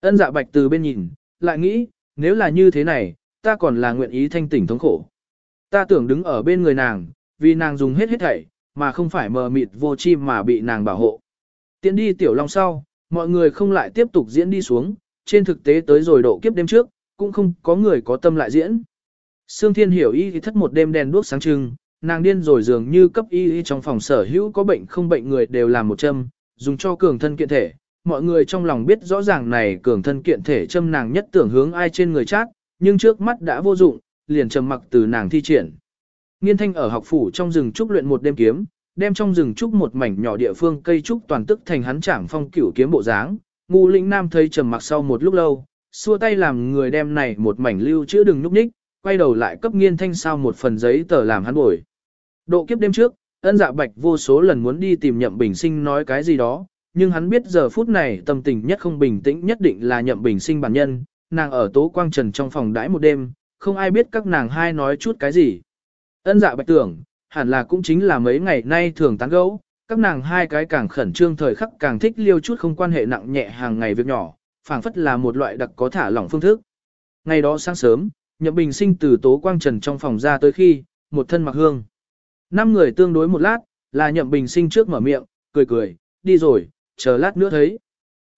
Ân dạ bạch từ bên nhìn, lại nghĩ, nếu là như thế này, ta còn là nguyện ý thanh tỉnh thống khổ. Ta tưởng đứng ở bên người nàng, vì nàng dùng hết hết thảy, mà không phải mờ mịt vô chi mà bị nàng bảo hộ. Tiến đi tiểu long sau, mọi người không lại tiếp tục diễn đi xuống, trên thực tế tới rồi độ kiếp đêm trước, cũng không có người có tâm lại diễn. Sương Thiên hiểu ý thì thất một đêm đèn đuốc sáng trưng, nàng điên rồi dường như cấp y y trong phòng sở hữu có bệnh không bệnh người đều làm một châm, dùng cho cường thân kiện thể. Mọi người trong lòng biết rõ ràng này cường thân kiện thể châm nàng nhất tưởng hướng ai trên người chát, nhưng trước mắt đã vô dụng, liền trầm mặc từ nàng thi triển. Nghiên thanh ở học phủ trong rừng trúc luyện một đêm kiếm, đem trong rừng trúc một mảnh nhỏ địa phương cây trúc toàn tức thành hắn trảng phong cửu kiếm bộ dáng. Ngu lĩnh nam thấy trầm mặc sau một lúc lâu, xua tay làm người đem này một mảnh lưu chữa đừng núp ních, quay đầu lại cấp nghiên thanh sao một phần giấy tờ làm hắn bồi. Độ kiếp đêm trước, ân dạ bạch vô số lần muốn đi tìm nhậm bình sinh nói cái gì đó, nhưng hắn biết giờ phút này tâm tình nhất không bình tĩnh nhất định là nhậm bình sinh bản nhân, nàng ở tố quang trần trong phòng đãi một đêm, không ai biết các nàng hai nói chút cái gì. Ân dạ bạch tưởng, hẳn là cũng chính là mấy ngày nay thường tán gẫu, các nàng hai cái càng khẩn trương thời khắc càng thích liêu chút không quan hệ nặng nhẹ hàng ngày việc nhỏ, phảng phất là một loại đặc có thả lỏng phương thức. Ngày đó sáng sớm, Nhậm Bình Sinh từ Tố Quang Trần trong phòng ra tới khi, một thân mặc hương. Năm người tương đối một lát, là Nhậm Bình Sinh trước mở miệng, cười cười, đi rồi, chờ lát nữa thấy.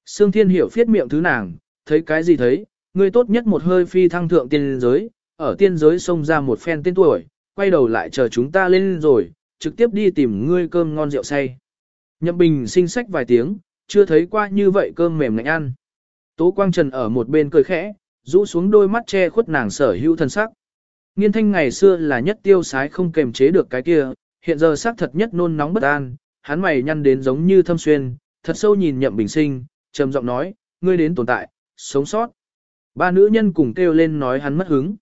Sương Thiên Hiểu phiết miệng thứ nàng, thấy cái gì thấy, ngươi tốt nhất một hơi phi thăng thượng tiên giới, ở tiên giới xông ra một phen tên tuổi, quay đầu lại chờ chúng ta lên rồi, trực tiếp đi tìm ngươi cơm ngon rượu say. Nhậm Bình Sinh sách vài tiếng, chưa thấy qua như vậy cơm mềm ngạnh ăn. Tố Quang Trần ở một bên cười khẽ, rũ xuống đôi mắt che khuất nàng sở hữu thân sắc. Nghiên thanh ngày xưa là nhất tiêu sái không kềm chế được cái kia, hiện giờ sắc thật nhất nôn nóng bất an, hắn mày nhăn đến giống như thâm xuyên, thật sâu nhìn nhậm bình sinh, trầm giọng nói, ngươi đến tồn tại, sống sót. Ba nữ nhân cùng kêu lên nói hắn mất hứng.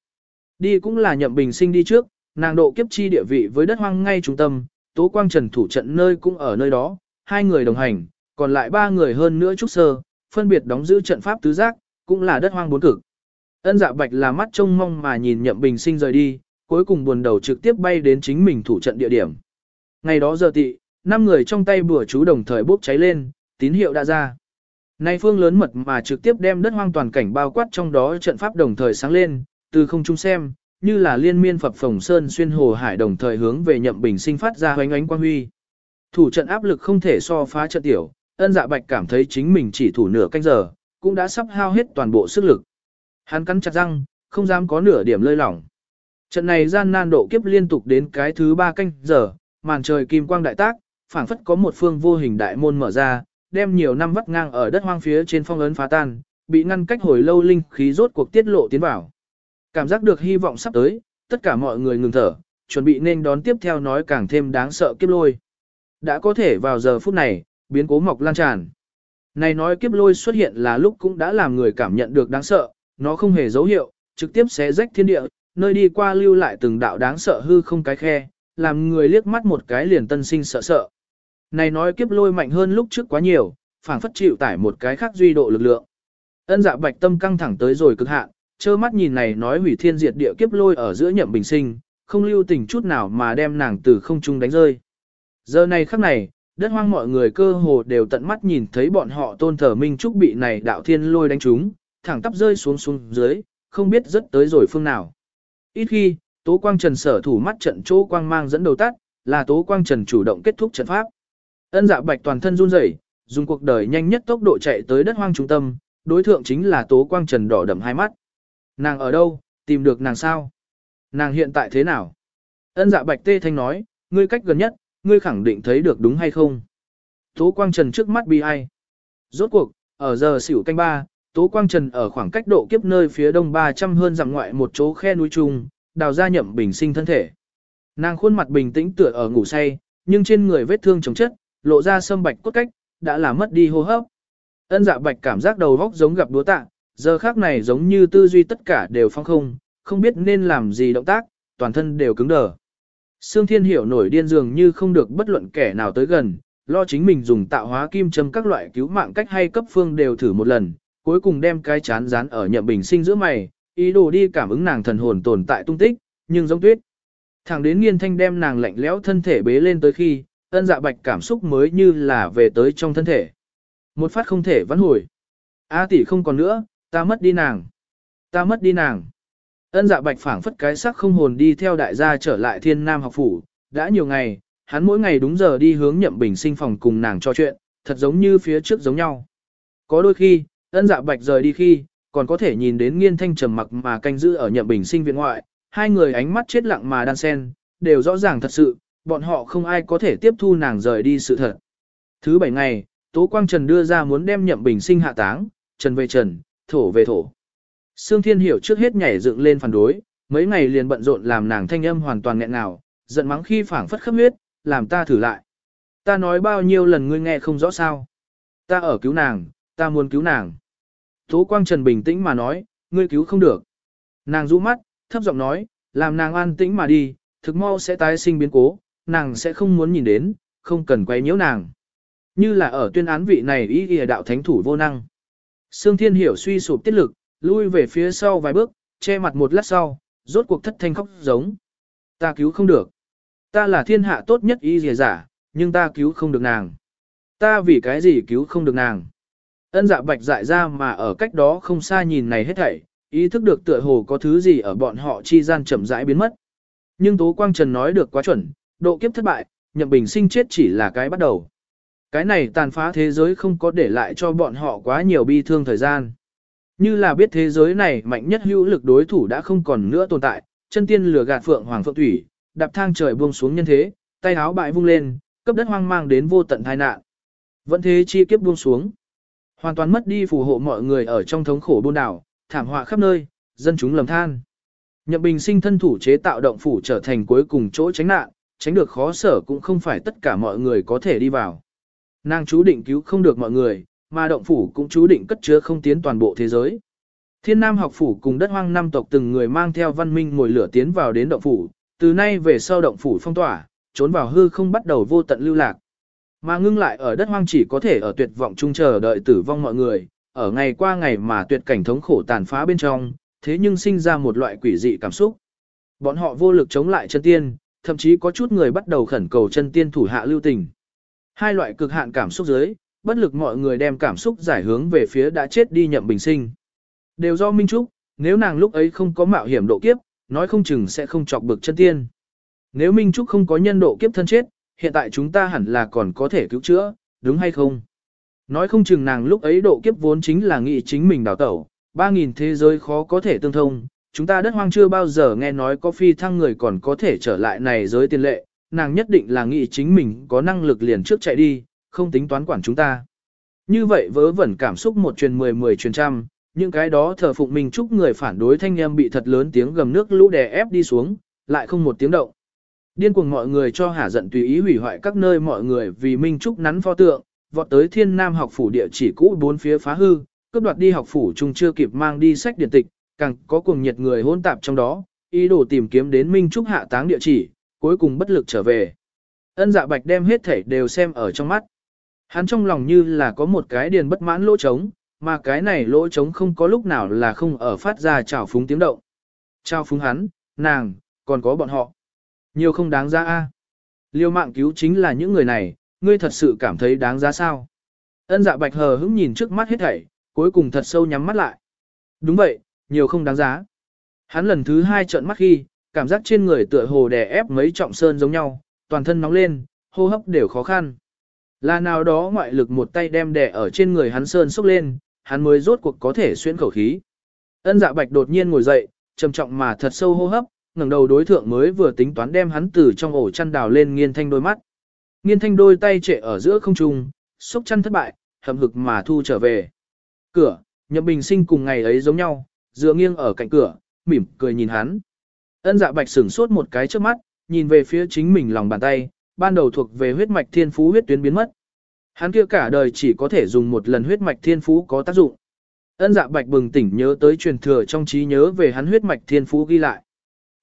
Đi cũng là nhậm bình sinh đi trước, nàng độ kiếp chi địa vị với đất hoang ngay trung tâm, tố quang trần thủ trận nơi cũng ở nơi đó, hai người đồng hành, còn lại ba người hơn nữa trúc sơ, phân biệt đóng giữ trận pháp tứ giác, cũng là đất hoang bốn cực. Ân dạ bạch là mắt trông mong mà nhìn nhậm bình sinh rời đi, cuối cùng buồn đầu trực tiếp bay đến chính mình thủ trận địa điểm. Ngày đó giờ tị, năm người trong tay bùa chú đồng thời bốc cháy lên, tín hiệu đã ra. Nay phương lớn mật mà trực tiếp đem đất hoang toàn cảnh bao quát trong đó trận pháp đồng thời sáng lên, từ không trung xem, như là liên miên phập phồng sơn xuyên hồ hải đồng thời hướng về nhậm bình sinh phát ra hoánh ánh quang huy. Thủ trận áp lực không thể so phá trận tiểu, ân dạ bạch cảm thấy chính mình chỉ thủ nửa canh giờ, cũng đã sắp hao hết toàn bộ sức lực. Hắn cắn chặt răng, không dám có nửa điểm lơi lỏng. Trận này gian nan độ kiếp liên tục đến cái thứ ba canh giờ, màn trời kim quang đại tác, phảng phất có một phương vô hình đại môn mở ra, đem nhiều năm vắt ngang ở đất hoang phía trên phong ấn phá tan, bị ngăn cách hồi lâu linh khí rốt cuộc tiết lộ tiến vào. Cảm giác được hy vọng sắp tới, tất cả mọi người ngừng thở, chuẩn bị nên đón tiếp theo nói càng thêm đáng sợ kiếp lôi. Đã có thể vào giờ phút này, biến cố mọc lan tràn. Này nói kiếp lôi xuất hiện là lúc cũng đã làm người cảm nhận được đáng sợ, nó không hề dấu hiệu, trực tiếp xé rách thiên địa, nơi đi qua lưu lại từng đạo đáng sợ hư không cái khe, làm người liếc mắt một cái liền tân sinh sợ sợ. Này nói kiếp lôi mạnh hơn lúc trước quá nhiều, phảng phất chịu tải một cái khác duy độ lực lượng. Ân dạ bạch tâm căng thẳng tới rồi cực hạn, trơ mắt nhìn này nói hủy thiên diệt địa kiếp lôi ở giữa nhậm bình sinh, không lưu tình chút nào mà đem nàng từ không trung đánh rơi. Giờ này khắc này, đất hoang mọi người cơ hồ đều tận mắt nhìn thấy bọn họ tôn thờ Minh Trúc bị này đạo thiên lôi đánh trúng, thẳng tắp rơi xuống xuống dưới, không biết rất tới rồi phương nào. Ít khi, Tố Quang Trần sở thủ mắt trận chỗ quang mang dẫn đầu tắt, là Tố Quang Trần chủ động kết thúc trận pháp. Ân dạ bạch toàn thân run rẩy, dùng cuộc đời nhanh nhất tốc độ chạy tới đất hoang trung tâm, đối thượng chính là Tố Quang Trần đỏ đậm hai mắt. Nàng ở đâu, tìm được nàng sao? Nàng hiện tại thế nào? Ân dạ bạch tê thanh nói, ngươi cách gần nhất, ngươi khẳng định thấy được đúng hay không? Tố Quang Trần trước mắt bi ai. Rốt cuộc, ở giờ xỉu canh ba, Tố Quang Trần ở khoảng cách độ kiếp nơi phía đông 300 hơn dặm ngoại một chỗ khe núi trung, đào ra nhậm bình sinh thân thể. Nàng khuôn mặt bình tĩnh tựa ở ngủ say, nhưng trên người vết thương chống chất, lộ ra sâm bạch cốt cách, đã là mất đi hô hấp. Ân dạ bạch cảm giác đầu vóc giống gặp đúa tạ, giờ khác này giống như tư duy tất cả đều phong không, không biết nên làm gì động tác, toàn thân đều cứng đờ. Sương Thiên Hiểu nổi điên dường như không được bất luận kẻ nào tới gần, lo chính mình dùng tạo hóa kim châm các loại cứu mạng cách hay cấp phương đều thử một lần, cuối cùng đem cái chán dán ở nhậm bình sinh giữa mày, ý đồ đi cảm ứng nàng thần hồn tồn tại tung tích, nhưng giống tuyết. Thẳng đến nghiên thanh đem nàng lạnh lẽo thân thể bế lên tới khi, ân dạ bạch cảm xúc mới như là về tới trong thân thể. Một phát không thể vãn hồi. A tỷ không còn nữa, ta mất đi nàng. Ta mất đi nàng. Ân dạ bạch phảng phất cái sắc không hồn đi theo đại gia trở lại thiên nam học phủ, đã nhiều ngày, hắn mỗi ngày đúng giờ đi hướng nhậm bình sinh phòng cùng nàng trò chuyện, thật giống như phía trước giống nhau. Có đôi khi, ân dạ bạch rời đi khi, còn có thể nhìn đến nghiên thanh trầm mặc mà canh giữ ở nhậm bình sinh viện ngoại, hai người ánh mắt chết lặng mà đan sen, đều rõ ràng thật sự, bọn họ không ai có thể tiếp thu nàng rời đi sự thật. Thứ bảy ngày, Tố Quang Trần đưa ra muốn đem nhậm bình sinh hạ táng, trần về trần, thổ về thổ. Sương Thiên Hiểu trước hết nhảy dựng lên phản đối, mấy ngày liền bận rộn làm nàng thanh âm hoàn toàn nghẹn ngào, giận mắng khi phảng phất khắp huyết, làm ta thử lại. Ta nói bao nhiêu lần ngươi nghe không rõ sao. Ta ở cứu nàng, ta muốn cứu nàng. Tố Quang Trần bình tĩnh mà nói, ngươi cứu không được. Nàng rũ mắt, thấp giọng nói, làm nàng an tĩnh mà đi, thực mau sẽ tái sinh biến cố, nàng sẽ không muốn nhìn đến, không cần quay nhiễu nàng. Như là ở tuyên án vị này ý ghi đạo thánh thủ vô năng. Sương Thiên Hiểu suy sụp tiết lực, lui về phía sau vài bước, che mặt một lát sau, rốt cuộc thất thanh khóc giống. Ta cứu không được. Ta là thiên hạ tốt nhất y dìa giả, nhưng ta cứu không được nàng. Ta vì cái gì cứu không được nàng. Ân dạ bạch dại ra mà ở cách đó không xa nhìn này hết thảy, ý thức được tựa hồ có thứ gì ở bọn họ chi gian chậm rãi biến mất. Nhưng Tố Quang Trần nói được quá chuẩn, độ kiếp thất bại, nhậm bình sinh chết chỉ là cái bắt đầu. Cái này tàn phá thế giới không có để lại cho bọn họ quá nhiều bi thương thời gian. Như là biết thế giới này mạnh nhất hữu lực đối thủ đã không còn nữa tồn tại, chân tiên lửa gạt phượng hoàng phượng thủy, đạp thang trời buông xuống nhân thế, tay áo bại vung lên, cấp đất hoang mang đến vô tận tai nạn. Vẫn thế chi kiếp buông xuống. Hoàn toàn mất đi phù hộ mọi người ở trong thống khổ buôn đảo, thảm họa khắp nơi, dân chúng lầm than. Nhậm Bình sinh thân thủ chế tạo động phủ trở thành cuối cùng chỗ tránh nạn, tránh được khó sở cũng không phải tất cả mọi người có thể đi vào. Nàng chú định cứu không được mọi người, mà động phủ cũng chú định cất chứa không tiến toàn bộ thế giới. Thiên Nam học phủ cùng đất hoang năm tộc từng người mang theo văn minh ngồi lửa tiến vào đến động phủ, từ nay về sau động phủ phong tỏa, trốn vào hư không bắt đầu vô tận lưu lạc. Mà ngưng lại ở đất hoang chỉ có thể ở tuyệt vọng chung chờ đợi tử vong mọi người, ở ngày qua ngày mà tuyệt cảnh thống khổ tàn phá bên trong, thế nhưng sinh ra một loại quỷ dị cảm xúc. Bọn họ vô lực chống lại chân tiên, thậm chí có chút người bắt đầu khẩn cầu chân tiên thủ hạ lưu tình. Hai loại cực hạn cảm xúc dưới, bất lực mọi người đem cảm xúc giải hướng về phía đã chết đi nhậm bình sinh. Đều do Minh Trúc, nếu nàng lúc ấy không có mạo hiểm độ kiếp, nói không chừng sẽ không chọc bực chân tiên. Nếu Minh Trúc không có nhân độ kiếp thân chết, hiện tại chúng ta hẳn là còn có thể cứu chữa, đúng hay không? Nói không chừng nàng lúc ấy độ kiếp vốn chính là nghị chính mình đào tẩu, 3.000 thế giới khó có thể tương thông, chúng ta đất hoang chưa bao giờ nghe nói có phi thăng người còn có thể trở lại này giới tiền lệ, nàng nhất định là nghị chính mình có năng lực liền trước chạy đi, không tính toán quản chúng ta. Như vậy vớ vẩn cảm xúc một truyền mười mười truyền trăm, những cái đó thờ phụng mình chúc người phản đối thanh em bị thật lớn tiếng gầm nước lũ đè ép đi xuống, lại không một tiếng động. Điên cuồng mọi người cho hả giận tùy ý hủy hoại các nơi mọi người vì Minh Trúc nắn pho tượng, vọt tới thiên nam học phủ địa chỉ cũ bốn phía phá hư, cướp đoạt đi học phủ chung chưa kịp mang đi sách điện tịch, càng có cuồng nhiệt người hôn tạp trong đó, ý đồ tìm kiếm đến Minh Trúc hạ táng địa chỉ, cuối cùng bất lực trở về. Ân dạ bạch đem hết thể đều xem ở trong mắt. Hắn trong lòng như là có một cái điền bất mãn lỗ trống, mà cái này lỗ trống không có lúc nào là không ở phát ra trào phúng tiếng động. Trào phúng hắn, nàng, còn có bọn họ. Nhiều không đáng giá a. Liêu mạng cứu chính là những người này, ngươi thật sự cảm thấy đáng giá sao? Ân dạ bạch hờ hững nhìn trước mắt hết thảy, cuối cùng thật sâu nhắm mắt lại. Đúng vậy, nhiều không đáng giá. Hắn lần thứ hai trợn mắt khi, cảm giác trên người tựa hồ đè ép mấy trọng sơn giống nhau, toàn thân nóng lên, hô hấp đều khó khăn. Là nào đó ngoại lực một tay đem đè ở trên người hắn sơn xúc lên, hắn mới rốt cuộc có thể xuyên khẩu khí. Ân dạ bạch đột nhiên ngồi dậy, trầm trọng mà thật sâu hô hấp, ngẩng đầu đối thượng mới vừa tính toán đem hắn từ trong ổ chăn đào lên nghiên thanh đôi mắt. Nghiên thanh đôi tay trệ ở giữa không trung, sốc chăn thất bại, hầm hực mà thu trở về. Cửa, Nhậm Bình Sinh cùng ngày ấy giống nhau, dựa nghiêng ở cạnh cửa, mỉm cười nhìn hắn. Ân dạ bạch sửng sốt một cái trước mắt, nhìn về phía chính mình lòng bàn tay, ban đầu thuộc về huyết mạch thiên phú huyết tuyến biến mất. Hắn kia cả đời chỉ có thể dùng một lần huyết mạch thiên phú có tác dụng. Ân dạ bạch bừng tỉnh nhớ tới truyền thừa trong trí nhớ về hắn huyết mạch thiên phú ghi lại.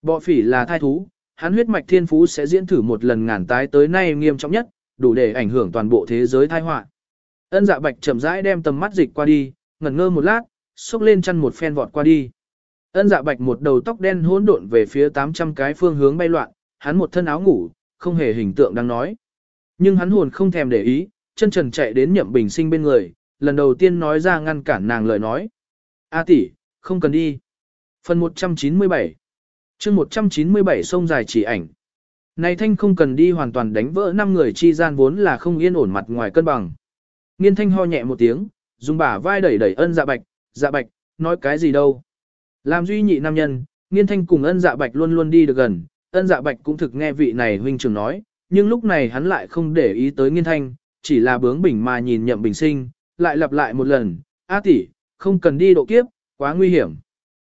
Bọ phỉ là thai thú, hắn huyết mạch thiên phú sẽ diễn thử một lần ngàn tái tới nay nghiêm trọng nhất, đủ để ảnh hưởng toàn bộ thế giới thai họa. Ân dạ bạch chậm rãi đem tầm mắt dịch qua đi, ngẩn ngơ một lát, xúc lên chân một phen vọt qua đi. Ân dạ bạch một đầu tóc đen hỗn độn về phía 800 cái phương hướng bay loạn, hắn một thân áo ngủ, không hề hình tượng đang nói. Nhưng hắn hồn không thèm để ý, chân trần chạy đến nhậm bình sinh bên người, lần đầu tiên nói ra ngăn cản nàng lời nói. A tỷ, không cần đi. Phần 197 chương 197 sông dài chỉ ảnh. Này thanh không cần đi hoàn toàn đánh vỡ năm người chi gian vốn là không yên ổn mặt ngoài cân bằng. Nghiên thanh ho nhẹ một tiếng, dùng bả vai đẩy đẩy ân dạ bạch, dạ bạch, nói cái gì đâu. Làm duy nhị nam nhân, nghiên thanh cùng ân dạ bạch luôn luôn đi được gần, ân dạ bạch cũng thực nghe vị này huynh trưởng nói, nhưng lúc này hắn lại không để ý tới nghiên thanh, chỉ là bướng bỉnh mà nhìn nhậm bình sinh, lại lặp lại một lần, A tỷ, không cần đi độ kiếp, quá nguy hiểm.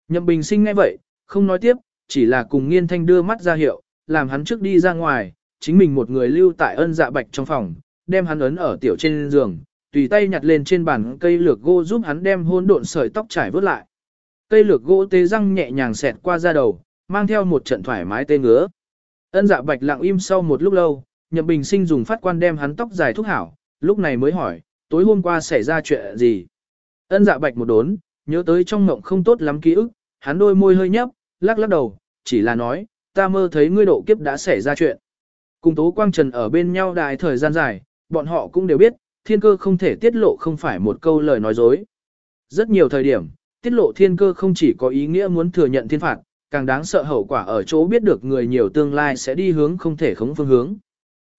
Nhậm bình sinh nghe vậy, không nói tiếp, chỉ là cùng nghiên thanh đưa mắt ra hiệu, làm hắn trước đi ra ngoài, chính mình một người lưu tại ân dạ bạch trong phòng, đem hắn ấn ở tiểu trên giường, tùy tay nhặt lên trên bàn cây lược gỗ giúp hắn đem hôn độn sợi tóc trải vớt lại. Cây lược gỗ tê răng nhẹ nhàng xẹt qua da đầu, mang theo một trận thoải mái tê ngứa. Ân dạ bạch lặng im sau một lúc lâu, nhậm bình sinh dùng phát quan đem hắn tóc dài thúc hảo, lúc này mới hỏi, tối hôm qua xảy ra chuyện gì? Ân dạ bạch một đốn, nhớ tới trong ngộng không tốt lắm ký ức, hắn đôi môi hơi nhấp, lắc lắc đầu, chỉ là nói, ta mơ thấy ngươi độ kiếp đã xảy ra chuyện. Cùng Tố Quang Trần ở bên nhau đại thời gian dài, bọn họ cũng đều biết, thiên cơ không thể tiết lộ không phải một câu lời nói dối. Rất nhiều thời điểm, tiết lộ thiên cơ không chỉ có ý nghĩa muốn thừa nhận thiên phạt, càng đáng sợ hậu quả ở chỗ biết được người nhiều tương lai sẽ đi hướng không thể khống phương hướng.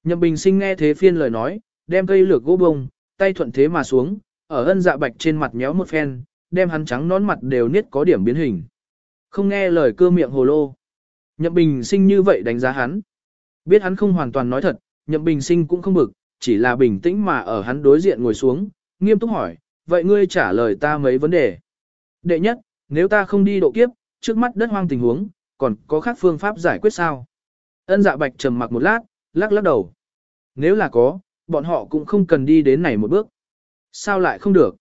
Nhậm Bình Sinh nghe thế phiên lời nói, đem cây lược gỗ bông, tay thuận thế mà xuống, ở ân dạ bạch trên mặt nhéo một phen, đem hắn trắng nón mặt đều niết có điểm biến hình. Không nghe lời cơ miệng hồ lô. Nhậm Bình Sinh như vậy đánh giá hắn. Biết hắn không hoàn toàn nói thật, Nhậm Bình Sinh cũng không bực, chỉ là bình tĩnh mà ở hắn đối diện ngồi xuống, nghiêm túc hỏi, vậy ngươi trả lời ta mấy vấn đề. Đệ nhất, nếu ta không đi độ kiếp, trước mắt đất hoang tình huống, còn có khác phương pháp giải quyết sao? Ân dạ bạch trầm mặc một lát, lắc lắc đầu. Nếu là có, bọn họ cũng không cần đi đến này một bước. Sao lại không được?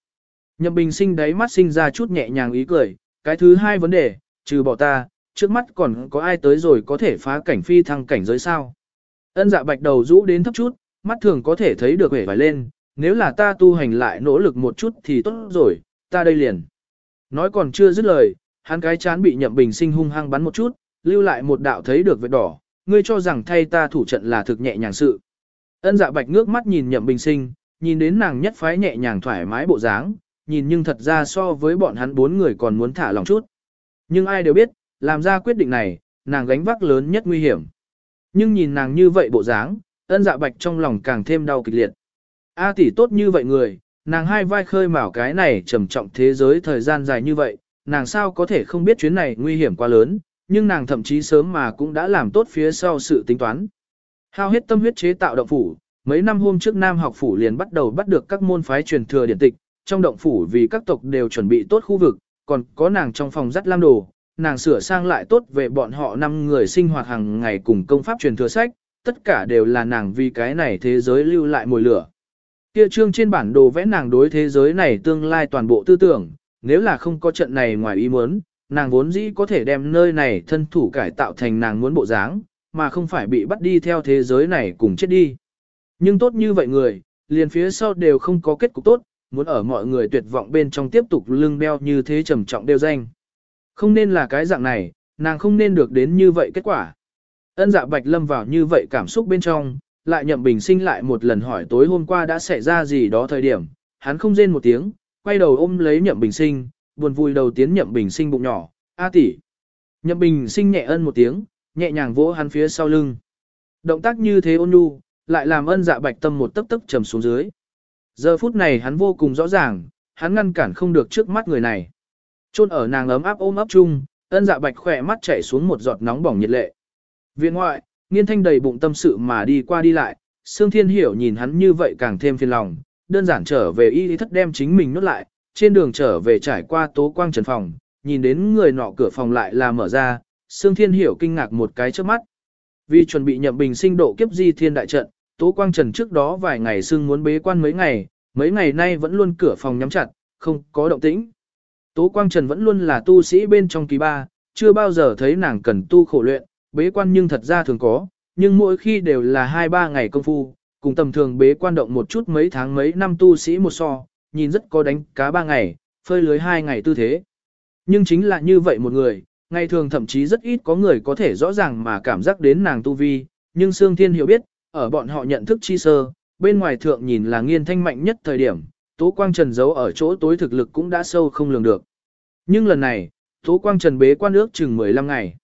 Nhậm bình sinh đáy mắt sinh ra chút nhẹ nhàng ý cười. Cái thứ hai vấn đề, trừ bỏ ta, trước mắt còn có ai tới rồi có thể phá cảnh phi thăng cảnh giới sao? Ân dạ bạch đầu rũ đến thấp chút, mắt thường có thể thấy được vẻ vải lên, nếu là ta tu hành lại nỗ lực một chút thì tốt rồi, ta đây liền. Nói còn chưa dứt lời, hắn cái chán bị nhậm bình sinh hung hăng bắn một chút, lưu lại một đạo thấy được vết đỏ, ngươi cho rằng thay ta thủ trận là thực nhẹ nhàng sự. Ân dạ bạch ngước mắt nhìn nhậm bình sinh, nhìn đến nàng nhất phái nhẹ nhàng thoải mái bộ dáng, nhìn nhưng thật ra so với bọn hắn bốn người còn muốn thả lòng chút. Nhưng ai đều biết, làm ra quyết định này, nàng gánh vác lớn nhất nguy hiểm. Nhưng nhìn nàng như vậy bộ dáng, ân dạ bạch trong lòng càng thêm đau kịch liệt. A tỷ tốt như vậy người, nàng hai vai khơi mào cái này trầm trọng thế giới thời gian dài như vậy, nàng sao có thể không biết chuyến này nguy hiểm quá lớn, nhưng nàng thậm chí sớm mà cũng đã làm tốt phía sau sự tính toán. Hao hết tâm huyết chế tạo động phủ, mấy năm hôm trước Nam học phủ liền bắt đầu bắt được các môn phái truyền thừa điển tịch, trong động phủ vì các tộc đều chuẩn bị tốt khu vực, còn có nàng trong phòng dắt lam đồ, nàng sửa sang lại tốt về bọn họ năm người sinh hoạt hàng ngày cùng công pháp truyền thừa sách, tất cả đều là nàng vì cái này thế giới lưu lại mùi lửa. Kia trương trên bản đồ vẽ nàng đối thế giới này tương lai toàn bộ tư tưởng, nếu là không có trận này ngoài ý muốn, nàng vốn dĩ có thể đem nơi này thân thủ cải tạo thành nàng muốn bộ dáng, mà không phải bị bắt đi theo thế giới này cùng chết đi. Nhưng tốt như vậy người, liền phía sau đều không có kết cục tốt, muốn ở mọi người tuyệt vọng bên trong tiếp tục lưng beo như thế trầm trọng đeo danh. Không nên là cái dạng này, nàng không nên được đến như vậy kết quả. Ân dạ bạch lâm vào như vậy cảm xúc bên trong, lại nhậm bình sinh lại một lần hỏi tối hôm qua đã xảy ra gì đó thời điểm, hắn không rên một tiếng, quay đầu ôm lấy nhậm bình sinh, buồn vui đầu tiến nhậm bình sinh bụng nhỏ, a tỷ. Nhậm bình sinh nhẹ ân một tiếng, nhẹ nhàng vỗ hắn phía sau lưng. Động tác như thế ôn nhu, lại làm ân dạ bạch tâm một tấc tấc trầm xuống dưới. Giờ phút này hắn vô cùng rõ ràng, hắn ngăn cản không được trước mắt người này. Chôn ở nàng ấm áp ôm ấp chung, ân dạ bạch khỏe mắt chảy xuống một giọt nóng bỏng nhiệt lệ. Viện ngoại, nghiên thanh đầy bụng tâm sự mà đi qua đi lại, Sương Thiên Hiểu nhìn hắn như vậy càng thêm phiền lòng, đơn giản trở về y thất đem chính mình nốt lại, trên đường trở về trải qua tố quang trần phòng, nhìn đến người nọ cửa phòng lại là mở ra, Sương Thiên Hiểu kinh ngạc một cái trước mắt. Vì chuẩn bị nhậm bình sinh độ kiếp di thiên đại trận, Tố Quang Trần trước đó vài ngày xưng muốn bế quan mấy ngày, mấy ngày nay vẫn luôn cửa phòng nhắm chặt, không có động tĩnh. Tố Quang Trần vẫn luôn là tu sĩ bên trong kỳ ba, chưa bao giờ thấy nàng cần tu khổ luyện, bế quan nhưng thật ra thường có, nhưng mỗi khi đều là 2-3 ngày công phu, cùng tầm thường bế quan động một chút mấy tháng mấy năm tu sĩ một so, nhìn rất có đánh cá 3 ngày, phơi lưới 2 ngày tư thế. Nhưng chính là như vậy một người, ngày thường thậm chí rất ít có người có thể rõ ràng mà cảm giác đến nàng tu vi, nhưng Sương Thiên hiểu biết, ở bọn họ nhận thức chi sơ, bên ngoài thượng nhìn là nghiên thanh mạnh nhất thời điểm, Tố Quang Trần giấu ở chỗ tối thực lực cũng đã sâu không lường được. Nhưng lần này, Tố Quang Trần bế quan ước chừng 15 ngày.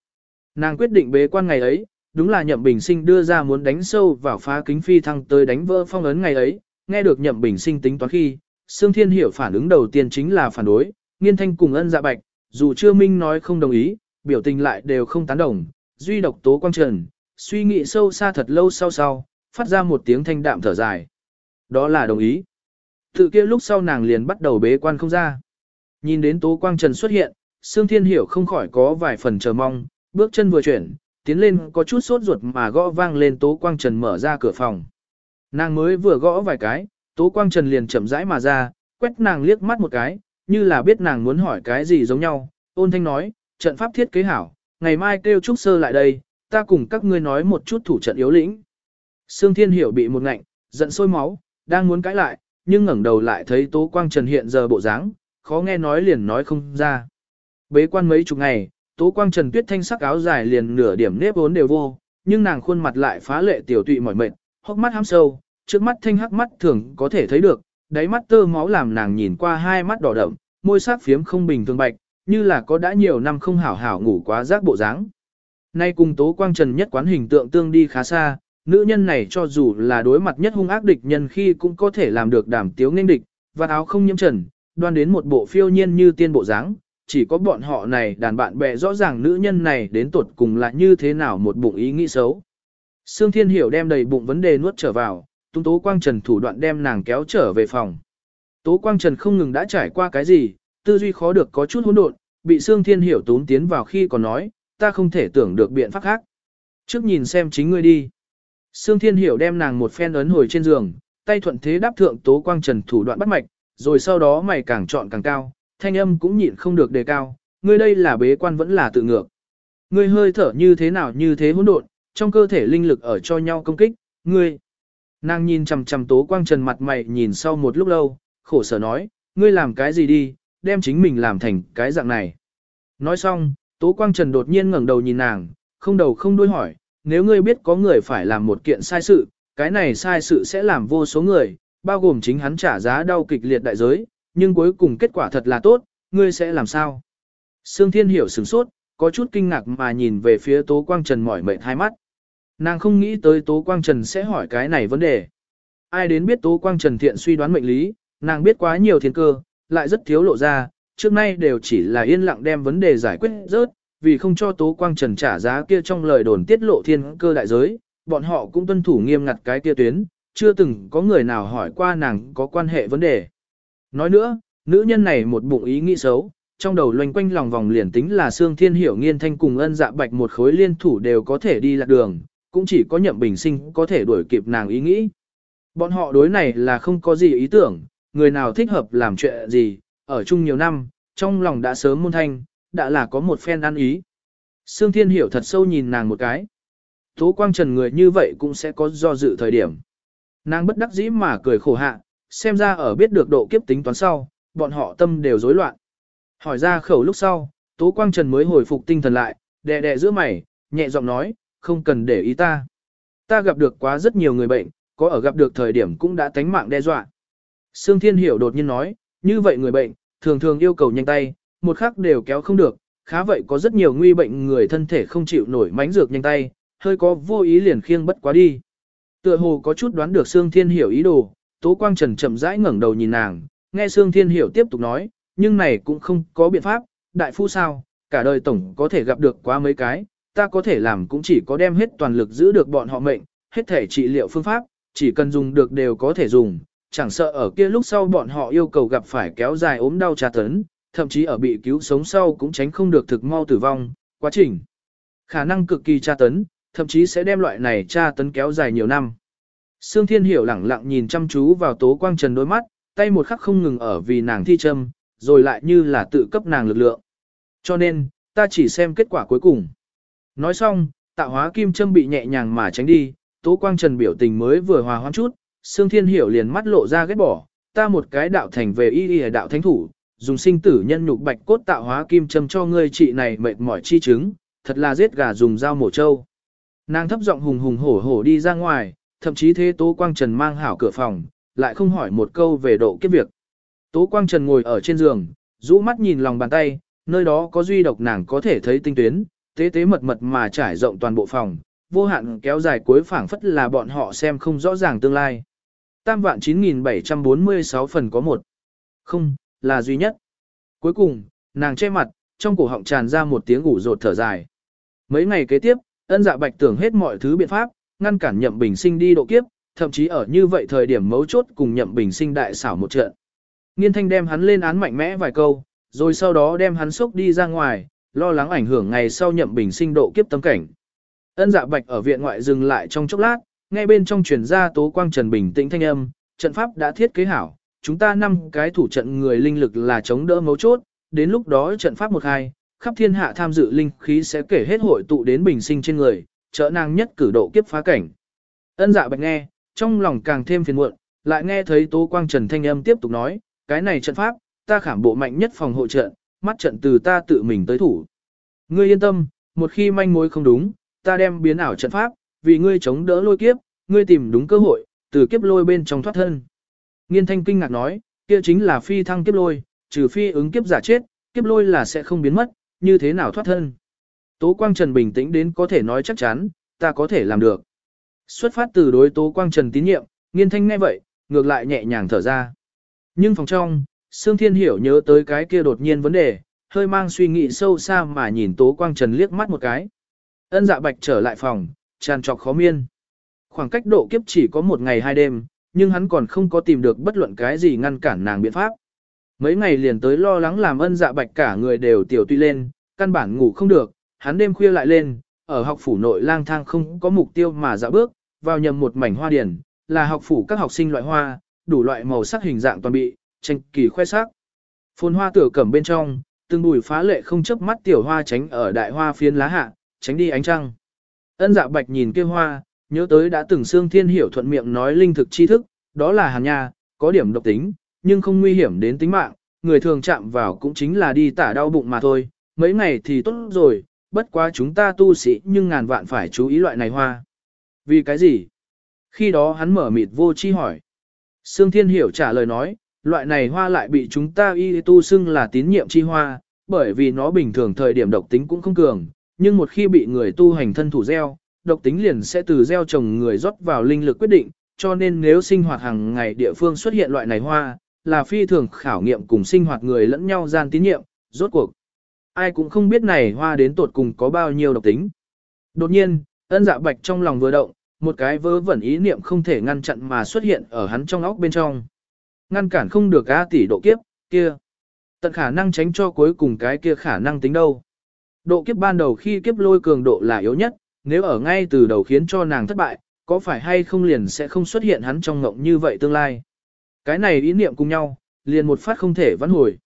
Nàng quyết định bế quan ngày ấy, đúng là Nhậm Bình Sinh đưa ra muốn đánh sâu vào phá kính phi thăng tới đánh vỡ phong ấn ngày ấy, nghe được Nhậm Bình Sinh tính toán khi, Sương Thiên hiểu phản ứng đầu tiên chính là phản đối, nghiên thanh cùng ân dạ bạch, dù chưa minh nói không đồng ý, biểu tình lại đều không tán đồng, duy độc Tố Quang Trần, suy nghĩ sâu xa thật lâu sau sau, phát ra một tiếng thanh đạm thở dài. Đó là đồng ý. Tự kia lúc sau nàng liền bắt đầu bế quan không ra. Nhìn đến Tố Quang Trần xuất hiện, Sương Thiên Hiểu không khỏi có vài phần chờ mong, bước chân vừa chuyển, tiến lên có chút sốt ruột mà gõ vang lên Tố Quang Trần mở ra cửa phòng. Nàng mới vừa gõ vài cái, Tố Quang Trần liền chậm rãi mà ra, quét nàng liếc mắt một cái, như là biết nàng muốn hỏi cái gì giống nhau, ôn thanh nói, trận pháp thiết kế hảo, ngày mai kêu Trúc Sơ lại đây, ta cùng các ngươi nói một chút thủ trận yếu lĩnh. Sương Thiên Hiểu bị một ngạnh, giận sôi máu, đang muốn cãi lại, nhưng ngẩng đầu lại thấy Tố Quang Trần hiện giờ bộ dáng, khó nghe nói liền nói không ra. Bế quan mấy chục ngày, Tố Quang Trần tuyết thanh sắc áo dài liền nửa điểm nếp vốn đều vô, nhưng nàng khuôn mặt lại phá lệ tiểu tụy mỏi mệt, hốc mắt hám sâu, trước mắt thanh hắc mắt thường có thể thấy được, đáy mắt tơ máu làm nàng nhìn qua hai mắt đỏ đậm, môi sắc phiếm không bình thường bạch, như là có đã nhiều năm không hảo hảo ngủ quá giác bộ dáng. Nay cùng Tố Quang Trần nhất quán hình tượng tương đi khá xa, nữ nhân này cho dù là đối mặt nhất hung ác địch nhân khi cũng có thể làm được đảm tiếu nên địch, và áo không nhiễm trần, đoan đến một bộ phiêu nhiên như tiên bộ dáng. Chỉ có bọn họ này đàn bạn bè rõ ràng nữ nhân này đến tuột cùng là như thế nào một bụng ý nghĩ xấu. Sương Thiên Hiểu đem đầy bụng vấn đề nuốt trở vào, tung Tố Quang Trần thủ đoạn đem nàng kéo trở về phòng. Tố Quang Trần không ngừng đã trải qua cái gì, tư duy khó được có chút hỗn độn, bị Sương Thiên Hiểu tốn tiến vào khi còn nói, ta không thể tưởng được biện pháp khác. Trước nhìn xem chính ngươi đi. Sương Thiên Hiểu đem nàng một phen ấn hồi trên giường, tay thuận thế đáp thượng tố quang trần thủ đoạn bắt mạch, rồi sau đó mày càng chọn càng cao, thanh âm cũng nhịn không được đề cao, ngươi đây là bế quan vẫn là tự ngược. Ngươi hơi thở như thế nào như thế hỗn độn, trong cơ thể linh lực ở cho nhau công kích, ngươi. Nàng nhìn chằm chằm tố quang trần mặt mày nhìn sau một lúc lâu, khổ sở nói, ngươi làm cái gì đi, đem chính mình làm thành cái dạng này. Nói xong, Tố Quang Trần đột nhiên ngẩng đầu nhìn nàng, không đầu không đuôi hỏi, nếu ngươi biết có người phải làm một kiện sai sự, cái này sai sự sẽ làm vô số người, bao gồm chính hắn trả giá đau kịch liệt đại giới, nhưng cuối cùng kết quả thật là tốt, ngươi sẽ làm sao? Sương Thiên Hiểu sửng sốt, có chút kinh ngạc mà nhìn về phía Tố Quang Trần mỏi mệt hai mắt. Nàng không nghĩ tới Tố Quang Trần sẽ hỏi cái này vấn đề. Ai đến biết Tố Quang Trần thiện suy đoán mệnh lý, nàng biết quá nhiều thiên cơ, lại rất thiếu lộ ra, trước nay đều chỉ là yên lặng đem vấn đề giải quyết rớt, vì không cho Tố Quang Trần trả giá kia trong lời đồn tiết lộ thiên cơ đại giới, bọn họ cũng tuân thủ nghiêm ngặt cái kia tuyến, chưa từng có người nào hỏi qua nàng có quan hệ vấn đề. Nói nữa, nữ nhân này một bụng ý nghĩ xấu, trong đầu loanh quanh lòng vòng liền tính là Sương Thiên Hiểu nghiên thanh cùng ân dạ bạch một khối liên thủ đều có thể đi lạc đường, cũng chỉ có nhậm bình sinh có thể đuổi kịp nàng ý nghĩ. Bọn họ đối này là không có gì ý tưởng, người nào thích hợp làm chuyện gì, ở chung nhiều năm, trong lòng đã sớm môn thanh, đã là có một phen ăn ý. Sương Thiên Hiểu thật sâu nhìn nàng một cái. Tố Quang Trần người như vậy cũng sẽ có do dự thời điểm. Nàng bất đắc dĩ mà cười khổ hạ, xem ra ở biết được độ kiếp tính toán sau, bọn họ tâm đều rối loạn. Hỏi ra khẩu lúc sau, Tố Quang Trần mới hồi phục tinh thần lại, đè đè giữa mày, nhẹ giọng nói, không cần để ý ta. Ta gặp được quá rất nhiều người bệnh, có ở gặp được thời điểm cũng đã tánh mạng đe dọa. Sương Thiên Hiểu đột nhiên nói, như vậy người bệnh, thường thường yêu cầu nhanh tay, một khắc đều kéo không được, khá vậy có rất nhiều nguy bệnh người thân thể không chịu nổi mánh dược nhanh tay, hơi có vô ý liền khiêng bất quá đi. Tựa hồ có chút đoán được Sương Thiên Hiểu ý đồ, Tố Quang Trần chậm rãi ngẩng đầu nhìn nàng, nghe Sương Thiên Hiểu tiếp tục nói, nhưng này cũng không có biện pháp, đại phu sao, cả đời tổng có thể gặp được quá mấy cái, ta có thể làm cũng chỉ có đem hết toàn lực giữ được bọn họ mệnh, hết thể trị liệu phương pháp, chỉ cần dùng được đều có thể dùng, chẳng sợ ở kia lúc sau bọn họ yêu cầu gặp phải kéo dài ốm đau tra tấn, thậm chí ở bị cứu sống sau cũng tránh không được thực mau tử vong, quá trình. Khả năng cực kỳ tra tấn, thậm chí sẽ đem loại này tra tấn kéo dài nhiều năm. Sương Thiên Hiểu lẳng lặng nhìn chăm chú vào Tố Quang Trần đôi mắt, tay một khắc không ngừng ở vì nàng thi châm, rồi lại như là tự cấp nàng lực lượng. Cho nên, ta chỉ xem kết quả cuối cùng. Nói xong, tạo hóa kim châm bị nhẹ nhàng mà tránh đi, Tố Quang Trần biểu tình mới vừa hòa hoãn chút, Sương Thiên Hiểu liền mắt lộ ra ghét bỏ, ta một cái đạo thành về y y đạo thánh thủ, dùng sinh tử nhân nhục bạch cốt tạo hóa kim châm cho ngươi trị này mệt mỏi chi chứng, thật là giết gà dùng dao mổ trâu. Nàng thấp giọng hùng hùng hổ hổ đi ra ngoài, thậm chí thế Tố Quang Trần mang hảo cửa phòng, lại không hỏi một câu về độ kiếp việc. Tố Quang Trần ngồi ở trên giường, rũ mắt nhìn lòng bàn tay, nơi đó có duy độc nàng có thể thấy tinh tuyến, tế tế mật mật mà trải rộng toàn bộ phòng, vô hạn kéo dài cuối phảng phất là bọn họ xem không rõ ràng tương lai. Tam vạn 9746 phần có một. Không, là duy nhất. Cuối cùng, nàng che mặt, trong cổ họng tràn ra một tiếng ủ rột thở dài. Mấy ngày kế tiếp, ân dạ bạch tưởng hết mọi thứ biện pháp, ngăn cản nhậm bình sinh đi độ kiếp, thậm chí ở như vậy thời điểm mấu chốt cùng nhậm bình sinh đại xảo một trận. Nghiên thanh đem hắn lên án mạnh mẽ vài câu, rồi sau đó đem hắn sốc đi ra ngoài, lo lắng ảnh hưởng ngày sau nhậm bình sinh độ kiếp tâm cảnh. Ân dạ bạch ở viện ngoại dừng lại trong chốc lát, nghe bên trong truyền ra tố quang trần bình tĩnh thanh âm, trận pháp đã thiết kế hảo, chúng ta năm cái thủ trận người linh lực là chống đỡ mấu chốt, đến lúc đó trận pháp một hai, khắp thiên hạ tham dự linh khí sẽ kể hết hội tụ đến bình sinh trên người, trợ nàng nhất cử độ kiếp phá cảnh. Ân dạ bạch nghe, trong lòng càng thêm phiền muộn, lại nghe thấy Tố Quang Trần thanh âm tiếp tục nói, cái này trận pháp, ta khảm bộ mạnh nhất phòng hộ trận, mắt trận từ ta tự mình tới thủ. Ngươi yên tâm, một khi manh mối không đúng, ta đem biến ảo trận pháp, vì ngươi chống đỡ lôi kiếp, ngươi tìm đúng cơ hội, từ kiếp lôi bên trong thoát thân. Nghiên thanh kinh ngạc nói, kia chính là phi thăng kiếp lôi, trừ phi ứng kiếp giả chết, kiếp lôi là sẽ không biến mất, như thế nào thoát thân. Tố Quang Trần bình tĩnh đến có thể nói chắc chắn, ta có thể làm được. Xuất phát từ đối Tố Quang Trần tín nhiệm, nghiên thanh nghe vậy, ngược lại nhẹ nhàng thở ra. Nhưng phòng trong, Sương Thiên Hiểu nhớ tới cái kia đột nhiên vấn đề, hơi mang suy nghĩ sâu xa mà nhìn Tố Quang Trần liếc mắt một cái. Ân dạ bạch trở lại phòng, tràn trọc khó miên. Khoảng cách độ kiếp chỉ có một ngày hai đêm, nhưng hắn còn không có tìm được bất luận cái gì ngăn cản nàng biện pháp. Mấy ngày liền tới lo lắng làm ân dạ bạch cả người đều tiểu tuy lên, căn bản ngủ không được, hắn đêm khuya lại lên, ở học phủ nội lang thang không có mục tiêu mà dạo bước, vào nhầm một mảnh hoa điển, là học phủ các học sinh loại hoa, đủ loại màu sắc hình dạng toàn bị, tranh kỳ khoe sắc. Phồn hoa tửa cẩm bên trong, từng bùi phá lệ không chấp mắt tiểu hoa tránh ở đại hoa phiến lá hạ, tránh đi ánh trăng. Ân dạ bạch nhìn kia hoa, nhớ tới đã từng xương thiên hiểu thuận miệng nói linh thực tri thức, đó là hàn nha, có điểm độc tính, nhưng không nguy hiểm đến tính mạng, người thường chạm vào cũng chính là đi tả đau bụng mà thôi, mấy ngày thì tốt rồi, bất quá chúng ta tu sĩ nhưng ngàn vạn phải chú ý loại này hoa. Vì cái gì? Khi đó hắn mở mịt vô chi hỏi. Sương Thiên Hiểu trả lời nói, loại này hoa lại bị chúng ta y tu xưng là tín nhiệm chi hoa, bởi vì nó bình thường thời điểm độc tính cũng không cường, nhưng một khi bị người tu hành thân thủ gieo, độc tính liền sẽ từ gieo trồng người rót vào linh lực quyết định, cho nên nếu sinh hoạt hàng ngày địa phương xuất hiện loại này hoa, là phi thường khảo nghiệm cùng sinh hoạt người lẫn nhau gian tín nhiệm, rốt cuộc. Ai cũng không biết này hoa đến tột cùng có bao nhiêu độc tính. Đột nhiên, ân dạ bạch trong lòng vừa động, một cái vớ vẩn ý niệm không thể ngăn chặn mà xuất hiện ở hắn trong óc bên trong. Ngăn cản không được A tỷ độ kiếp, kia. Tận khả năng tránh cho cuối cùng cái kia khả năng tính đâu. Độ kiếp ban đầu khi kiếp lôi cường độ là yếu nhất, nếu ở ngay từ đầu khiến cho nàng thất bại, có phải hay không liền sẽ không xuất hiện hắn trong ngộng như vậy tương lai. Cái này ý niệm cùng nhau, liền một phát không thể vãn hồi.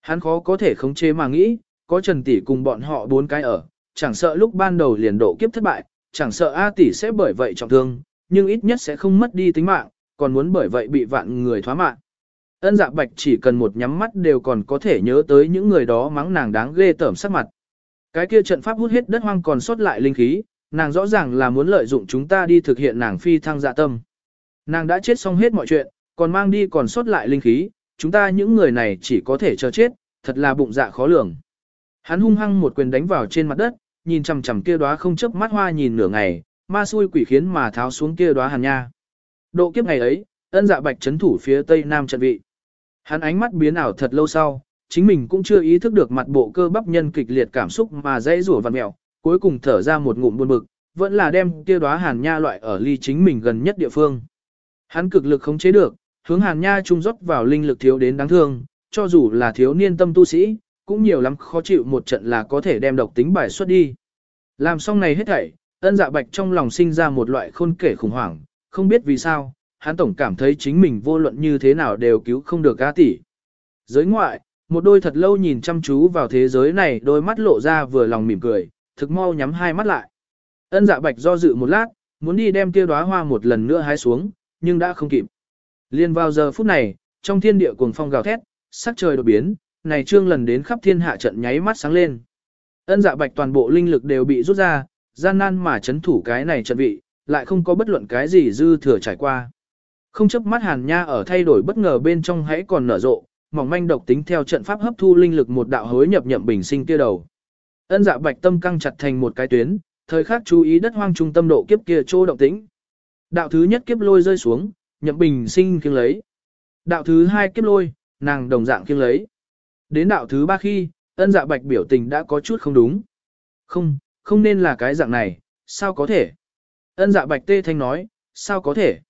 Hắn khó có thể khống chế mà nghĩ, có Trần Tỷ cùng bọn họ bốn cái ở, chẳng sợ lúc ban đầu liền độ kiếp thất bại, chẳng sợ A Tỷ sẽ bởi vậy trọng thương, nhưng ít nhất sẽ không mất đi tính mạng, còn muốn bởi vậy bị vạn người thoá mạng. Ân dạ bạch chỉ cần một nhắm mắt đều còn có thể nhớ tới những người đó mắng nàng đáng ghê tởm sắc mặt. Cái kia trận pháp hút hết đất hoang còn sót lại linh khí, nàng rõ ràng là muốn lợi dụng chúng ta đi thực hiện nàng phi thăng dạ tâm. Nàng đã chết xong hết mọi chuyện, còn mang đi còn sót lại linh khí, chúng ta những người này chỉ có thể chờ chết, thật là bụng dạ khó lường. Hắn hung hăng một quyền đánh vào trên mặt đất, nhìn chằm chằm kia đóa không chớp mắt hoa nhìn nửa ngày, ma xui quỷ khiến mà tháo xuống kia đóa hàn nha. Độ kiếp ngày ấy, ân dạ bạch chấn thủ phía tây nam trận vị. Hắn ánh mắt biến ảo thật lâu sau, chính mình cũng chưa ý thức được mặt bộ cơ bắp nhân kịch liệt cảm xúc mà dãy rủa vặn mèo, cuối cùng thở ra một ngụm buồn bực, vẫn là đem kia đóa hàn nha loại ở ly chính mình gần nhất địa phương. Hắn cực lực khống chế được, hướng hàn nha trung rót vào linh lực thiếu đến đáng thương, cho dù là thiếu niên tâm tu sĩ, cũng nhiều lắm khó chịu một trận là có thể đem độc tính bài xuất đi. Làm xong này hết thảy, ân dạ bạch trong lòng sinh ra một loại khôn kể khủng hoảng, không biết vì sao, hắn tổng cảm thấy chính mình vô luận như thế nào đều cứu không được A tỷ. Giới ngoại, một đôi thật lâu nhìn chăm chú vào thế giới này đôi mắt lộ ra vừa lòng mỉm cười, thực mau nhắm hai mắt lại. Ân dạ bạch do dự một lát, muốn đi đem kia đóa hoa một lần nữa hái xuống, nhưng đã không kịp. Liên vào giờ phút này, trong thiên địa cuồng phong gào thét, sắc trời đột biến, này trương lần đến khắp thiên hạ trận nháy mắt sáng lên. Ân dạ bạch toàn bộ linh lực đều bị rút ra, gian nan mà chấn thủ cái này trận vị, lại không có bất luận cái gì dư thừa trải qua. Không chấp mắt hàn nha ở thay đổi bất ngờ bên trong hãy còn nở rộ, mỏng manh độc tính theo trận pháp hấp thu linh lực một đạo hối nhập nhậm bình sinh kia đầu. Ân dạ bạch tâm căng chặt thành một cái tuyến, thời khắc chú ý đất hoang trung tâm độ kiếp kia chỗ động tĩnh. Đạo thứ nhất kiếp lôi rơi xuống, nhậm bình sinh kiêng lấy. Đạo thứ hai kiếp lôi, nàng đồng dạng kiêng lấy. Đến đạo thứ ba khi, ân dạ bạch biểu tình đã có chút không đúng. Không, không nên là cái dạng này, sao có thể? Ân dạ bạch tê thanh nói, sao có thể?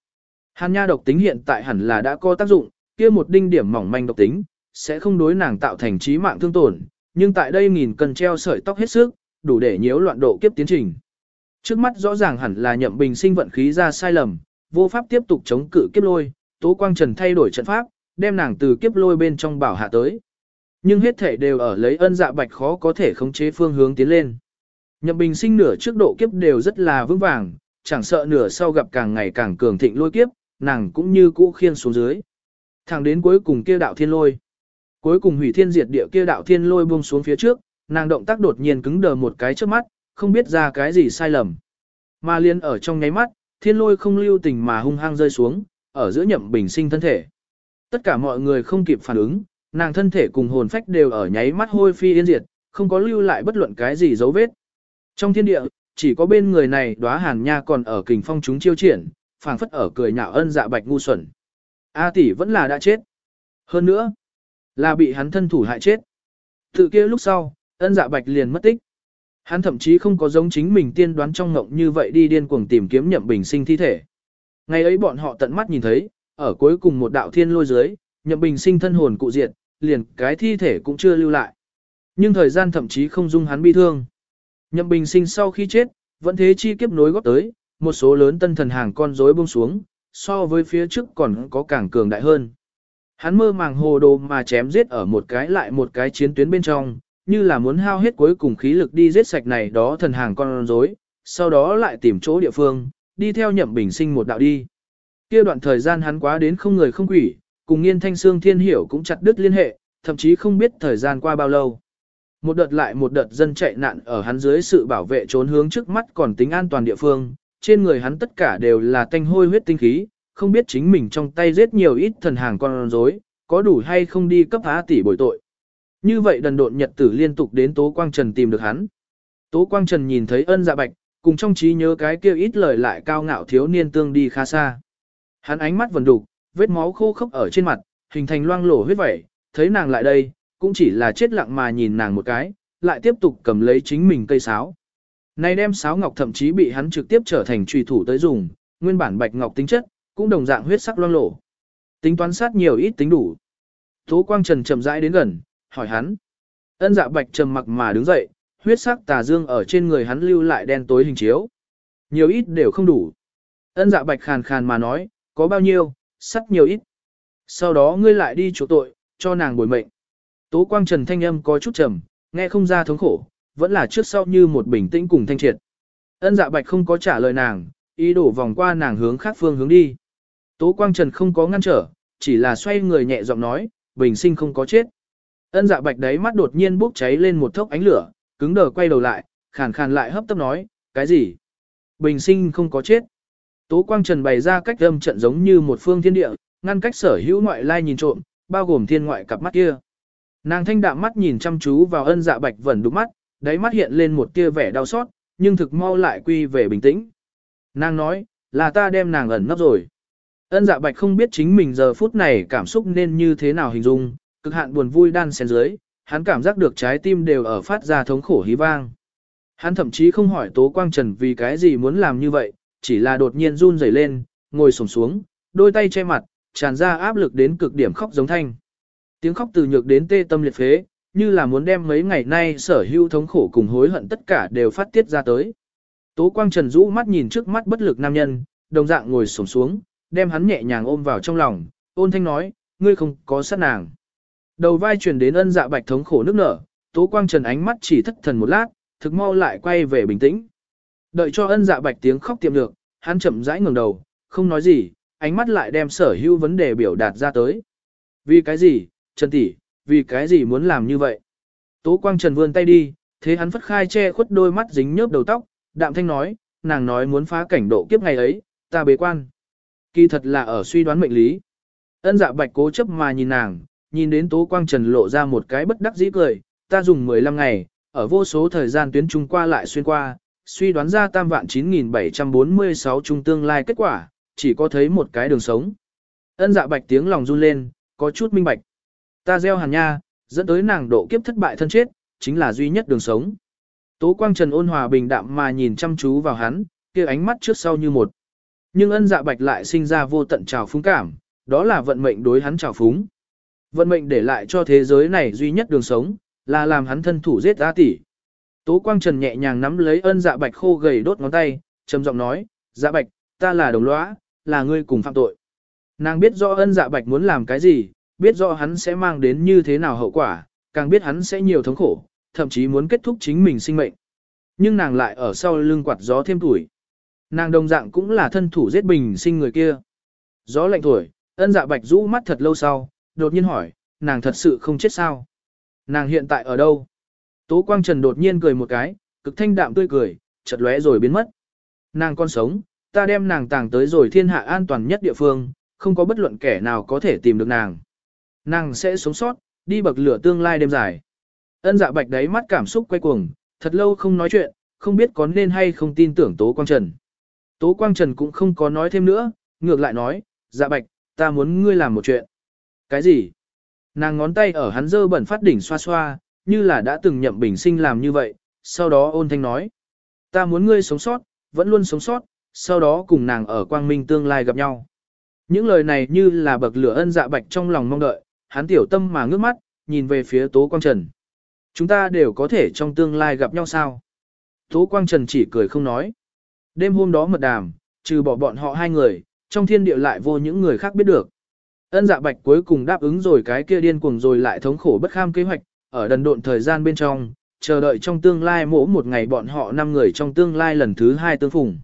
Hàn nha độc tính hiện tại hẳn là đã có tác dụng, kia một đinh điểm mỏng manh độc tính, sẽ không đối nàng tạo thành trí mạng thương tổn, nhưng tại đây nghìn cần treo sợi tóc hết sức, đủ để nhiễu loạn độ kiếp tiến trình. Trước mắt rõ ràng hẳn là nhậm bình sinh vận khí ra sai lầm, vô pháp tiếp tục chống cự kiếp lôi, tố quang trần thay đổi trận pháp, đem nàng từ kiếp lôi bên trong bảo hạ tới. Nhưng hết thể đều ở lấy ân dạ bạch khó có thể khống chế phương hướng tiến lên. Nhậm bình sinh nửa trước độ kiếp đều rất là vững vàng, chẳng sợ nửa sau gặp càng ngày càng cường thịnh lôi kiếp, nàng cũng như cũ khiên xuống dưới. Thẳng đến cuối cùng kia đạo thiên lôi. Cuối cùng hủy thiên diệt địa kia đạo thiên lôi buông xuống phía trước, nàng động tác đột nhiên cứng đờ một cái trước mắt, không biết ra cái gì sai lầm. Mà liên ở trong nháy mắt, thiên lôi không lưu tình mà hung hăng rơi xuống, ở giữa nhậm bình sinh thân thể. Tất cả mọi người không kịp phản ứng, nàng thân thể cùng hồn phách đều ở nháy mắt hôi phi yên diệt, không có lưu lại bất luận cái gì dấu vết. Trong thiên địa, chỉ có bên người này đóa hàn nha còn ở kình phong chúng chiêu triển, phảng phất ở cười nhạo ân dạ bạch ngu xuẩn. A tỷ vẫn là đã chết. Hơn nữa, là bị hắn thân thủ hại chết. Tự kia lúc sau, ân dạ bạch liền mất tích. Hắn thậm chí không có giống chính mình tiên đoán trong ngộng như vậy đi điên cuồng tìm kiếm nhậm bình sinh thi thể. Ngày ấy bọn họ tận mắt nhìn thấy, ở cuối cùng một đạo thiên lôi dưới, nhậm bình sinh thân hồn cụ diệt, liền cái thi thể cũng chưa lưu lại. Nhưng thời gian thậm chí không dung hắn bi thương. Nhậm bình sinh sau khi chết, vẫn thế chi kiếp nối góp tới, một số lớn tân thần hàng con rối buông xuống, so với phía trước còn có càng cường đại hơn. Hắn mơ màng hồ đồ mà chém giết ở một cái lại một cái chiến tuyến bên trong, như là muốn hao hết cuối cùng khí lực đi giết sạch này đó thần hàng con rối, sau đó lại tìm chỗ địa phương, đi theo nhậm bình sinh một đạo đi. Kia đoạn thời gian hắn quá đến không người không quỷ, cùng nghiên thanh xương thiên hiểu cũng chặt đứt liên hệ, thậm chí không biết thời gian qua bao lâu. Một đợt lại một đợt dân chạy nạn ở hắn dưới sự bảo vệ trốn hướng trước mắt còn tính an toàn địa phương, trên người hắn tất cả đều là tanh hôi huyết tinh khí, không biết chính mình trong tay giết nhiều ít thần hàng con rối, có đủ hay không đi cấp á tỷ bồi tội. Như vậy đần độn nhật tử liên tục đến Tố Quang Trần tìm được hắn. Tố Quang Trần nhìn thấy ân dạ bạch, cùng trong trí nhớ cái kia ít lời lại cao ngạo thiếu niên tương đi khá xa. Hắn ánh mắt vần đục, vết máu khô khốc ở trên mặt, hình thành loang lổ huyết vẩy, thấy nàng lại đây, cũng chỉ là chết lặng mà nhìn nàng một cái, lại tiếp tục cầm lấy chính mình cây sáo. Này đem sáo ngọc thậm chí bị hắn trực tiếp trở thành trùy thủ tới dùng, nguyên bản bạch ngọc tính chất, cũng đồng dạng huyết sắc loang lổ. Tính toán sát nhiều ít tính đủ. Tố Quang Trần chậm rãi đến gần, hỏi hắn. Ân dạ bạch trầm mặc mà đứng dậy, huyết sắc tà dương ở trên người hắn lưu lại đen tối hình chiếu. Nhiều ít đều không đủ. Ân dạ bạch khàn khàn mà nói, có bao nhiêu, sắt nhiều ít. Sau đó ngươi lại đi chỗ tội, cho nàng bồi mệnh. Tố quang trần thanh âm có chút trầm, nghe không ra thống khổ, vẫn là trước sau như một bình tĩnh cùng thanh triệt. Ân dạ bạch không có trả lời nàng, ý đổ vòng qua nàng hướng khác phương hướng đi. Tố quang trần không có ngăn trở, chỉ là xoay người nhẹ giọng nói, bình sinh không có chết. Ân dạ bạch đấy mắt đột nhiên bốc cháy lên một thốc ánh lửa, cứng đờ quay đầu lại, khàn khàn lại hấp tấp nói, cái gì? Bình sinh không có chết. Tố Quang Trần bày ra cách âm trận giống như một phương thiên địa, ngăn cách sở hữu ngoại lai nhìn trộm, bao gồm thiên ngoại cặp mắt kia. Nàng thanh đạm mắt nhìn chăm chú vào ân dạ bạch vẩn đục mắt, đáy mắt hiện lên một tia vẻ đau xót, nhưng thực mau lại quy về bình tĩnh. Nàng nói, là ta đem nàng ẩn nấp rồi. Ân dạ bạch không biết chính mình giờ phút này cảm xúc nên như thế nào hình dung, cực hạn buồn vui đan xen dưới, hắn cảm giác được trái tim đều ở phát ra thống khổ hí vang. Hắn thậm chí không hỏi Tố Quang Trần vì cái gì muốn làm như vậy, chỉ là đột nhiên run rẩy lên, ngồi xổm xuống, đôi tay che mặt, tràn ra áp lực đến cực điểm khóc giống thanh. Tiếng khóc từ nhược đến tê tâm liệt phế, như là muốn đem mấy ngày nay sở hữu thống khổ cùng hối hận tất cả đều phát tiết ra tới. Tố Quang Trần rũ mắt nhìn trước mắt bất lực nam nhân, đồng dạng ngồi xổm xuống, đem hắn nhẹ nhàng ôm vào trong lòng, ôn thanh nói, ngươi không có sát nàng. Đầu vai truyền đến ân dạ bạch thống khổ nước nở, Tố Quang Trần ánh mắt chỉ thất thần một lát, thực mau lại quay về bình tĩnh. Đợi cho ân dạ bạch tiếng khóc tiệm được, hắn chậm rãi ngẩng đầu, không nói gì, ánh mắt lại đem sở hữu vấn đề biểu đạt ra tới. Vì cái gì, Trần tỷ, vì cái gì muốn làm như vậy? Tố Quang Trần vươn tay đi, thế hắn phất khai che khuất đôi mắt dính nhớp đầu tóc, đạm thanh nói, nàng nói muốn phá cảnh độ kiếp ngày ấy, ta bế quan. Kỳ thật là ở suy đoán mệnh lý. Ân dạ bạch cố chấp mà nhìn nàng, nhìn đến Tố Quang Trần lộ ra một cái bất đắc dĩ cười, ta dùng 15 ngày, ở vô số thời gian tuyến trung qua lại xuyên qua, suy đoán ra tam vạn 9746 trung tương lai kết quả, chỉ có thấy một cái đường sống. Ân dạ bạch tiếng lòng run lên, có chút minh bạch. Ta gieo hàn nha, dẫn tới nàng độ kiếp thất bại thân chết, chính là duy nhất đường sống. Tố Quang Trần ôn hòa bình đạm mà nhìn chăm chú vào hắn, kia ánh mắt trước sau như một. Nhưng ân dạ bạch lại sinh ra vô tận trào phúng cảm, đó là vận mệnh đối hắn trào phúng. Vận mệnh để lại cho thế giới này duy nhất đường sống, là làm hắn thân thủ giết A tỷ. Tố Quang Trần nhẹ nhàng nắm lấy ân dạ bạch khô gầy đốt ngón tay, trầm giọng nói, dạ bạch, ta là đồng lõa, là ngươi cùng phạm tội. Nàng biết rõ ân dạ bạch muốn làm cái gì, biết rõ hắn sẽ mang đến như thế nào hậu quả, càng biết hắn sẽ nhiều thống khổ, thậm chí muốn kết thúc chính mình sinh mệnh. Nhưng nàng lại ở sau lưng quạt gió thêm tuổi. Nàng đồng dạng cũng là thân thủ giết bình sinh người kia. Gió lạnh thổi, ân dạ bạch rũ mắt thật lâu sau, đột nhiên hỏi, nàng thật sự không chết sao? Nàng hiện tại ở đâu? Tố Quang Trần đột nhiên cười một cái, cực thanh đạm tươi cười, chợt lóe rồi biến mất. Nàng còn sống, ta đem nàng tàng tới rồi thiên hạ an toàn nhất địa phương, không có bất luận kẻ nào có thể tìm được nàng. Nàng sẽ sống sót, đi bậc lửa tương lai đêm dài. Ân dạ bạch đáy mắt cảm xúc quay cuồng, thật lâu không nói chuyện, không biết có nên hay không tin tưởng Tố Quang Trần. Tố Quang Trần cũng không có nói thêm nữa, ngược lại nói, dạ bạch, ta muốn ngươi làm một chuyện. Cái gì? Nàng ngón tay ở hắn dơ bẩn phát đỉnh xoa xoa, như là đã từng nhậm bình sinh làm như vậy, sau đó ôn thanh nói. Ta muốn ngươi sống sót, vẫn luôn sống sót, sau đó cùng nàng ở quang minh tương lai gặp nhau. Những lời này như là bậc lửa ân dạ bạch trong lòng mong đợi, hắn tiểu tâm mà ngước mắt, nhìn về phía Tố Quang Trần. Chúng ta đều có thể trong tương lai gặp nhau sao? Tố Quang Trần chỉ cười không nói. Đêm hôm đó mật đàm, trừ bỏ bọn họ hai người, trong thiên địa lại vô những người khác biết được. Ân dạ bạch cuối cùng đáp ứng rồi cái kia điên cuồng rồi lại thống khổ bất kham kế hoạch, ở đần độn thời gian bên trong, chờ đợi trong tương lai mỗi một ngày bọn họ năm người trong tương lai lần thứ hai tương phùng.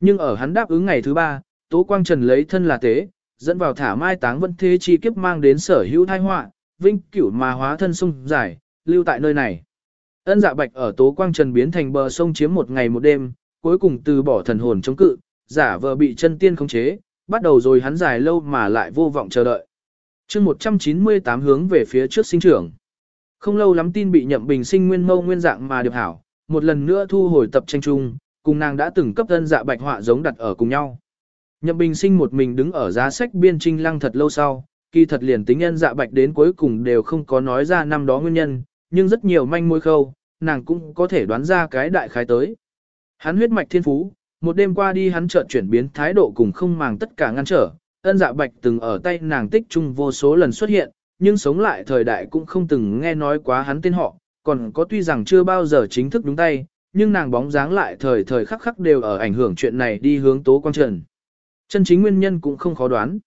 Nhưng ở hắn đáp ứng ngày thứ ba, Tố Quang Trần lấy thân là tế, dẫn vào thả mai táng vân thế chi kiếp mang đến sở hữu thai họa, vinh cửu mà hóa thân sông dài, lưu tại nơi này. Ân dạ bạch ở Tố Quang Trần biến thành bờ sông chiếm một ngày một đêm, cuối cùng từ bỏ thần hồn chống cự, giả vờ bị chân tiên khống chế, bắt đầu rồi hắn dài lâu mà lại vô vọng chờ đợi. chương 198 hướng về phía trước sinh trưởng. Không lâu lắm tin bị nhậm bình sinh nguyên mâu nguyên dạng mà được hảo, một lần nữa thu hồi tập tranh chung, cùng nàng đã từng cấp thân dạ bạch họa giống đặt ở cùng nhau. Nhậm bình sinh một mình đứng ở giá sách biên trinh lăng thật lâu sau, kỳ thật liền tính nhân dạ bạch đến cuối cùng đều không có nói ra năm đó nguyên nhân, nhưng rất nhiều manh mối khâu, nàng cũng có thể đoán ra cái đại khái tới. Hắn huyết mạch thiên phú, một đêm qua đi hắn chợt chuyển biến thái độ cùng không màng tất cả ngăn trở, ân dạ bạch từng ở tay nàng tích chung vô số lần xuất hiện, nhưng sống lại thời đại cũng không từng nghe nói quá hắn tên họ, còn có tuy rằng chưa bao giờ chính thức đúng tay, nhưng nàng bóng dáng lại thời thời khắc khắc đều ở ảnh hưởng chuyện này đi hướng tố quang trần. Chân chính nguyên nhân cũng không khó đoán.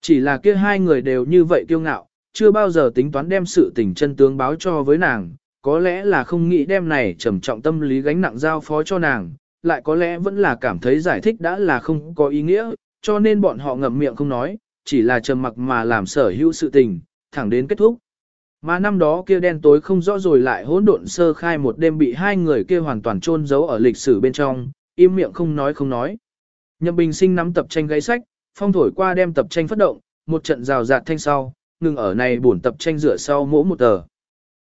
Chỉ là kia hai người đều như vậy kiêu ngạo, chưa bao giờ tính toán đem sự tình chân tướng báo cho với nàng, có lẽ là không nghĩ đem này trầm trọng tâm lý gánh nặng giao phó cho nàng, lại có lẽ vẫn là cảm thấy giải thích đã là không có ý nghĩa, cho nên bọn họ ngậm miệng không nói, chỉ là trầm mặc mà làm sở hữu sự tình, thẳng đến kết thúc. Mà năm đó kia đen tối không rõ rồi lại hỗn độn sơ khai một đêm bị hai người kia hoàn toàn chôn giấu ở lịch sử bên trong, im miệng không nói không nói. Nhậm Bình Sinh nắm tập tranh gáy sách, phong thổi qua đem tập tranh phát động, một trận rào rạt thanh sau, ngừng ở này buồn tập tranh rửa sau mỗi một tờ.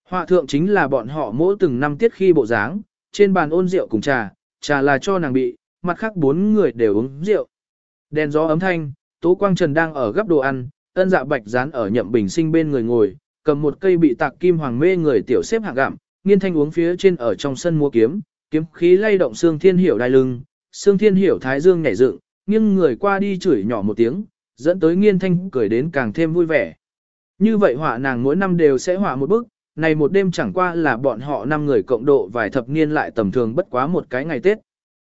Họa thượng chính là bọn họ mỗi từng năm tiết khi bộ dáng, trên bàn ôn rượu cùng trà, trà là cho nàng bị, mặt khác bốn người đều uống rượu. Đèn gió ấm thanh, Tố Quang Trần đang ở gấp đồ ăn, ân dạ bạch dán ở nhậm bình sinh bên người ngồi, cầm một cây bị tạc kim hoàng mê người tiểu xếp hạng gạm, nghiên thanh uống phía trên ở trong sân mua kiếm, kiếm khí lay động xương thiên hiểu đai lưng, Sương thiên hiểu thái dương nhảy dựng, nghiêng người qua đi chửi nhỏ một tiếng, dẫn tới nghiên thanh cười đến càng thêm vui vẻ. Như vậy họa nàng mỗi năm đều sẽ họa một bức, này một đêm chẳng qua là bọn họ năm người cộng độ vài thập niên lại tầm thường bất quá một cái ngày Tết.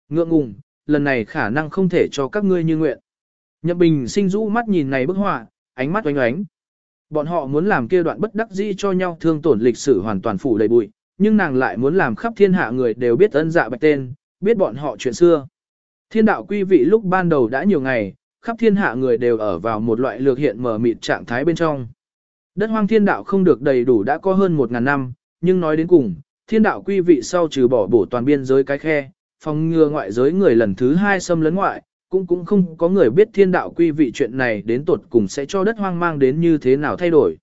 Ngượng ngùng, lần này khả năng không thể cho các ngươi như nguyện. Nhậm Bình sinh rũ mắt nhìn này bức họa, ánh mắt oánh oánh. Bọn họ muốn làm kia đoạn bất đắc dĩ cho nhau thương tổn lịch sử hoàn toàn phủ đầy bụi, nhưng nàng lại muốn làm khắp thiên hạ người đều biết ân dạ bạch tên, biết bọn họ chuyện xưa. Thiên đạo quy vị lúc ban đầu đã nhiều ngày, khắp thiên hạ người đều ở vào một loại lược hiện mở mịt trạng thái bên trong. Đất hoang thiên đạo không được đầy đủ đã có hơn một ngàn năm, nhưng nói đến cùng, thiên đạo quy vị sau trừ bỏ bổ toàn biên giới cái khe, phòng ngừa ngoại giới người lần thứ hai xâm lấn ngoại, cũng cũng không có người biết thiên đạo quy vị chuyện này đến tột cùng sẽ cho đất hoang mang đến như thế nào thay đổi.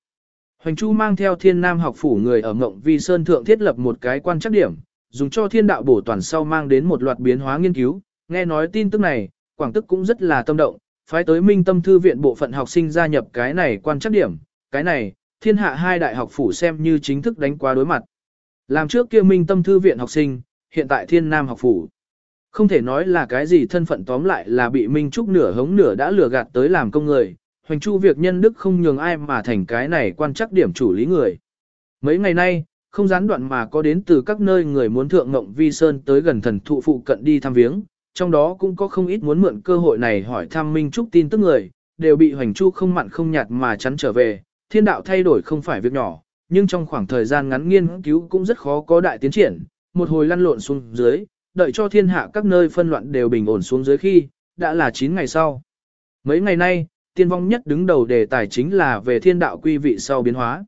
Hoành Chu mang theo thiên nam học phủ người ở Ngộng Vi Sơn Thượng thiết lập một cái quan trắc điểm, dùng cho thiên đạo bổ toàn sau mang đến một loạt biến hóa nghiên cứu, nghe nói tin tức này, Quảng Tức cũng rất là tâm động, phái tới Minh Tâm Thư viện bộ phận học sinh gia nhập cái này quan trắc điểm, cái này, thiên hạ hai đại học phủ xem như chính thức đánh qua đối mặt. Làm trước kia Minh Tâm Thư viện học sinh, hiện tại thiên nam học phủ. Không thể nói là cái gì thân phận tóm lại là bị Minh Trúc nửa hống nửa đã lừa gạt tới làm công người, hoành chu việc nhân đức không nhường ai mà thành cái này quan chắc điểm chủ lý người. Mấy ngày nay, không gián đoạn mà có đến từ các nơi người muốn thượng ngộng vi sơn tới gần thần thụ phụ cận đi thăm viếng, trong đó cũng có không ít muốn mượn cơ hội này hỏi thăm Minh Trúc tin tức người, đều bị hoành chu không mặn không nhạt mà chắn trở về, thiên đạo thay đổi không phải việc nhỏ, nhưng trong khoảng thời gian ngắn nghiên cứu cũng rất khó có đại tiến triển, một hồi lăn lộn xuống dưới, đợi cho thiên hạ các nơi phân loạn đều bình ổn xuống dưới khi, đã là 9 ngày sau. Mấy ngày nay, tiên vong nhất đứng đầu đề tài chính là về thiên đạo quy vị sau biến hóa.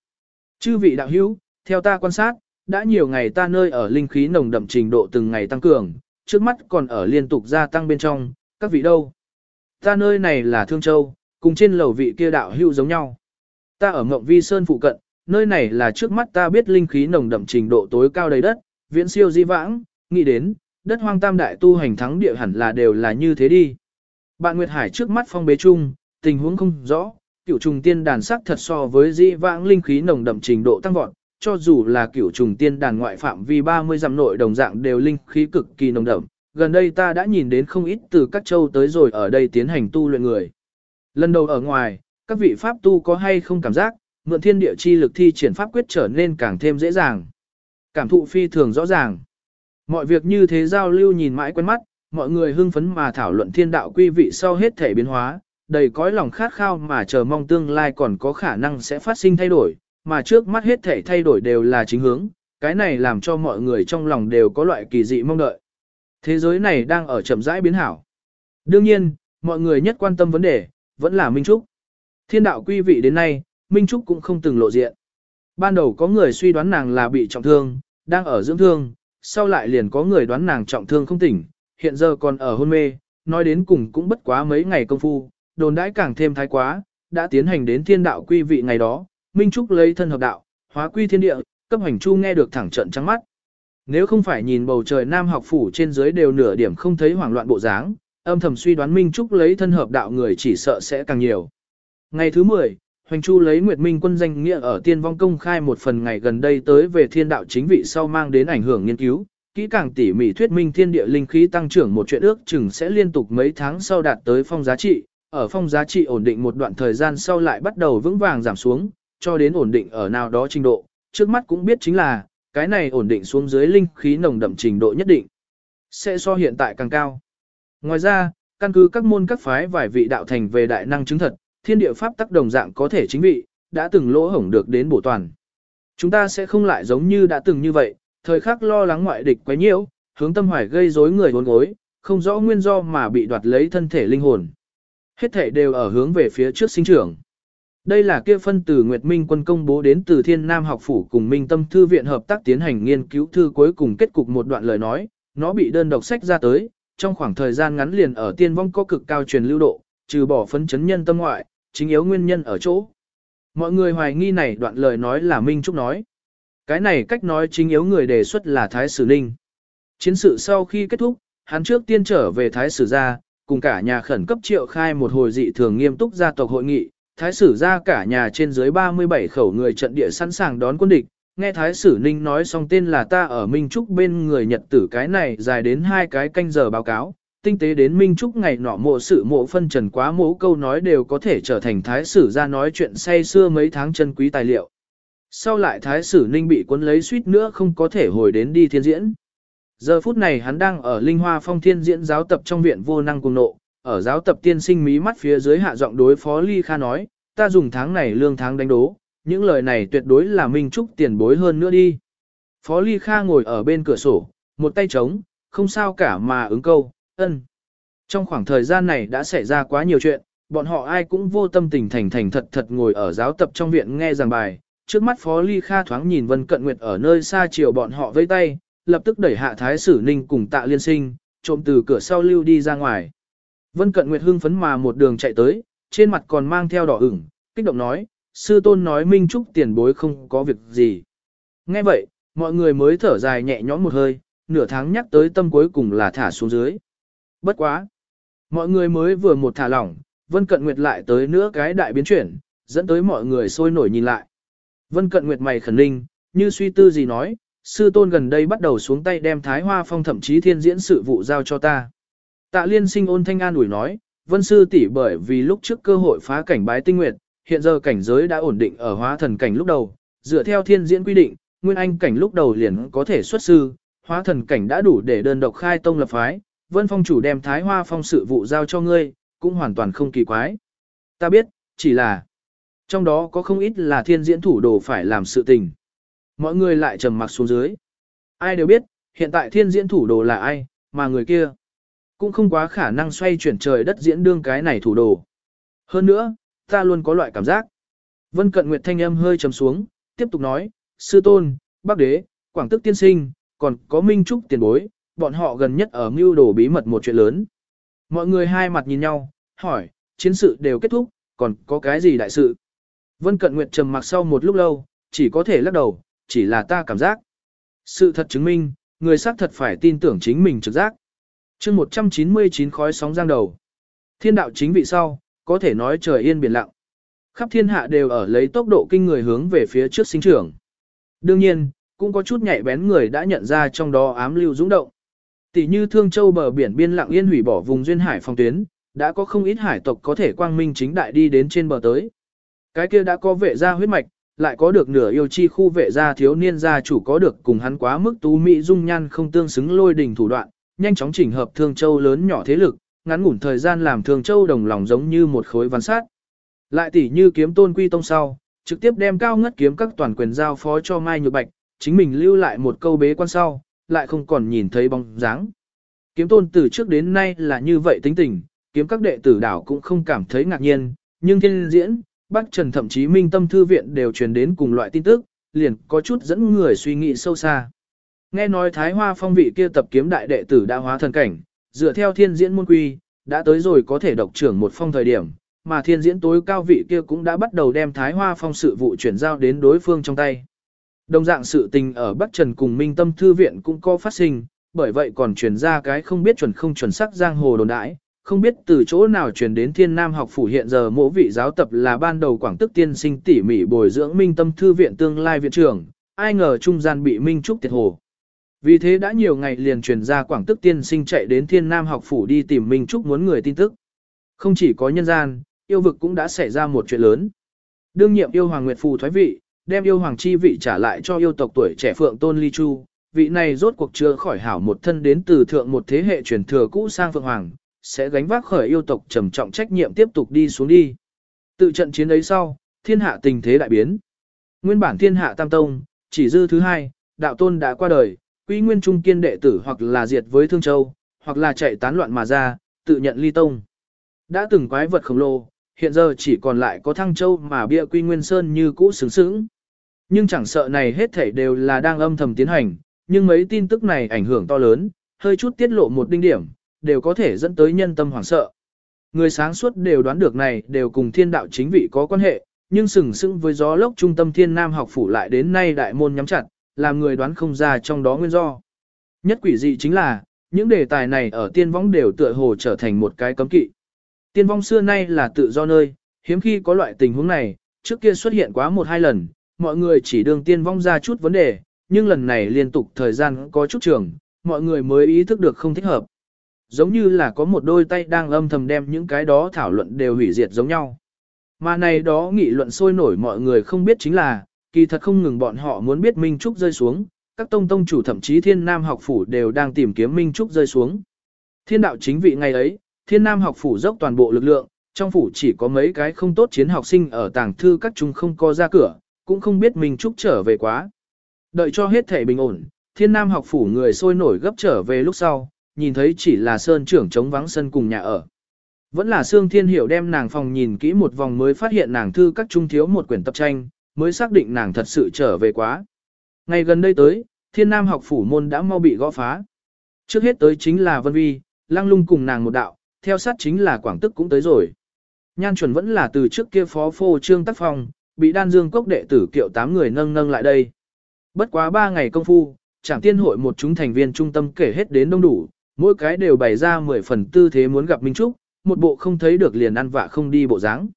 Chư vị đạo hữu, theo ta quan sát, đã nhiều ngày ta nơi ở linh khí nồng đậm trình độ từng ngày tăng cường, trước mắt còn ở liên tục gia tăng bên trong, các vị đâu? Ta nơi này là Thương Châu, cùng trên lầu vị kia đạo hữu giống nhau. Ta ở Ngộng Vi Sơn phụ cận, nơi này là trước mắt ta biết linh khí nồng đậm trình độ tối cao đầy đất, viễn siêu di vãng, nghĩ đến, đất hoang tam đại tu hành thắng địa hẳn là đều là như thế đi. Bạn Nguyệt Hải trước mắt phong bế chung, tình huống không rõ, cửu trùng tiên đàn sắc thật so với di vãng linh khí nồng đậm trình độ tăng vọt, cho dù là cửu trùng tiên đàn ngoại phạm vi 30 dặm nội đồng dạng đều linh khí cực kỳ nồng đậm. Gần đây ta đã nhìn đến không ít từ các châu tới rồi ở đây tiến hành tu luyện người. Lần đầu ở ngoài, các vị pháp tu có hay không cảm giác, mượn thiên địa chi lực thi triển pháp quyết trở nên càng thêm dễ dàng. Cảm thụ phi thường rõ ràng. Mọi việc như thế giao lưu nhìn mãi quen mắt, mọi người hưng phấn mà thảo luận thiên đạo quy vị sau hết thể biến hóa, đầy cõi lòng khát khao mà chờ mong tương lai còn có khả năng sẽ phát sinh thay đổi, mà trước mắt hết thể thay đổi đều là chính hướng, cái này làm cho mọi người trong lòng đều có loại kỳ dị mong đợi. Thế giới này đang ở chậm rãi biến hảo. Đương nhiên, mọi người nhất quan tâm vấn đề, vẫn là Minh Trúc. Thiên đạo quy vị đến nay, Minh Trúc cũng không từng lộ diện. Ban đầu có người suy đoán nàng là bị trọng thương, đang ở dưỡng thương, sau lại liền có người đoán nàng trọng thương không tỉnh, hiện giờ còn ở hôn mê, nói đến cùng cũng bất quá mấy ngày công phu, đồn đãi càng thêm thái quá, đã tiến hành đến thiên đạo quy vị ngày đó, Minh Trúc lấy thân hợp đạo, hóa quy thiên địa, cấp hành chu nghe được thẳng trận trắng mắt. Nếu không phải nhìn bầu trời nam học phủ trên dưới đều nửa điểm không thấy hoảng loạn bộ dáng, âm thầm suy đoán Minh Trúc lấy thân hợp đạo người chỉ sợ sẽ càng nhiều. Ngày thứ 10, Hoành Chu lấy Nguyệt Minh quân danh nghĩa ở tiên vong công khai một phần ngày gần đây tới về thiên đạo chính vị sau mang đến ảnh hưởng nghiên cứu, kỹ càng tỉ mỉ thuyết minh thiên địa linh khí tăng trưởng một chuyện ước chừng sẽ liên tục mấy tháng sau đạt tới phong giá trị, ở phong giá trị ổn định một đoạn thời gian sau lại bắt đầu vững vàng giảm xuống, cho đến ổn định ở nào đó trình độ, trước mắt cũng biết chính là, cái này ổn định xuống dưới linh khí nồng đậm trình độ nhất định, sẽ so hiện tại càng cao. Ngoài ra, căn cứ các môn các phái vài vị đạo thành về đại năng chứng thật, thiên địa pháp tác đồng dạng có thể chính vị, đã từng lỗ hổng được đến bổ toàn. Chúng ta sẽ không lại giống như đã từng như vậy, thời khắc lo lắng ngoại địch quá nhiễu, hướng tâm hoài gây rối người hốn gối, không rõ nguyên do mà bị đoạt lấy thân thể linh hồn. Hết thể đều ở hướng về phía trước sinh trưởng. Đây là kia phân từ Nguyệt Minh quân công bố đến từ Thiên Nam học phủ cùng Minh Tâm Thư viện hợp tác tiến hành nghiên cứu thư cuối cùng kết cục một đoạn lời nói, nó bị đơn độc sách ra tới, trong khoảng thời gian ngắn liền ở tiên vong có cực cao truyền lưu độ, trừ bỏ phấn chấn nhân tâm ngoại, chính yếu nguyên nhân ở chỗ. Mọi người hoài nghi này đoạn lời nói là Minh Trúc nói. Cái này cách nói chính yếu người đề xuất là Thái Sử Ninh. Chiến sự sau khi kết thúc, hắn trước tiên trở về Thái Sử gia, cùng cả nhà khẩn cấp triệu khai một hồi dị thường nghiêm túc gia tộc hội nghị. Thái Sử gia cả nhà trên dưới 37 khẩu người trận địa sẵn sàng đón quân địch. Nghe Thái Sử Ninh nói xong tên là ta ở Minh Trúc bên người Nhật tử cái này dài đến hai cái canh giờ báo cáo, tinh tế đến minh trúc ngày nọ mộ sự mộ phân trần quá mố câu nói đều có thể trở thành thái sử ra nói chuyện say xưa mấy tháng chân quý tài liệu. Sau lại thái sử ninh bị cuốn lấy suýt nữa không có thể hồi đến đi thiên diễn. Giờ phút này hắn đang ở linh hoa phong thiên diễn giáo tập trong viện vô năng cùng nộ, ở giáo tập tiên sinh mí mắt phía dưới hạ giọng đối phó ly kha nói, ta dùng tháng này lương tháng đánh đố, những lời này tuyệt đối là minh trúc tiền bối hơn nữa đi. Phó ly kha ngồi ở bên cửa sổ, một tay trống, không sao cả mà ứng câu, ân. Trong khoảng thời gian này đã xảy ra quá nhiều chuyện, bọn họ ai cũng vô tâm tình thành thành thật thật ngồi ở giáo tập trong viện nghe giảng bài. Trước mắt Phó Ly Kha thoáng nhìn Vân Cận Nguyệt ở nơi xa chiều bọn họ vây tay, lập tức đẩy hạ Thái Sử Ninh cùng tạ liên sinh, trộm từ cửa sau lưu đi ra ngoài. Vân Cận Nguyệt hưng phấn mà một đường chạy tới, trên mặt còn mang theo đỏ ửng, kích động nói, sư tôn nói Minh Trúc tiền bối không có việc gì. Nghe vậy, mọi người mới thở dài nhẹ nhõm một hơi, nửa tháng nhắc tới tâm cuối cùng là thả xuống dưới. Bất quá. Mọi người mới vừa một thả lỏng, Vân Cận Nguyệt lại tới nữa cái đại biến chuyển, dẫn tới mọi người sôi nổi nhìn lại. Vân Cận Nguyệt mày khẩn ninh, như suy tư gì nói, sư tôn gần đây bắt đầu xuống tay đem Thái Hoa Phong thậm chí thiên diễn sự vụ giao cho ta. Tạ liên sinh ôn thanh an ủi nói, Vân sư tỷ bởi vì lúc trước cơ hội phá cảnh bái tinh nguyệt, hiện giờ cảnh giới đã ổn định ở hóa thần cảnh lúc đầu, dựa theo thiên diễn quy định, nguyên anh cảnh lúc đầu liền có thể xuất sư, hóa thần cảnh đã đủ để đơn độc khai tông lập phái, Vân Phong chủ đem Thái Hoa Phong sự vụ giao cho ngươi, cũng hoàn toàn không kỳ quái. Ta biết, chỉ là trong đó có không ít là thiên diễn thủ đồ phải làm sự tình. Mọi người lại trầm mặc xuống dưới. Ai đều biết, hiện tại thiên diễn thủ đồ là ai, mà người kia cũng không quá khả năng xoay chuyển trời đất diễn đương cái này thủ đồ. Hơn nữa, ta luôn có loại cảm giác. Vân Cận Nguyệt thanh âm hơi trầm xuống, tiếp tục nói, sư tôn, bác đế, quảng tức tiên sinh, còn có minh trúc tiền bối, bọn họ gần nhất ở mưu đồ bí mật một chuyện lớn. Mọi người hai mặt nhìn nhau, hỏi, chiến sự đều kết thúc, còn có cái gì đại sự? Vân Cận Nguyệt trầm mặc sau một lúc lâu, chỉ có thể lắc đầu, chỉ là ta cảm giác. Sự thật chứng minh, người xác thật phải tin tưởng chính mình trực giác chương 199 khói sóng giang đầu. Thiên đạo chính vị sau, có thể nói trời yên biển lặng. Khắp thiên hạ đều ở lấy tốc độ kinh người hướng về phía trước sinh trưởng. Đương nhiên, cũng có chút nhạy bén người đã nhận ra trong đó ám lưu dũng động. Tỷ như Thương Châu bờ biển biên lặng yên hủy bỏ vùng duyên hải phong tuyến, đã có không ít hải tộc có thể quang minh chính đại đi đến trên bờ tới. Cái kia đã có vệ gia huyết mạch, lại có được nửa yêu chi khu vệ gia thiếu niên gia chủ có được cùng hắn quá mức tú mỹ dung nhan không tương xứng lôi đình thủ đoạn, nhanh chóng chỉnh hợp Thương Châu lớn nhỏ thế lực, ngắn ngủn thời gian làm Thương Châu đồng lòng giống như một khối văn sát. Lại tỷ như kiếm tôn quy tông sau, trực tiếp đem cao ngất kiếm các toàn quyền giao phó cho Mai Nhược Bạch, chính mình lưu lại một câu bế quan sau, lại không còn nhìn thấy bóng dáng. Kiếm tôn từ trước đến nay là như vậy tính tình, kiếm các đệ tử đảo cũng không cảm thấy ngạc nhiên, nhưng thiên diễn, bác Trần thậm chí Minh Tâm Thư Viện đều truyền đến cùng loại tin tức, liền có chút dẫn người suy nghĩ sâu xa. Nghe nói Thái Hoa phong vị kia tập kiếm đại đệ tử đã hóa thần cảnh, dựa theo thiên diễn môn quy, đã tới rồi có thể độc trưởng một phong thời điểm, mà thiên diễn tối cao vị kia cũng đã bắt đầu đem Thái Hoa phong sự vụ chuyển giao đến đối phương trong tay. Đồng dạng sự tình ở Bắc Trần cùng Minh Tâm Thư Viện cũng có phát sinh, bởi vậy còn truyền ra cái không biết chuẩn không chuẩn sắc giang hồ đồn đãi, không biết từ chỗ nào truyền đến Thiên Nam học phủ hiện giờ mỗi vị giáo tập là ban đầu quảng tức tiên sinh tỉ mỉ bồi dưỡng Minh Tâm Thư Viện tương lai viện trưởng, ai ngờ trung gian bị Minh Trúc tiệt hồ. Vì thế đã nhiều ngày liền truyền ra quảng tức tiên sinh chạy đến Thiên Nam học phủ đi tìm Minh Trúc muốn người tin tức. Không chỉ có nhân gian, yêu vực cũng đã xảy ra một chuyện lớn. Đương nhiệm yêu Hoàng Nguyệt Phù thoái vị, đem yêu hoàng chi vị trả lại cho yêu tộc tuổi trẻ Phượng Tôn Ly Chu, vị này rốt cuộc chưa khỏi hảo một thân đến từ thượng một thế hệ truyền thừa cũ sang Phượng Hoàng, sẽ gánh vác khởi yêu tộc trầm trọng trách nhiệm tiếp tục đi xuống đi. Tự trận chiến ấy sau, thiên hạ tình thế đại biến. Nguyên bản thiên hạ tam tông, chỉ dư thứ hai, đạo tôn đã qua đời, quy nguyên trung kiên đệ tử hoặc là diệt với Thương Châu, hoặc là chạy tán loạn mà ra, tự nhận ly tông. Đã từng quái vật khổng lồ, hiện giờ chỉ còn lại có Thăng Châu mà bia quy nguyên sơn như cũ sướng sướng. Nhưng chẳng sợ này hết thảy đều là đang âm thầm tiến hành, nhưng mấy tin tức này ảnh hưởng to lớn, hơi chút tiết lộ một đinh điểm, đều có thể dẫn tới nhân tâm hoảng sợ. Người sáng suốt đều đoán được này đều cùng thiên đạo chính vị có quan hệ, nhưng sừng sững với gió lốc trung tâm thiên nam học phủ lại đến nay đại môn nhắm chặt, làm người đoán không ra trong đó nguyên do. Nhất quỷ dị chính là, những đề tài này ở tiên võng đều tựa hồ trở thành một cái cấm kỵ. Tiên vong xưa nay là tự do nơi, hiếm khi có loại tình huống này, trước kia xuất hiện quá một hai lần, mọi người chỉ đường tiên vong ra chút vấn đề, nhưng lần này liên tục thời gian có chút trường, mọi người mới ý thức được không thích hợp. giống như là có một đôi tay đang âm thầm đem những cái đó thảo luận đều hủy diệt giống nhau. Mà này đó nghị luận sôi nổi mọi người không biết chính là, kỳ thật không ngừng bọn họ muốn biết Minh Trúc rơi xuống, các tông tông chủ thậm chí thiên nam học phủ đều đang tìm kiếm Minh Trúc rơi xuống. Thiên đạo chính vị ngày ấy, thiên nam học phủ dốc toàn bộ lực lượng, trong phủ chỉ có mấy cái không tốt chiến học sinh ở tàng thư các chúng không có ra cửa, cũng không biết Minh Trúc trở về quá. Đợi cho hết thể bình ổn, thiên nam học phủ người sôi nổi gấp trở về lúc sau, nhìn thấy chỉ là sơn trưởng chống vắng sân cùng nhà ở. Vẫn là Sương Thiên Hiểu đem nàng phòng nhìn kỹ một vòng mới phát hiện nàng thư các trung thiếu một quyển tập tranh, mới xác định nàng thật sự trở về quá. Ngày gần đây tới, thiên nam học phủ môn đã mau bị gõ phá. Trước hết tới chính là Vân Vi, lang lung cùng nàng một đạo, theo sát chính là Quảng Tức cũng tới rồi. Nhan chuẩn vẫn là từ trước kia phó phô trương tác phong, bị đan dương cốc đệ tử kiệu tám người nâng nâng lại đây. Bất quá ba ngày công phu, chẳng tiên hội một chúng thành viên trung tâm kể hết đến đông đủ, mỗi cái đều bày ra 10 phần tư thế muốn gặp Minh Trúc, một bộ không thấy được liền ăn vạ không đi bộ dáng.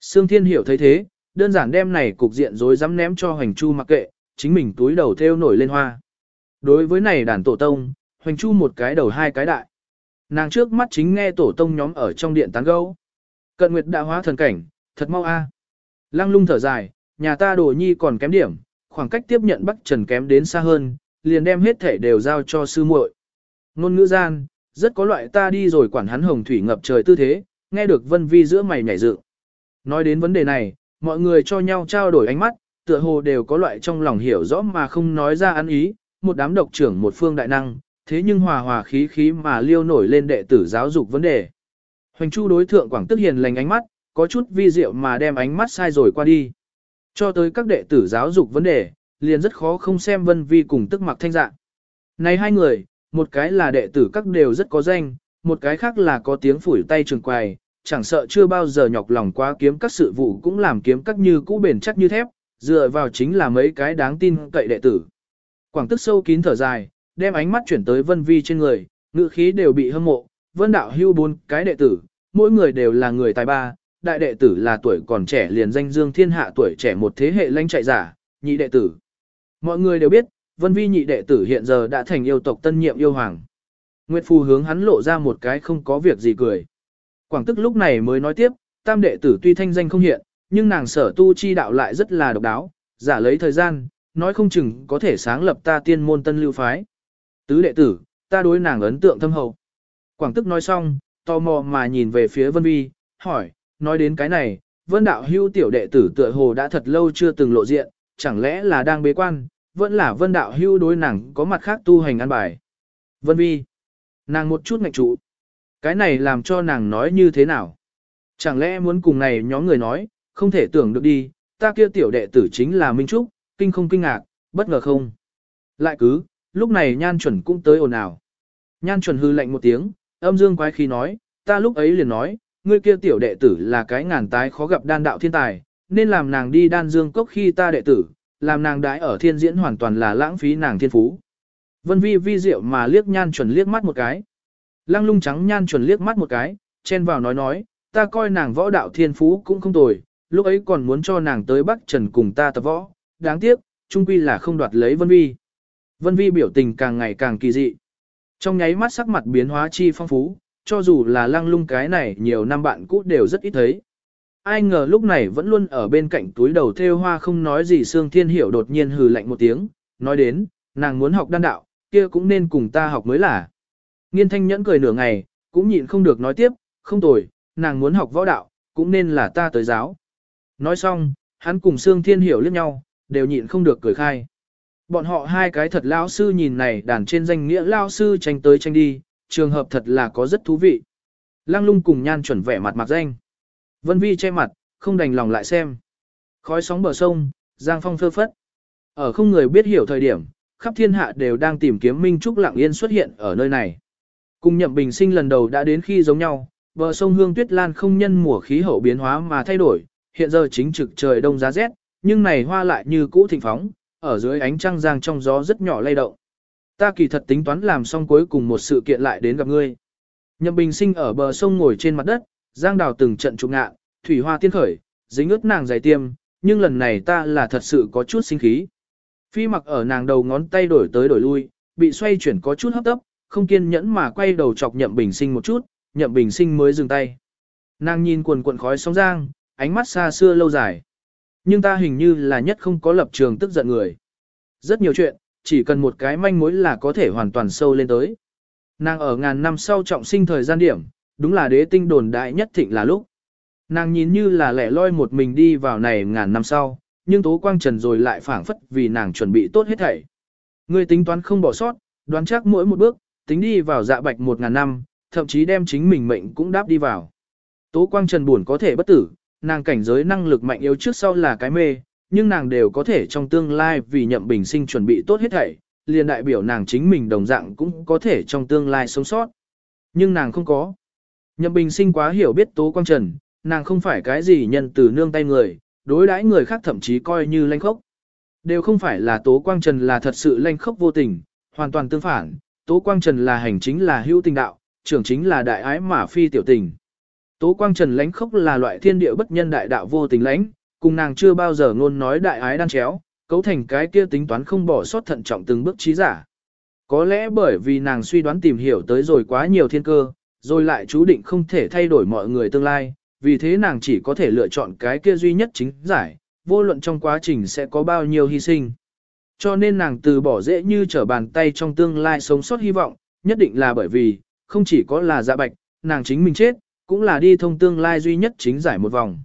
Sương Thiên Hiểu thấy thế, đơn giản đem này cục diện rối rắm ném cho Hoành Chu mặc kệ, chính mình túi đầu theo nổi lên hoa. Đối với này đàn tổ tông, Hoành Chu một cái đầu hai cái đại. Nàng trước mắt chính nghe tổ tông nhóm ở trong điện tán gẫu. Cận Nguyệt đã hóa thần cảnh, thật mau a. Lăng Lung thở dài, nhà ta đồ nhi còn kém điểm, khoảng cách tiếp nhận Bắc Trần kém đến xa hơn, liền đem hết thể đều giao cho sư muội. Nôn ngữ gian, rất có loại ta đi rồi quản hắn hồng thủy ngập trời tư thế, nghe được Vân Vi giữa mày nhảy dựng. Nói đến vấn đề này, mọi người cho nhau trao đổi ánh mắt, tựa hồ đều có loại trong lòng hiểu rõ mà không nói ra ăn ý, một đám độc trưởng một phương đại năng, thế nhưng hòa hòa khí khí mà liêu nổi lên đệ tử giáo dục vấn đề. Hoành Chu đối thượng Quảng Tức Hiền lành ánh mắt, có chút vi diệu mà đem ánh mắt sai rồi qua đi. Cho tới các đệ tử giáo dục vấn đề, liền rất khó không xem Vân Vi cùng tức mặc thanh dạng. Này hai người, một cái là đệ tử các đều rất có danh, một cái khác là có tiếng phủi tay trường quài, chẳng sợ chưa bao giờ nhọc lòng quá kiếm các sự vụ cũng làm kiếm các như cũ bền chắc như thép, dựa vào chính là mấy cái đáng tin cậy đệ tử. Quảng tức sâu kín thở dài, đem ánh mắt chuyển tới vân vi trên người, ngữ khí đều bị hâm mộ, vân đạo hưu bốn cái đệ tử, mỗi người đều là người tài ba, đại đệ tử là tuổi còn trẻ liền danh dương thiên hạ tuổi trẻ một thế hệ lãnh chạy giả, nhị đệ tử. Mọi người đều biết, Vân Vi nhị đệ tử hiện giờ đã thành yêu tộc tân nhiệm yêu hoàng. Nguyệt Phù hướng hắn lộ ra một cái không có việc gì cười. Quảng tức lúc này mới nói tiếp, tam đệ tử tuy thanh danh không hiện, nhưng nàng sở tu chi đạo lại rất là độc đáo, giả lấy thời gian, nói không chừng có thể sáng lập ta tiên môn tân lưu phái. Tứ đệ tử, ta đối nàng ấn tượng thâm hậu. Quảng tức nói xong, tò mò mà nhìn về phía Vân Vi, hỏi, nói đến cái này, Vân đạo hưu tiểu đệ tử tựa hồ đã thật lâu chưa từng lộ diện, chẳng lẽ là đang bế quan, vẫn là vân đạo hưu đối nàng có mặt khác tu hành ăn bài. Vân vi, nàng một chút ngạch trụ. Cái này làm cho nàng nói như thế nào? Chẳng lẽ muốn cùng này nhóm người nói, không thể tưởng được đi, ta kia tiểu đệ tử chính là Minh Trúc, kinh không kinh ngạc, bất ngờ không. Lại cứ, lúc này nhan chuẩn cũng tới ồn ào. Nhan chuẩn hư lạnh một tiếng, âm dương quái khí nói, ta lúc ấy liền nói, ngươi kia tiểu đệ tử là cái ngàn tái khó gặp đan đạo thiên tài, nên làm nàng đi đan dương cốc khi ta đệ tử, làm nàng đãi ở thiên diễn hoàn toàn là lãng phí nàng thiên phú. Vân vi vi diệu mà liếc nhan chuẩn liếc mắt một cái. Lăng lung trắng nhan chuẩn liếc mắt một cái, chen vào nói nói, ta coi nàng võ đạo thiên phú cũng không tồi, lúc ấy còn muốn cho nàng tới Bắc Trần cùng ta tập võ, đáng tiếc, trung quy là không đoạt lấy Vân Vi. Vân Vi biểu tình càng ngày càng kỳ dị. Trong nháy mắt sắc mặt biến hóa chi phong phú, cho dù là lăng lung cái này nhiều năm bạn cũ đều rất ít thấy ai ngờ lúc này vẫn luôn ở bên cạnh túi đầu theo hoa không nói gì Sương Thiên Hiểu đột nhiên hừ lạnh một tiếng, nói đến, nàng muốn học đan đạo, kia cũng nên cùng ta học mới là. Nghiên thanh nhẫn cười nửa ngày, cũng nhịn không được nói tiếp, không tồi, nàng muốn học võ đạo, cũng nên là ta tới giáo. Nói xong, hắn cùng Sương Thiên Hiểu liếc nhau, đều nhịn không được cười khai. Bọn họ hai cái thật lão sư nhìn này đàn trên danh nghĩa lão sư tranh tới tranh đi, trường hợp thật là có rất thú vị. Lăng lung cùng nhan chuẩn vẻ mặt mặt danh. Vân Vi che mặt, không đành lòng lại xem. Khói sóng bờ sông, giang phong phơ phất. Ở không người biết hiểu thời điểm, khắp thiên hạ đều đang tìm kiếm Minh Trúc lặng yên xuất hiện ở nơi này. Cùng nhậm bình sinh lần đầu đã đến khi giống nhau, bờ sông Hương Tuyết Lan không nhân mùa khí hậu biến hóa mà thay đổi, hiện giờ chính trực trời đông giá rét, nhưng này hoa lại như cũ thịnh phóng, ở dưới ánh trăng giang trong gió rất nhỏ lay động. Ta kỳ thật tính toán làm xong cuối cùng một sự kiện lại đến gặp ngươi. Nhậm bình sinh ở bờ sông ngồi trên mặt đất, giang đào từng trận trục ngạ, thủy hoa tiên khởi, dính ướt nàng giày tiêm, nhưng lần này ta là thật sự có chút sinh khí. Phi mặc ở nàng đầu ngón tay đổi tới đổi lui, bị xoay chuyển có chút hấp tấp, không kiên nhẫn mà quay đầu chọc nhậm bình sinh một chút, nhậm bình sinh mới dừng tay. Nàng nhìn quần quần khói sóng giang, ánh mắt xa xưa lâu dài. Nhưng ta hình như là nhất không có lập trường tức giận người. Rất nhiều chuyện, chỉ cần một cái manh mối là có thể hoàn toàn sâu lên tới. Nàng ở ngàn năm sau trọng sinh thời gian điểm, đúng là đế tinh đồn đại nhất thịnh là lúc. Nàng nhìn như là lẻ loi một mình đi vào này ngàn năm sau, nhưng Tố Quang Trần rồi lại phảng phất vì nàng chuẩn bị tốt hết thảy. Ngươi tính toán không bỏ sót, đoán chắc mỗi một bước, tính đi vào dạ bạch một ngàn năm, thậm chí đem chính mình mệnh cũng đáp đi vào. Tố Quang Trần buồn có thể bất tử, nàng cảnh giới năng lực mạnh yếu trước sau là cái mê, nhưng nàng đều có thể trong tương lai vì nhậm bình sinh chuẩn bị tốt hết thảy, liền đại biểu nàng chính mình đồng dạng cũng có thể trong tương lai sống sót. Nhưng nàng không có. Nhậm bình sinh quá hiểu biết Tố Quang Trần, nàng không phải cái gì nhân từ nương tay người, đối đãi người khác thậm chí coi như lanh khốc. Đều không phải là Tố Quang Trần là thật sự lanh khốc vô tình, hoàn toàn tương phản, Tố Quang Trần là hành chính là hữu tình đạo, trưởng chính là đại ái mà phi tiểu tình. Tố Quang Trần lãnh khốc là loại thiên địa bất nhân đại đạo vô tình lãnh, cùng nàng chưa bao giờ ngôn nói đại ái đan chéo, cấu thành cái kia tính toán không bỏ sót thận trọng từng bước trí giả. Có lẽ bởi vì nàng suy đoán tìm hiểu tới rồi quá nhiều thiên cơ, rồi lại chú định không thể thay đổi mọi người tương lai, vì thế nàng chỉ có thể lựa chọn cái kia duy nhất chính giải, vô luận trong quá trình sẽ có bao nhiêu hy sinh. Cho nên nàng từ bỏ dễ như trở bàn tay trong tương lai sống sót hy vọng, nhất định là bởi vì, không chỉ có là dạ bạch, nàng chính mình chết, cũng là đi thông tương lai duy nhất chính giải một vòng.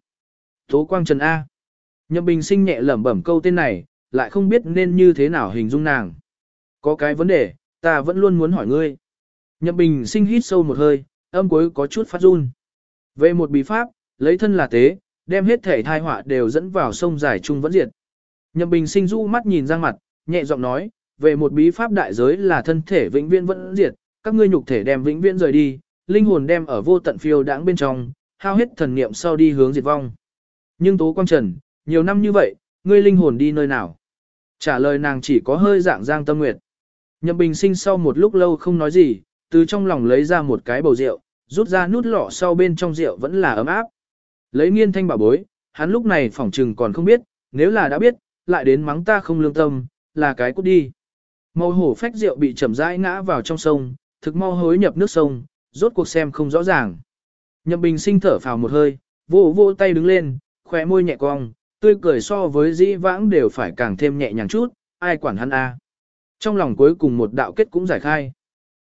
Tố Quang Trần A. Nhậm Bình sinh nhẹ lẩm bẩm câu tên này, lại không biết nên như thế nào hình dung nàng. Có cái vấn đề, ta vẫn luôn muốn hỏi ngươi. Nhậm Bình sinh hít sâu một hơi, âm cuối có chút phát run. Về một bí pháp, lấy thân là tế, đem hết thể thai họa đều dẫn vào sông giải chung vẫn diệt. Nhậm Bình sinh du mắt nhìn ra mặt, nhẹ giọng nói, về một bí pháp đại giới là thân thể vĩnh viễn vẫn diệt, các ngươi nhục thể đem vĩnh viễn rời đi, linh hồn đem ở vô tận phiêu đãng bên trong, hao hết thần niệm sau đi hướng diệt vong. Nhưng Tố Quang Trần, nhiều năm như vậy, ngươi linh hồn đi nơi nào? Trả lời nàng chỉ có hơi dạng giang tâm nguyệt. Nhậm Bình sinh sau một lúc lâu không nói gì, từ trong lòng lấy ra một cái bầu rượu, rút ra nút lọ sau bên trong rượu vẫn là ấm áp. Lấy nghiên thanh bảo bối, hắn lúc này phỏng trừng còn không biết, nếu là đã biết, lại đến mắng ta không lương tâm, là cái cút đi. Màu hổ phách rượu bị chậm rãi ngã vào trong sông, thực mau hối nhập nước sông, rốt cuộc xem không rõ ràng. Nhậm bình sinh thở phào một hơi, vô vô tay đứng lên, khóe môi nhẹ cong, tươi cười so với dĩ vãng đều phải càng thêm nhẹ nhàng chút, ai quản hắn a. Trong lòng cuối cùng một đạo kết cũng giải khai.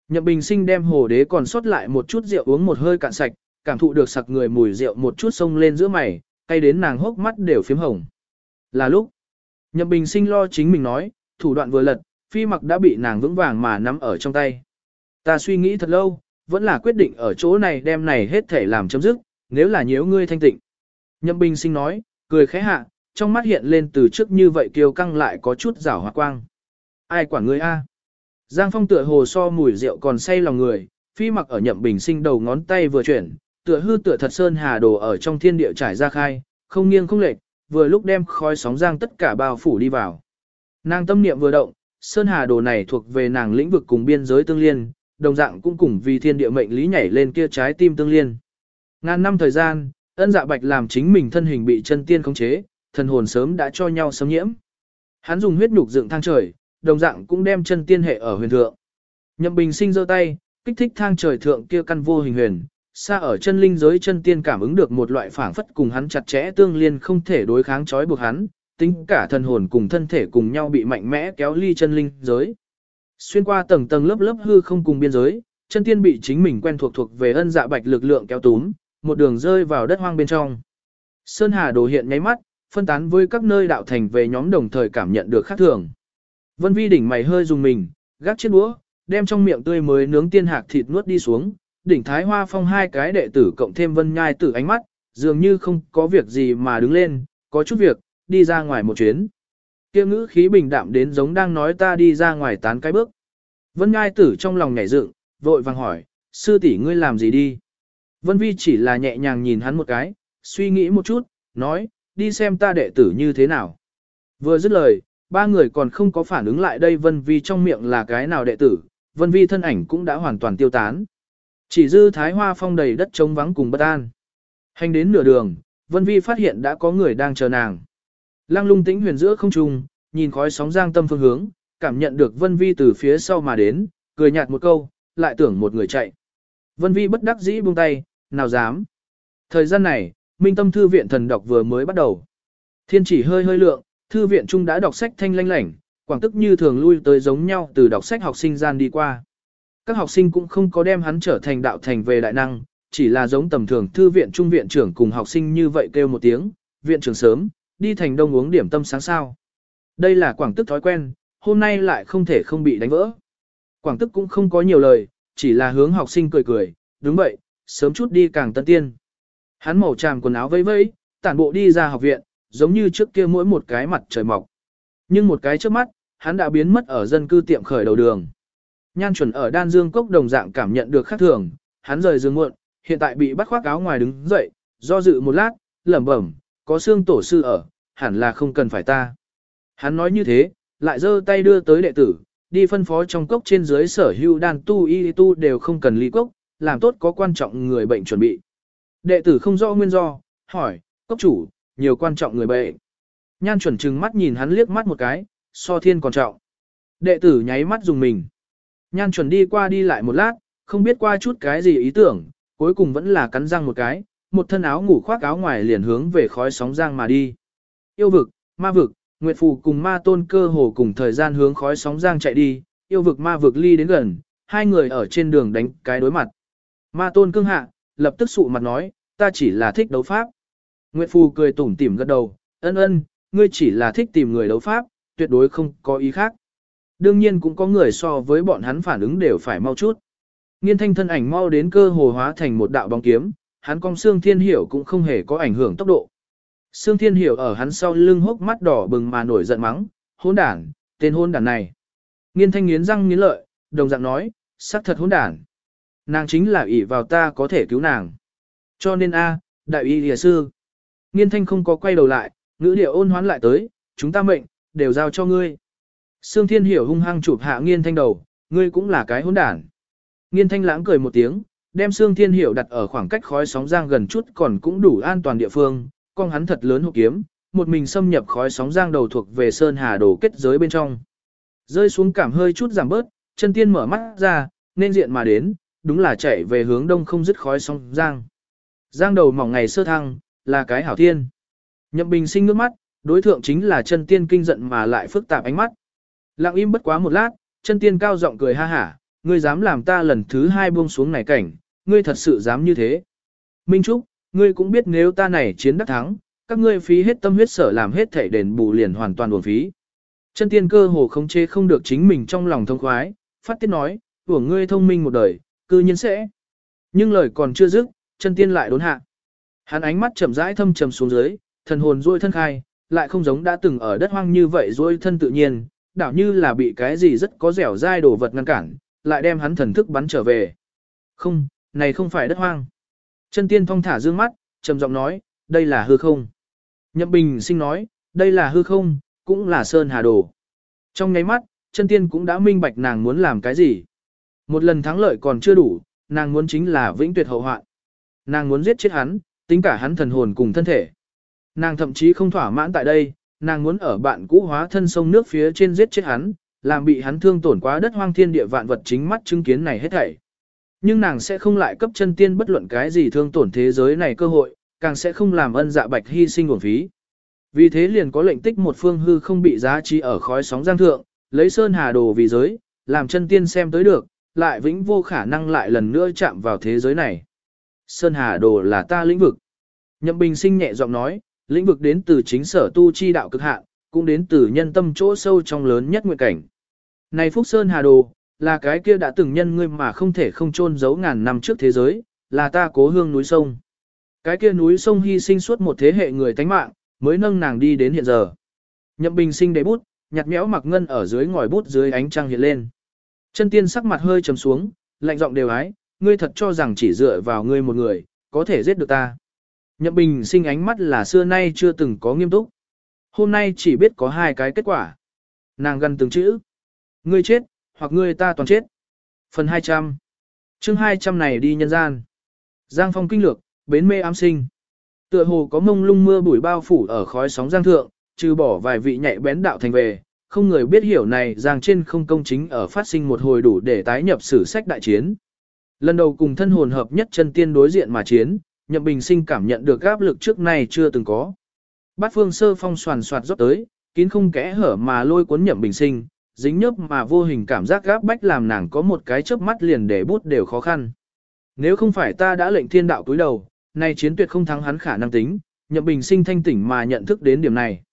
Nhậm bình sinh đem hồ đế còn sót lại một chút rượu uống một hơi cạn sạch, cảm thụ được sặc người mùi rượu một chút sông lên giữa mày, cay đến nàng hốc mắt đều phím hồng. Là lúc, Nhậm bình sinh lo chính mình nói, thủ đoạn vừa lật, phi mặc đã bị nàng vững vàng mà nắm ở trong tay. Ta suy nghĩ thật lâu, vẫn là quyết định ở chỗ này đem này hết thể làm chấm dứt, nếu là nhiễu ngươi thanh tịnh. Nhậm bình sinh nói, cười khẽ hạ, trong mắt hiện lên từ trước như vậy kiêu căng lại có chút rảo hoa quang. Ai quản ngươi a? Giang phong tựa hồ so mùi rượu còn say lòng người, phi mặc ở nhậm bình sinh đầu ngón tay vừa chuyển, tựa hư tựa thật sơn hà đồ ở trong thiên địa trải ra khai, không nghiêng không lệch, vừa lúc đem khói sóng giang tất cả bao phủ đi vào. Nàng tâm niệm vừa động, sơn hà đồ này thuộc về nàng lĩnh vực cùng biên giới tương liên, đồng dạng cũng cùng vì thiên địa mệnh lý nhảy lên kia trái tim tương liên. Ngàn năm thời gian, ân dạ bạch làm chính mình thân hình bị chân tiên khống chế, thần hồn sớm đã cho nhau sớm nhiễm. Hắn dùng huyết nhục dựng thang trời, đồng dạng cũng đem chân tiên hệ ở huyền thượng. Nhậm bình sinh giơ tay, kích thích thang trời thượng kia căn vô hình huyền, xa ở chân linh giới chân tiên cảm ứng được một loại phảng phất cùng hắn chặt chẽ tương liên không thể đối kháng trói buộc hắn, tính cả thần hồn cùng thân thể cùng nhau bị mạnh mẽ kéo ly chân linh giới. Xuyên qua tầng tầng lớp lớp hư không cùng biên giới, chân tiên bị chính mình quen thuộc thuộc về ân dạ bạch lực lượng kéo túm, một đường rơi vào đất hoang bên trong. Sơn Hà đồ hiện nháy mắt, phân tán với các nơi đạo thành về nhóm đồng thời cảm nhận được khác thường. Vân Vi đỉnh mày hơi dùng mình, gác chiếc đũa, đem trong miệng tươi mới nướng tiên hạc thịt nuốt đi xuống, đỉnh Thái Hoa Phong hai cái đệ tử cộng thêm Vân Nhai tử ánh mắt, dường như không có việc gì mà đứng lên, có chút việc, đi ra ngoài một chuyến. Kia ngữ khí bình đạm đến giống đang nói ta đi ra ngoài tán cái bước. Vân Ngai tử trong lòng nhảy dựng, vội vàng hỏi, sư tỷ ngươi làm gì đi? Vân Vi chỉ là nhẹ nhàng nhìn hắn một cái, suy nghĩ một chút, nói, đi xem ta đệ tử như thế nào. Vừa dứt lời, ba người còn không có phản ứng lại đây Vân Vi trong miệng là cái nào đệ tử, Vân Vi thân ảnh cũng đã hoàn toàn tiêu tán. Chỉ dư thái hoa phong đầy đất trống vắng cùng bất an. Hành đến nửa đường, Vân Vi phát hiện đã có người đang chờ nàng. Lăng lung tĩnh huyền giữa không trung, nhìn khói sóng giang tâm phương hướng, cảm nhận được Vân Vi từ phía sau mà đến, cười nhạt một câu, lại tưởng một người chạy. Vân Vi bất đắc dĩ buông tay, nào dám. Thời gian này, Minh Tâm Thư viện thần đọc vừa mới bắt đầu. Thiên chỉ hơi hơi lượng, thư viện trung đã đọc sách thanh lanh lảnh, quảng tức như thường lui tới giống nhau từ đọc sách học sinh gian đi qua. Các học sinh cũng không có đem hắn trở thành đạo thành về đại năng, chỉ là giống tầm thường thư viện trung viện trưởng cùng học sinh như vậy kêu một tiếng, viện trưởng sớm, đi thành đông uống điểm tâm sáng sao. Đây là quảng tức thói quen, hôm nay lại không thể không bị đánh vỡ. Quảng tức cũng không có nhiều lời, chỉ là hướng học sinh cười cười, đúng vậy, sớm chút đi càng tân tiên. Hắn màu tràm quần áo vẫy vẫy, tản bộ đi ra học viện, giống như trước kia mỗi một cái mặt trời mọc. Nhưng một cái trước mắt, hắn đã biến mất ở dân cư tiệm khởi đầu đường. Nhan chuẩn ở đan dương cốc đồng dạng cảm nhận được khác thường, hắn rời giường muộn, hiện tại bị bắt khoác áo ngoài đứng dậy, do dự một lát, lẩm bẩm, có xương tổ sư ở, hẳn là không cần phải ta. Hắn nói như thế, lại giơ tay đưa tới đệ tử, đi phân phó trong cốc trên dưới sở hữu đan tu y tu đều không cần ly cốc, làm tốt có quan trọng người bệnh chuẩn bị. Đệ tử không rõ nguyên do, hỏi, cốc chủ, nhiều quan trọng người bệnh. Nhan chuẩn trừng mắt nhìn hắn liếc mắt một cái, so thiên còn trọng. Đệ tử nháy mắt dùng mình. Nhan chuẩn đi qua đi lại một lát, không biết qua chút cái gì ý tưởng, cuối cùng vẫn là cắn răng một cái, một thân áo ngủ khoác áo ngoài liền hướng về khói sóng giang mà đi. Yêu vực, ma vực, Nguyệt Phù cùng ma tôn cơ hồ cùng thời gian hướng khói sóng giang chạy đi, yêu vực ma vực ly đến gần, hai người ở trên đường đánh cái đối mặt. Ma tôn cương hạ, lập tức sụ mặt nói, ta chỉ là thích đấu pháp. Nguyệt Phù cười tủm tỉm gật đầu, ân ân, ngươi chỉ là thích tìm người đấu pháp, tuyệt đối không có ý khác. Đương nhiên cũng có người so với bọn hắn phản ứng đều phải mau chút. Nghiên thanh thân ảnh mau đến cơ hồ hóa thành một đạo bóng kiếm, hắn cong xương thiên hiểu cũng không hề có ảnh hưởng tốc độ. Sương Thiên Hiểu ở hắn sau lưng hốc mắt đỏ bừng mà nổi giận mắng, hỗn đản, tên hỗn đản này. Nghiên thanh nghiến răng nghiến lợi, đồng dạng nói, xác thật hỗn đản. Nàng chính là ỷ vào ta có thể cứu nàng. Cho nên a, đại y lìa sư. Nghiên thanh không có quay đầu lại, ngữ điệu ôn hoán lại tới, chúng ta mệnh, đều giao cho ngươi. Sương Thiên Hiểu hung hăng chụp hạ nghiên thanh đầu, ngươi cũng là cái hỗn đản. Nghiên thanh lãng cười một tiếng, đem Sương Thiên hiệu đặt ở khoảng cách khói sóng giang gần chút còn cũng đủ an toàn địa phương, con hắn thật lớn hộ kiếm, một mình xâm nhập khói sóng giang đầu thuộc về sơn hà đồ kết giới bên trong. Rơi xuống cảm hơi chút giảm bớt, chân tiên mở mắt ra, nên diện mà đến, đúng là chạy về hướng đông không dứt khói sóng giang. Giang đầu mỏng ngày sơ thăng, là cái hảo thiên. Nhậm bình sinh nước mắt, đối thượng chính là chân tiên kinh giận mà lại phức tạp ánh mắt. Lặng im bất quá một lát, chân tiên cao giọng cười ha hả, ngươi dám làm ta lần thứ hai buông xuống này cảnh, ngươi thật sự dám như thế. Minh Trúc, Ngươi cũng biết nếu ta này chiến đắc thắng, các ngươi phí hết tâm huyết sở làm hết thể đền bù liền hoàn toàn uổng phí. Chân tiên cơ hồ không chế không được chính mình trong lòng thông khoái, phát tiết nói, của ngươi thông minh một đời, cư nhiên sẽ. Nhưng lời còn chưa dứt, chân tiên lại đốn hạ. Hắn ánh mắt chậm rãi thâm trầm xuống dưới, thần hồn duỗi thân khai, lại không giống đã từng ở đất hoang như vậy duỗi thân tự nhiên, đảo như là bị cái gì rất có dẻo dai đồ vật ngăn cản, lại đem hắn thần thức bắn trở về. Không, này không phải đất hoang. Chân tiên phong thả dương mắt, trầm giọng nói, đây là hư không. Nhậm bình sinh nói, đây là hư không, cũng là sơn hà đồ. Trong nháy mắt, chân tiên cũng đã minh bạch nàng muốn làm cái gì. Một lần thắng lợi còn chưa đủ, nàng muốn chính là vĩnh tuyệt hậu hoạn. Nàng muốn giết chết hắn, tính cả hắn thần hồn cùng thân thể. Nàng thậm chí không thỏa mãn tại đây, nàng muốn ở bạn cũ hóa thân sông nước phía trên giết chết hắn, làm bị hắn thương tổn quá đất hoang thiên địa vạn vật chính mắt chứng kiến này hết thảy. Nhưng nàng sẽ không lại cấp chân tiên bất luận cái gì thương tổn thế giới này cơ hội, càng sẽ không làm ân dạ bạch hy sinh uổng phí. Vì thế liền có lệnh tích một phương hư không bị giá trị ở khói sóng giang thượng, lấy sơn hà đồ vì giới, làm chân tiên xem tới được, lại vĩnh vô khả năng lại lần nữa chạm vào thế giới này. Sơn hà đồ là ta lĩnh vực. Nhậm bình sinh nhẹ giọng nói, lĩnh vực đến từ chính sở tu chi đạo cực hạn, cũng đến từ nhân tâm chỗ sâu trong lớn nhất nguyện cảnh. Này Phúc Sơn Hà Đồ, là cái kia đã từng nhân ngươi mà không thể không chôn giấu ngàn năm trước thế giới, là ta cố hương núi sông. Cái kia núi sông hy sinh suốt một thế hệ người tánh mạng, mới nâng nàng đi đến hiện giờ. Nhậm bình sinh đế bút, nhặt méo mặc ngân ở dưới ngòi bút dưới ánh trăng hiện lên. Chân tiên sắc mặt hơi trầm xuống, lạnh giọng đều ái, ngươi thật cho rằng chỉ dựa vào ngươi một người, có thể giết được ta. Nhậm bình sinh ánh mắt là xưa nay chưa từng có nghiêm túc. Hôm nay chỉ biết có hai cái kết quả. Nàng gần từng chữ. Ngươi chết, hoặc ngươi ta toàn chết. Phần 200 chương 200 này đi nhân gian. Giang phong kinh lược, bến mê ám sinh. Tựa hồ có mông lung mưa bụi bao phủ ở khói sóng giang thượng, trừ bỏ vài vị nhạy bén đạo thành về, không người biết hiểu này giang trên không công chính ở phát sinh một hồi đủ để tái nhập sử sách đại chiến. Lần đầu cùng thân hồn hợp nhất chân tiên đối diện mà chiến, Nhậm Bình Sinh cảm nhận được áp lực trước nay chưa từng có. Bát phương sơ phong soàn soạt rót tới, kín không kẽ hở mà lôi cuốn Nhậm Bình Sinh, dính nhớp mà vô hình cảm giác gáp bách làm nàng có một cái chớp mắt liền để bút đều khó khăn. Nếu không phải ta đã lệnh thiên đạo cúi đầu, nay chiến tuyệt không thắng hắn khả năng tính, Nhậm Bình Sinh thanh tỉnh mà nhận thức đến điểm này.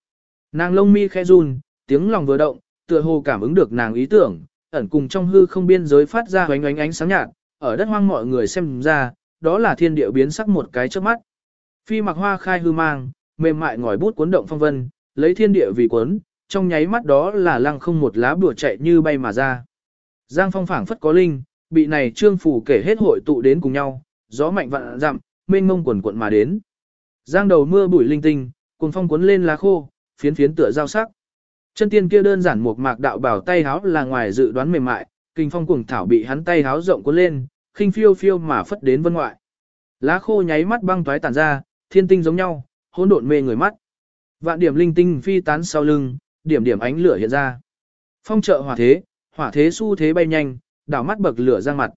Nàng lông mi khẽ run, tiếng lòng vừa động, tựa hồ cảm ứng được nàng ý tưởng, ẩn cùng trong hư không biên giới phát ra ánh ánh ánh sáng nhạt, ở đất hoang mọi người xem ra, đó là thiên địa biến sắc một cái trước mắt. Phi mặc hoa khai hư mang, mềm mại ngòi bút cuốn động phong vân, lấy thiên địa vì cuốn, trong nháy mắt đó là lăng không một lá bùa chạy như bay mà ra. Giang phong phảng phất có linh, bị này trương phủ kể hết hội tụ đến cùng nhau, gió mạnh vạn dặm, mênh mông quần cuộn mà đến. Giang đầu mưa bụi linh tinh, cuồng phong cuốn lên lá khô, phiến phiến tựa giao sắc. Chân tiên kia đơn giản một mạc đạo bảo tay háo là ngoài dự đoán mềm mại, kinh phong cuồng thảo bị hắn tay háo rộng cuốn lên, khinh phiêu phiêu mà phất đến vân ngoại. Lá khô nháy mắt băng toái tản ra, thiên tinh giống nhau, hỗn độn mê người mắt. Vạn điểm linh tinh phi tán sau lưng, điểm điểm ánh lửa hiện ra. Phong trợ hỏa thế, hỏa thế xu thế bay nhanh, đảo mắt bậc lửa ra mặt.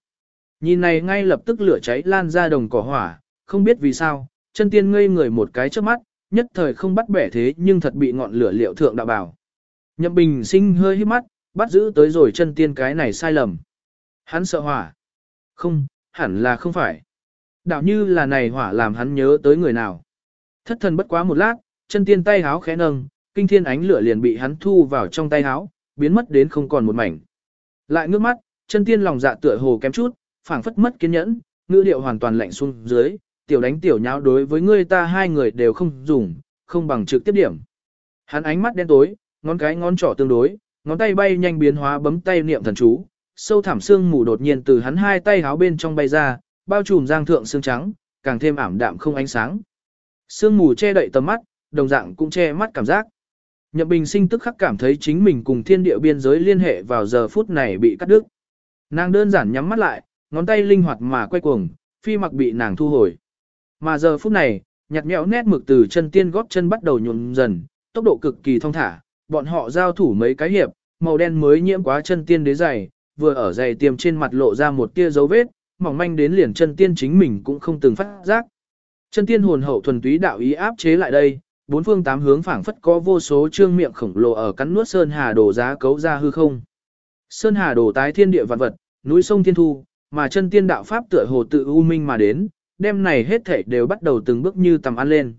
Nhìn này ngay lập tức lửa cháy lan ra đồng cỏ hỏa, không biết vì sao, chân tiên ngây người một cái trước mắt, nhất thời không bắt bẻ thế nhưng thật bị ngọn lửa liệu thượng đạo bảo. Nhậm bình sinh hơi hít mắt, bắt giữ tới rồi chân tiên cái này sai lầm. Hắn sợ hỏa. Không, hẳn là không phải. Đạo như là này hỏa làm hắn nhớ tới người nào. Thất thần bất quá một lát, chân tiên tay háo khẽ nâng, kinh thiên ánh lửa liền bị hắn thu vào trong tay háo, biến mất đến không còn một mảnh. Lại ngước mắt, chân tiên lòng dạ tựa hồ kém chút, phảng phất mất kiên nhẫn, ngữ điệu hoàn toàn lạnh xuống dưới, tiểu đánh tiểu nháo đối với ngươi ta hai người đều không dùng, không bằng trực tiếp điểm. Hắn ánh mắt đen tối, ngón cái ngón trỏ tương đối, ngón tay bay nhanh biến hóa bấm tay niệm thần chú, sâu thảm xương mù đột nhiên từ hắn hai tay háo bên trong bay ra, bao trùm giang thượng xương trắng, càng thêm ảm đạm không ánh sáng. Sương mù che đậy tầm mắt, đồng dạng cũng che mắt cảm giác. Nhậm Bình sinh tức khắc cảm thấy chính mình cùng thiên địa biên giới liên hệ vào giờ phút này bị cắt đứt. Nàng đơn giản nhắm mắt lại, ngón tay linh hoạt mà quay cuồng, phi mặc bị nàng thu hồi. Mà giờ phút này, nhặt nhẽo nét mực từ chân tiên góp chân bắt đầu nhuộm dần, tốc độ cực kỳ thông thả, bọn họ giao thủ mấy cái hiệp, màu đen mới nhiễm quá chân tiên đế dày, vừa ở dày tiêm trên mặt lộ ra một tia dấu vết, mỏng manh đến liền chân tiên chính mình cũng không từng phát giác. Chân tiên hồn hậu thuần túy đạo ý áp chế lại đây, bốn phương tám hướng phảng phất có vô số trương miệng khổng lồ ở cắn nuốt sơn hà đồ giá cấu ra hư không. Sơn hà đồ tái thiên địa vạn vật, núi sông thiên thu, mà chân tiên đạo pháp tựa hồ tự u minh mà đến, đêm này hết thảy đều bắt đầu từng bước như tầm ăn lên.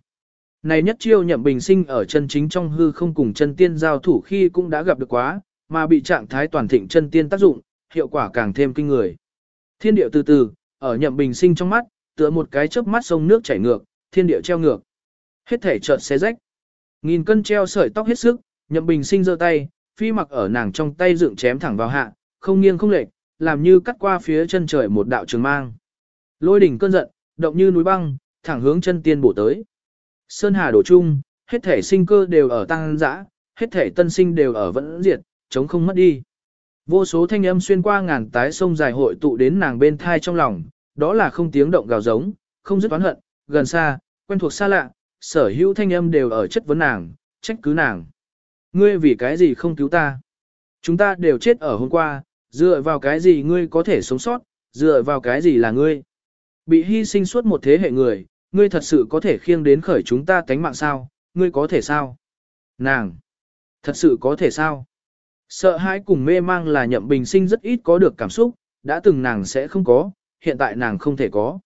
Này nhất chiêu nhậm bình sinh ở chân chính trong hư không cùng chân tiên giao thủ khi cũng đã gặp được quá, mà bị trạng thái toàn thịnh chân tiên tác dụng, hiệu quả càng thêm kinh người. Thiên điệu từ từ, ở nhậm bình sinh trong mắt, tựa một cái chớp mắt sông nước chảy ngược, thiên địa treo ngược. Hết thể chợt xé rách. Nghìn cân treo sợi tóc hết sức, nhậm bình sinh giơ tay, phi mặc ở nàng trong tay dựng chém thẳng vào hạ, không nghiêng không lệch, làm như cắt qua phía chân trời một đạo trường mang. Lôi đỉnh cơn giận, động như núi băng, thẳng hướng chân tiên bổ tới. Sơn Hà đổ chung, hết thể sinh cơ đều ở tăng dã, hết thể tân sinh đều ở vẫn diệt, chống không mất đi. Vô số thanh âm xuyên qua ngàn tái sông dài hội tụ đến nàng bên thai trong lòng, đó là không tiếng động gào giống, không dứt oán hận, gần xa, quen thuộc xa lạ, sở hữu thanh âm đều ở chất vấn nàng, trách cứ nàng. Ngươi vì cái gì không cứu ta? Chúng ta đều chết ở hôm qua, dựa vào cái gì ngươi có thể sống sót, dựa vào cái gì là ngươi? Bị hy sinh suốt một thế hệ người, ngươi thật sự có thể khiêng đến khởi chúng ta tánh mạng sao, ngươi có thể sao? Nàng! Thật sự có thể sao? Sợ hãi cùng mê mang là nhậm bình sinh rất ít có được cảm xúc, đã từng nàng sẽ không có, hiện tại nàng không thể có.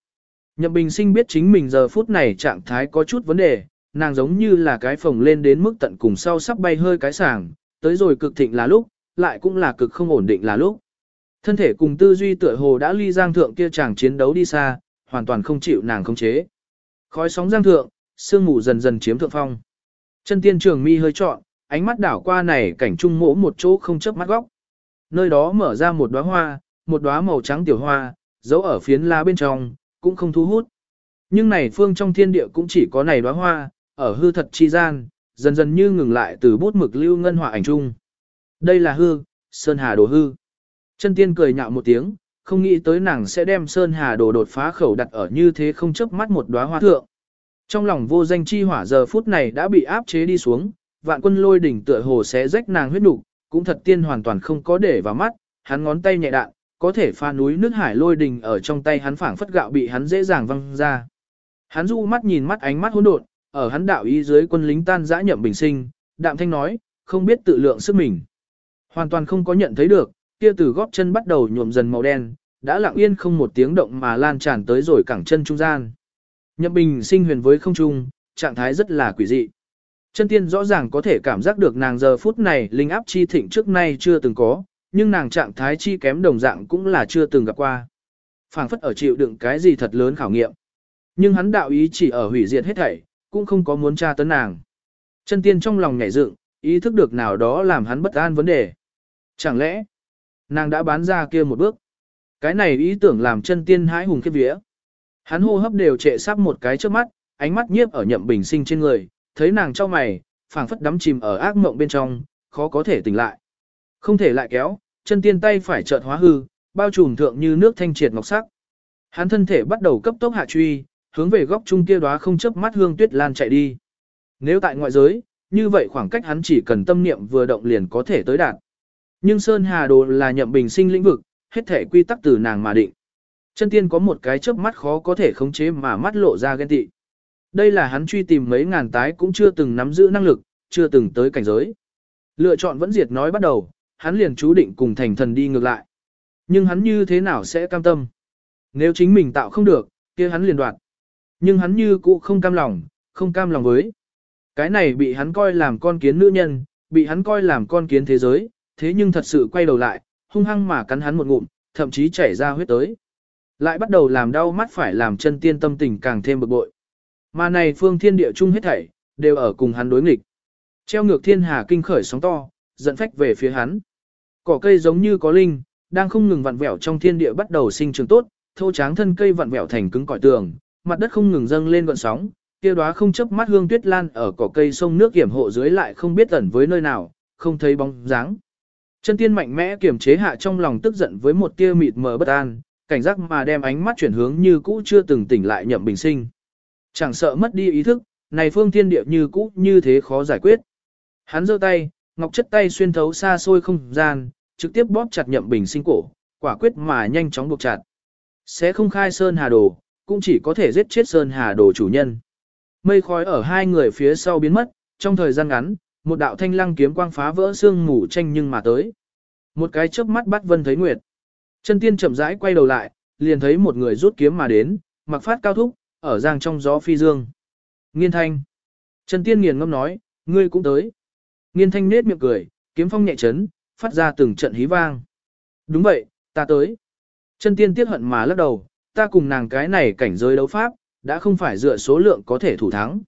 Nhậm bình sinh biết chính mình giờ phút này trạng thái có chút vấn đề, nàng giống như là cái phồng lên đến mức tận cùng sau sắp bay hơi cái sàng, tới rồi cực thịnh là lúc, lại cũng là cực không ổn định là lúc. Thân thể cùng tư duy tựa hồ đã ly giang thượng kia chàng chiến đấu đi xa, hoàn toàn không chịu nàng khống chế. Khói sóng giang thượng, sương mù dần dần chiếm thượng phong. Chân tiên trường mi hơi trọn, ánh mắt đảo qua này cảnh trung mỗ một chỗ không chớp mắt góc. Nơi đó mở ra một đóa hoa, một đóa màu trắng tiểu hoa, giấu ở phiến lá bên trong, cũng không thu hút. Nhưng này phương trong thiên địa cũng chỉ có này đóa hoa, ở hư thật chi gian, dần dần như ngừng lại từ bút mực lưu ngân họa ảnh trung. Đây là hư, Sơn Hà đồ hư. Chân tiên cười nhạo một tiếng, không nghĩ tới nàng sẽ đem Sơn Hà đồ đột phá khẩu đặt ở như thế không chớp mắt một đóa hoa thượng. Trong lòng vô danh chi hỏa giờ phút này đã bị áp chế đi xuống, vạn quân lôi đỉnh tựa hồ sẽ rách nàng huyết nục, cũng thật tiên hoàn toàn không có để vào mắt, hắn ngón tay nhẹ đạn, có thể pha núi nước hải lôi đình ở trong tay hắn phảng phất gạo bị hắn dễ dàng văng ra. Hắn du mắt nhìn mắt ánh mắt hỗn độn, ở hắn đạo ý dưới quân lính tan dã nhậm bình sinh, đạm thanh nói, không biết tự lượng sức mình. Hoàn toàn không có nhận thấy được, kia từ góp chân bắt đầu nhuộm dần màu đen, đã lặng yên không một tiếng động mà lan tràn tới rồi cẳng chân trung gian. Nhậm bình sinh huyền với không trung, trạng thái rất là quỷ dị. Chân tiên rõ ràng có thể cảm giác được nàng giờ phút này linh áp chi thịnh trước nay chưa từng có, nhưng nàng trạng thái chi kém đồng dạng cũng là chưa từng gặp qua. phảng phất ở chịu đựng cái gì thật lớn khảo nghiệm. Nhưng hắn đạo ý chỉ ở hủy diệt hết thảy, cũng không có muốn tra tấn nàng. Chân tiên trong lòng nhảy dựng, ý thức được nào đó làm hắn bất an vấn đề. Chẳng lẽ, nàng đã bán ra kia một bước? Cái này ý tưởng làm chân tiên hãi hùng khiếp vía. Hắn hô hấp đều trệ sắp một cái trước mắt, ánh mắt nhiếp ở nhậm bình sinh trên người, thấy nàng cho mày, phảng phất đắm chìm ở ác mộng bên trong, khó có thể tỉnh lại. Không thể lại kéo, chân tiên tay phải chợt hóa hư, bao trùm thượng như nước thanh triệt ngọc sắc. Hắn thân thể bắt đầu cấp tốc hạ truy, hướng về góc trung kia đóa không chớp mắt hương tuyết lan chạy đi. Nếu tại ngoại giới, như vậy khoảng cách hắn chỉ cần tâm niệm vừa động liền có thể tới đạt. Nhưng Sơn Hà Đồ là nhậm bình sinh lĩnh vực, hết thể quy tắc từ nàng mà định. Chân tiên có một cái chớp mắt khó có thể khống chế mà mắt lộ ra ghen tị. Đây là hắn truy tìm mấy ngàn tái cũng chưa từng nắm giữ năng lực, chưa từng tới cảnh giới. Lựa chọn vẫn diệt nói bắt đầu, hắn liền chú định cùng thành thần đi ngược lại. Nhưng hắn như thế nào sẽ cam tâm? Nếu chính mình tạo không được, kia hắn liền đoạt. Nhưng hắn như cũ không cam lòng, không cam lòng với. Cái này bị hắn coi làm con kiến nữ nhân, bị hắn coi làm con kiến thế giới, thế nhưng thật sự quay đầu lại, hung hăng mà cắn hắn một ngụm, thậm chí chảy ra huyết tới. Lại bắt đầu làm đau mắt phải làm chân tiên tâm tình càng thêm bực bội. Mà này phương thiên địa chung hết thảy, đều ở cùng hắn đối nghịch. Treo ngược thiên hà kinh khởi sóng to, dẫn phách về phía hắn. Cỏ cây giống như có linh, đang không ngừng vặn vẹo trong thiên địa bắt đầu sinh trưởng tốt, thô tráng thân cây vặn vẹo thành cứng cỏi tường, mặt đất không ngừng dâng lên gợn sóng, kia đóa không chấp mắt hương tuyết lan ở cỏ cây sông nước kiểm hộ dưới lại không biết ẩn với nơi nào, không thấy bóng dáng. Chân tiên mạnh mẽ kiềm chế hạ trong lòng tức giận với một tia mịt mờ bất an, cảnh giác mà đem ánh mắt chuyển hướng như cũ chưa từng tỉnh lại nhậm bình sinh. Chẳng sợ mất đi ý thức, này phương thiên địa như cũ như thế khó giải quyết. Hắn giơ tay, ngọc chất tay xuyên thấu xa xôi không gian, trực tiếp bóp chặt nhậm bình sinh cổ, quả quyết mà nhanh chóng buộc chặt. Sẽ không khai sơn hà đồ, cũng chỉ có thể giết chết sơn hà đồ chủ nhân. Mây khói ở hai người phía sau biến mất, trong thời gian ngắn, một đạo thanh lăng kiếm quang phá vỡ xương mù tranh nhưng mà tới. Một cái chớp mắt bắt vân thấy nguyệt. Chân tiên chậm rãi quay đầu lại, liền thấy một người rút kiếm mà đến, mặc phát cao thúc, ở giang trong gió phi dương. Nghiên thanh. Chân tiên nghiền ngâm nói, ngươi cũng tới. Nghiên thanh nết miệng cười, kiếm phong nhẹ chấn, phát ra từng trận hí vang. Đúng vậy, ta tới. Chân tiên tiếc hận mà lắc đầu, ta cùng nàng cái này cảnh giới đấu pháp, đã không phải dựa số lượng có thể thủ thắng.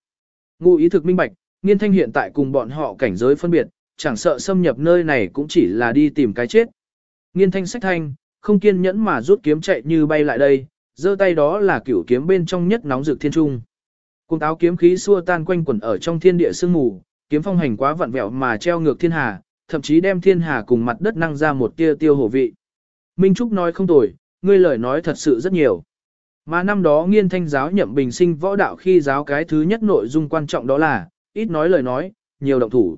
Ngụ ý thực minh bạch, nghiên thanh hiện tại cùng bọn họ cảnh giới phân biệt, chẳng sợ xâm nhập nơi này cũng chỉ là đi tìm cái chết. Nghiên thanh sách thanh, không kiên nhẫn mà rút kiếm chạy như bay lại đây, giơ tay đó là cửu kiếm bên trong nhất nóng rực thiên trung. Cùng táo kiếm khí xua tan quanh quẩn ở trong thiên địa sương mù, kiếm phong hành quá vặn vẹo mà treo ngược thiên hà, thậm chí đem thiên hà cùng mặt đất năng ra một tia tiêu hổ vị. Minh Trúc nói không tồi, ngươi lời nói thật sự rất nhiều. Mà năm đó nghiên thanh giáo nhậm bình sinh võ đạo khi giáo cái thứ nhất nội dung quan trọng đó là, ít nói lời nói, nhiều động thủ.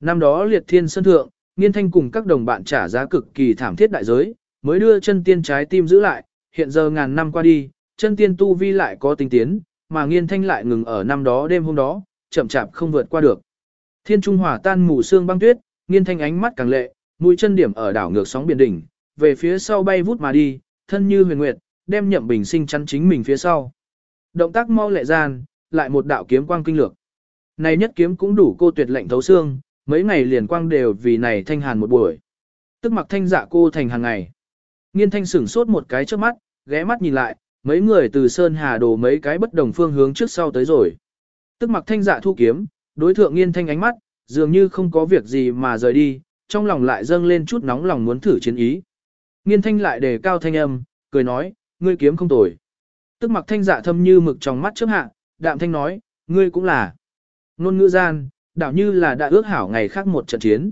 Năm đó liệt thiên sân thượng, nghiên thanh cùng các đồng bạn trả giá cực kỳ thảm thiết đại giới, mới đưa chân tiên trái tim giữ lại, hiện giờ ngàn năm qua đi, chân tiên tu vi lại có tinh tiến, mà nghiên thanh lại ngừng ở năm đó đêm hôm đó, chậm chạp không vượt qua được. Thiên trung Hòa tan mù sương băng tuyết, nghiên thanh ánh mắt càng lệ, mũi chân điểm ở đảo ngược sóng biển đỉnh, về phía sau bay vút mà đi, thân như huyền nguyệt, đem nhậm bình sinh chắn chính mình phía sau. Động tác mau lẹ gian, lại một đạo kiếm quang kinh lược. Này nhất kiếm cũng đủ cô tuyệt lệnh thấu xương, mấy ngày liền quang đều vì này thanh hàn một buổi. Tức mặc thanh dạ cô thành hàng ngày. Nghiên thanh sửng sốt một cái trước mắt, ghé mắt nhìn lại, mấy người từ Sơn Hà đổ mấy cái bất đồng phương hướng trước sau tới rồi. Tức mặc thanh dạ thu kiếm, đối thượng nghiên thanh ánh mắt, dường như không có việc gì mà rời đi, trong lòng lại dâng lên chút nóng lòng muốn thử chiến ý. Nghiên thanh lại đề cao thanh âm, cười nói, ngươi kiếm không tồi. Tức mặc thanh dạ thâm như mực trong mắt trước hạ, đạm thanh nói, ngươi cũng là. Nôn ngữ gian, đảo như là đã ước hảo ngày khác một trận chiến.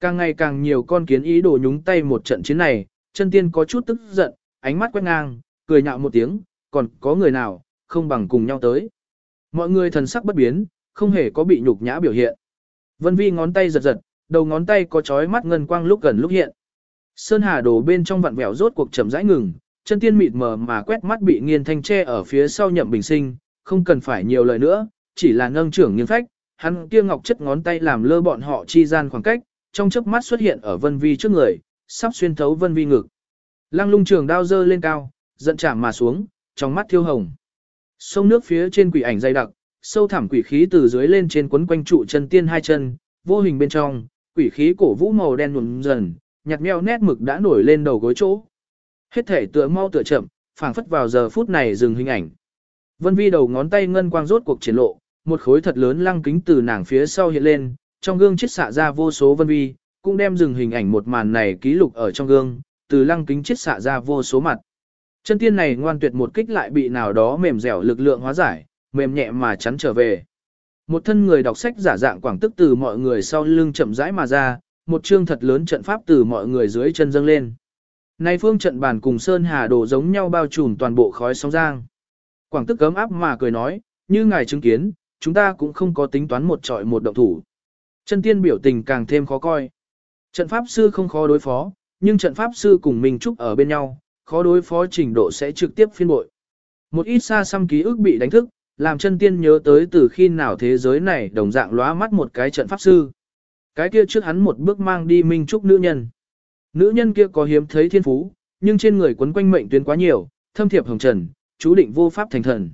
Càng ngày càng nhiều con kiến ý đồ nhúng tay một trận chiến này, chân tiên có chút tức giận, ánh mắt quét ngang, cười nhạo một tiếng, còn có người nào, không bằng cùng nhau tới. Mọi người thần sắc bất biến, không hề có bị nhục nhã biểu hiện. Vân Vi ngón tay giật giật, đầu ngón tay có chói mắt ngân quang lúc gần lúc hiện. Sơn Hà đổ bên trong vặn vẹo rốt cuộc chậm rãi ngừng, chân tiên mịt mờ mà quét mắt bị nghiền thanh tre ở phía sau nhậm bình sinh, không cần phải nhiều lời nữa, chỉ là nâng trưởng nghiêng phách, hắn kia ngọc chất ngón tay làm lơ bọn họ chi gian khoảng cách, trong chớp mắt xuất hiện ở Vân Vi trước người, sắp xuyên thấu Vân Vi ngực. Lăng lung trường đao dơ lên cao, giận chạm mà xuống, trong mắt thiêu hồng. Sông nước phía trên quỷ ảnh dày đặc, sâu thẳm quỷ khí từ dưới lên trên quấn quanh trụ chân tiên hai chân, vô hình bên trong, quỷ khí cổ vũ màu đen nhuộm dần, nhạt meo nét mực đã nổi lên đầu gối chỗ. Hết thể tựa mau tựa chậm, phảng phất vào giờ phút này dừng hình ảnh. Vân Vi đầu ngón tay ngân quang rốt cuộc triển lộ, một khối thật lớn lăng kính từ nàng phía sau hiện lên, trong gương chiết xạ ra vô số Vân Vi, cũng đem dừng hình ảnh một màn này ký lục ở trong gương, từ lăng kính chiết xạ ra vô số mặt. Chân tiên này ngoan tuyệt một kích lại bị nào đó mềm dẻo lực lượng hóa giải, mềm nhẹ mà chắn trở về. Một thân người đọc sách giả dạng quảng tức từ mọi người sau lưng chậm rãi mà ra, một chương thật lớn trận pháp từ mọi người dưới chân dâng lên. Nay phương trận bàn cùng Sơn Hà đổ giống nhau bao trùm toàn bộ khói sóng giang. Quảng tức cấm áp mà cười nói, như ngài chứng kiến, chúng ta cũng không có tính toán một trọi một động thủ. Chân tiên biểu tình càng thêm khó coi. Trận pháp sư không khó đối phó, nhưng trận pháp sư cùng mình trúc ở bên nhau, khó đối phó trình độ sẽ trực tiếp phiên bội. Một ít xa xăm ký ức bị đánh thức, làm chân tiên nhớ tới từ khi nào thế giới này đồng dạng lóa mắt một cái trận pháp sư. Cái kia trước hắn một bước mang đi minh trúc nữ nhân. Nữ nhân kia có hiếm thấy thiên phú, nhưng trên người quấn quanh mệnh tuyến quá nhiều, thâm thiệp hồng trần, chú định vô pháp thành thần.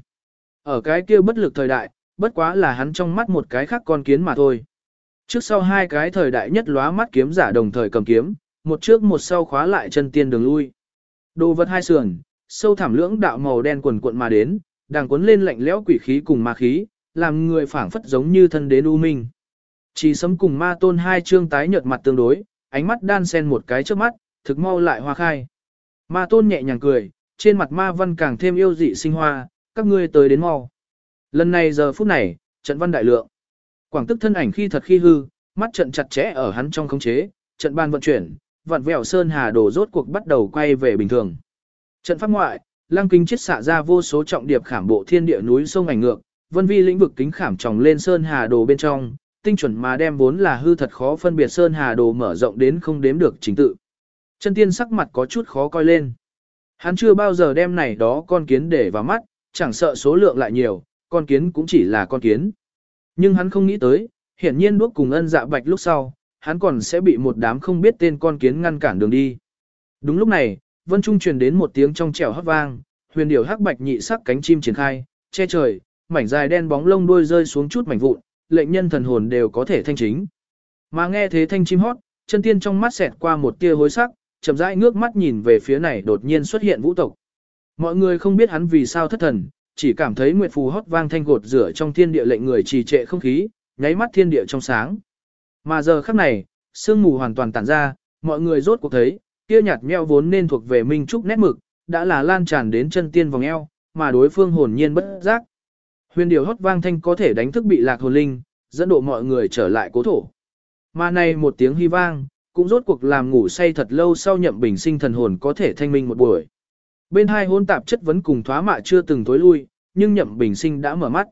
Ở cái kia bất lực thời đại, bất quá là hắn trong mắt một cái khác con kiến mà thôi. Trước sau hai cái thời đại nhất lóa mắt kiếm giả đồng thời cầm kiếm, một trước một sau khóa lại chân tiên đường lui. Đồ vật hai sườn, sâu thảm lưỡng đạo màu đen quần cuộn mà đến, đang cuốn lên lạnh lẽo quỷ khí cùng ma khí, làm người phảng phất giống như thân đến u minh. Chỉ sấm cùng ma tôn hai trương tái nhợt mặt tương đối, ánh mắt đan sen một cái trước mắt, thực mau lại hoa khai. Ma tôn nhẹ nhàng cười, trên mặt ma văn càng thêm yêu dị sinh hoa, các ngươi tới đến mau. Lần này giờ phút này, trận văn đại lượng. Quảng tức thân ảnh khi thật khi hư, mắt trận chặt chẽ ở hắn trong khống chế, trận ban vận chuyển, vặn vẹo sơn hà đổ rốt cuộc bắt đầu quay về bình thường. Trận pháp ngoại, lăng kính chết xạ ra vô số trọng điệp khảm bộ thiên địa núi sông ảnh ngược, vân vi lĩnh vực kính khảm tròng lên sơn hà đồ bên trong, tinh chuẩn mà đem vốn là hư thật khó phân biệt sơn hà đồ mở rộng đến không đếm được chính tự. Chân tiên sắc mặt có chút khó coi lên. Hắn chưa bao giờ đem này đó con kiến để vào mắt, chẳng sợ số lượng lại nhiều, con kiến cũng chỉ là con kiến. Nhưng hắn không nghĩ tới, hiển nhiên đuốc cùng ân dạ bạch lúc sau, hắn còn sẽ bị một đám không biết tên con kiến ngăn cản đường đi. Đúng lúc này, vân trung truyền đến một tiếng trong trẻo hấp vang, huyền điểu hắc bạch nhị sắc cánh chim triển khai, che trời, mảnh dài đen bóng lông đuôi rơi xuống chút mảnh vụn, lệnh nhân thần hồn đều có thể thanh chính. Mà nghe thế thanh chim hót, chân tiên trong mắt xẹt qua một tia hối sắc, chậm rãi ngước mắt nhìn về phía này đột nhiên xuất hiện vũ tộc. Mọi người không biết hắn vì sao thất thần, chỉ cảm thấy nguyệt phù hót vang thanh gột rửa trong thiên địa lệnh người trì trệ không khí, nháy mắt thiên địa trong sáng. Mà giờ khắc này, sương mù hoàn toàn tản ra, mọi người rốt cuộc thấy, kia nhạt meo vốn nên thuộc về Minh Trúc nét mực, đã là lan tràn đến chân tiên vòng eo, mà đối phương hồn nhiên bất giác. Huyền điều hót vang thanh có thể đánh thức bị lạc hồn linh, dẫn độ mọi người trở lại cố thổ. Mà này một tiếng hy vang, cũng rốt cuộc làm ngủ say thật lâu sau nhậm bình sinh thần hồn có thể thanh minh một buổi. Bên hai hôn tạp chất vấn cùng thoá mạ chưa từng tối lui, nhưng nhậm bình sinh đã mở mắt.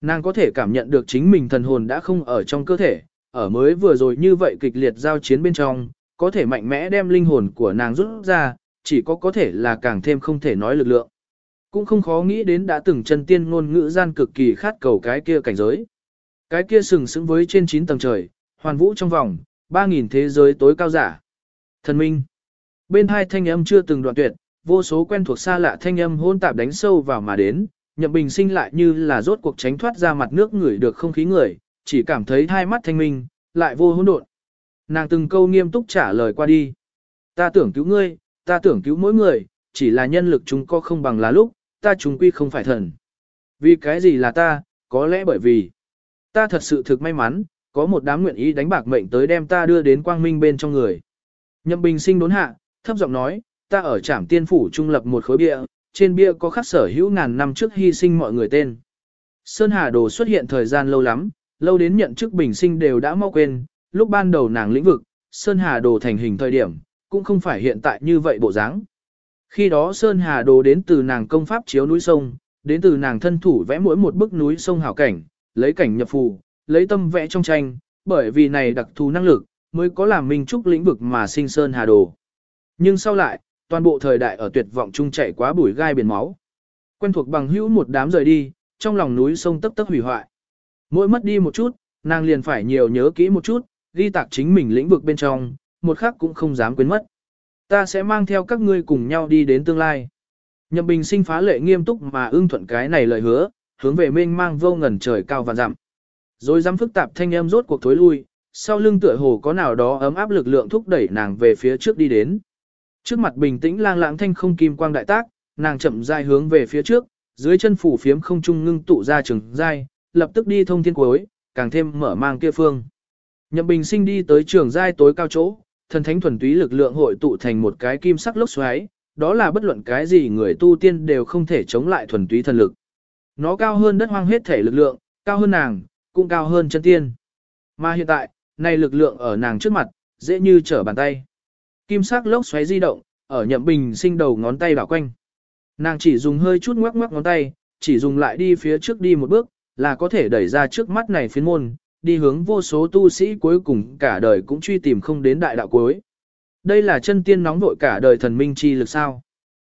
Nàng có thể cảm nhận được chính mình thần hồn đã không ở trong cơ thể, ở mới vừa rồi như vậy kịch liệt giao chiến bên trong, có thể mạnh mẽ đem linh hồn của nàng rút ra, chỉ có có thể là càng thêm không thể nói lực lượng. Cũng không khó nghĩ đến đã từng chân tiên ngôn ngữ gian cực kỳ khát cầu cái kia cảnh giới. Cái kia sừng sững với trên 9 tầng trời, hoàn vũ trong vòng, 3.000 thế giới tối cao giả. Thần minh. Bên hai thanh âm chưa từng đoạn tuyệt, vô số quen thuộc xa lạ thanh âm hôn tạp đánh sâu vào mà đến, nhậm bình sinh lại như là rốt cuộc tránh thoát ra mặt nước ngửi được không khí người, chỉ cảm thấy hai mắt thanh minh, lại vô hỗn độn. Nàng từng câu nghiêm túc trả lời qua đi. Ta tưởng cứu ngươi, ta tưởng cứu mỗi người, chỉ là nhân lực chúng có không bằng là lúc, ta chúng quy không phải thần. Vì cái gì là ta, có lẽ bởi vì ta thật sự thực may mắn, có một đám nguyện ý đánh bạc mệnh tới đem ta đưa đến quang minh bên trong người. Nhậm bình sinh đốn hạ, thấp giọng nói, ta ở trảm tiên phủ trung lập một khối bia, trên bia có khắc sở hữu ngàn năm trước hy sinh mọi người tên. Sơn Hà Đồ xuất hiện thời gian lâu lắm, lâu đến nhận chức bình sinh đều đã mau quên, lúc ban đầu nàng lĩnh vực, Sơn Hà Đồ thành hình thời điểm, cũng không phải hiện tại như vậy bộ dáng. Khi đó Sơn Hà Đồ đến từ nàng công pháp chiếu núi sông, đến từ nàng thân thủ vẽ mỗi một bức núi sông hảo cảnh, lấy cảnh nhập phù, lấy tâm vẽ trong tranh, bởi vì này đặc thù năng lực, mới có làm mình trúc lĩnh vực mà sinh sơn hà đồ. Nhưng sau lại, toàn bộ thời đại ở tuyệt vọng chung chạy quá bụi gai biển máu. Quen thuộc bằng hữu một đám rời đi, trong lòng núi sông tấp tấp hủy hoại. Mỗi mất đi một chút, nàng liền phải nhiều nhớ kỹ một chút, ghi tạc chính mình lĩnh vực bên trong, một khắc cũng không dám quên mất. Ta sẽ mang theo các ngươi cùng nhau đi đến tương lai. Nhậm Bình sinh phá lệ nghiêm túc mà ưng thuận cái này lời hứa, hướng về mênh mang vô ngần trời cao và dặm. Rồi dám phức tạp thanh em rốt cuộc thối lui, sau lưng tựa hồ có nào đó ấm áp lực lượng thúc đẩy nàng về phía trước đi đến. Trước mặt bình tĩnh lang lãng thanh không kim quang đại tác, nàng chậm rãi hướng về phía trước, dưới chân phủ phiếm không trung ngưng tụ ra trường dai, lập tức đi thông thiên cuối, càng thêm mở mang kia phương. Nhậm Bình Sinh đi tới trường giai tối cao chỗ, thần thánh thuần túy lực lượng hội tụ thành một cái kim sắc lốc xoáy, đó là bất luận cái gì người tu tiên đều không thể chống lại thuần túy thần lực. Nó cao hơn đất hoang hết thể lực lượng, cao hơn nàng, cũng cao hơn chân tiên. Mà hiện tại, này lực lượng ở nàng trước mặt, dễ như trở bàn tay. Kim sắc lốc xoáy di động, ở nhậm bình sinh đầu ngón tay đảo quanh. Nàng chỉ dùng hơi chút ngoắc ngoắc ngón tay, chỉ dùng lại đi phía trước đi một bước, là có thể đẩy ra trước mắt này phiến môn, đi hướng vô số tu sĩ cuối cùng cả đời cũng truy tìm không đến đại đạo cuối. Đây là chân tiên nóng vội cả đời thần minh chi lực sao.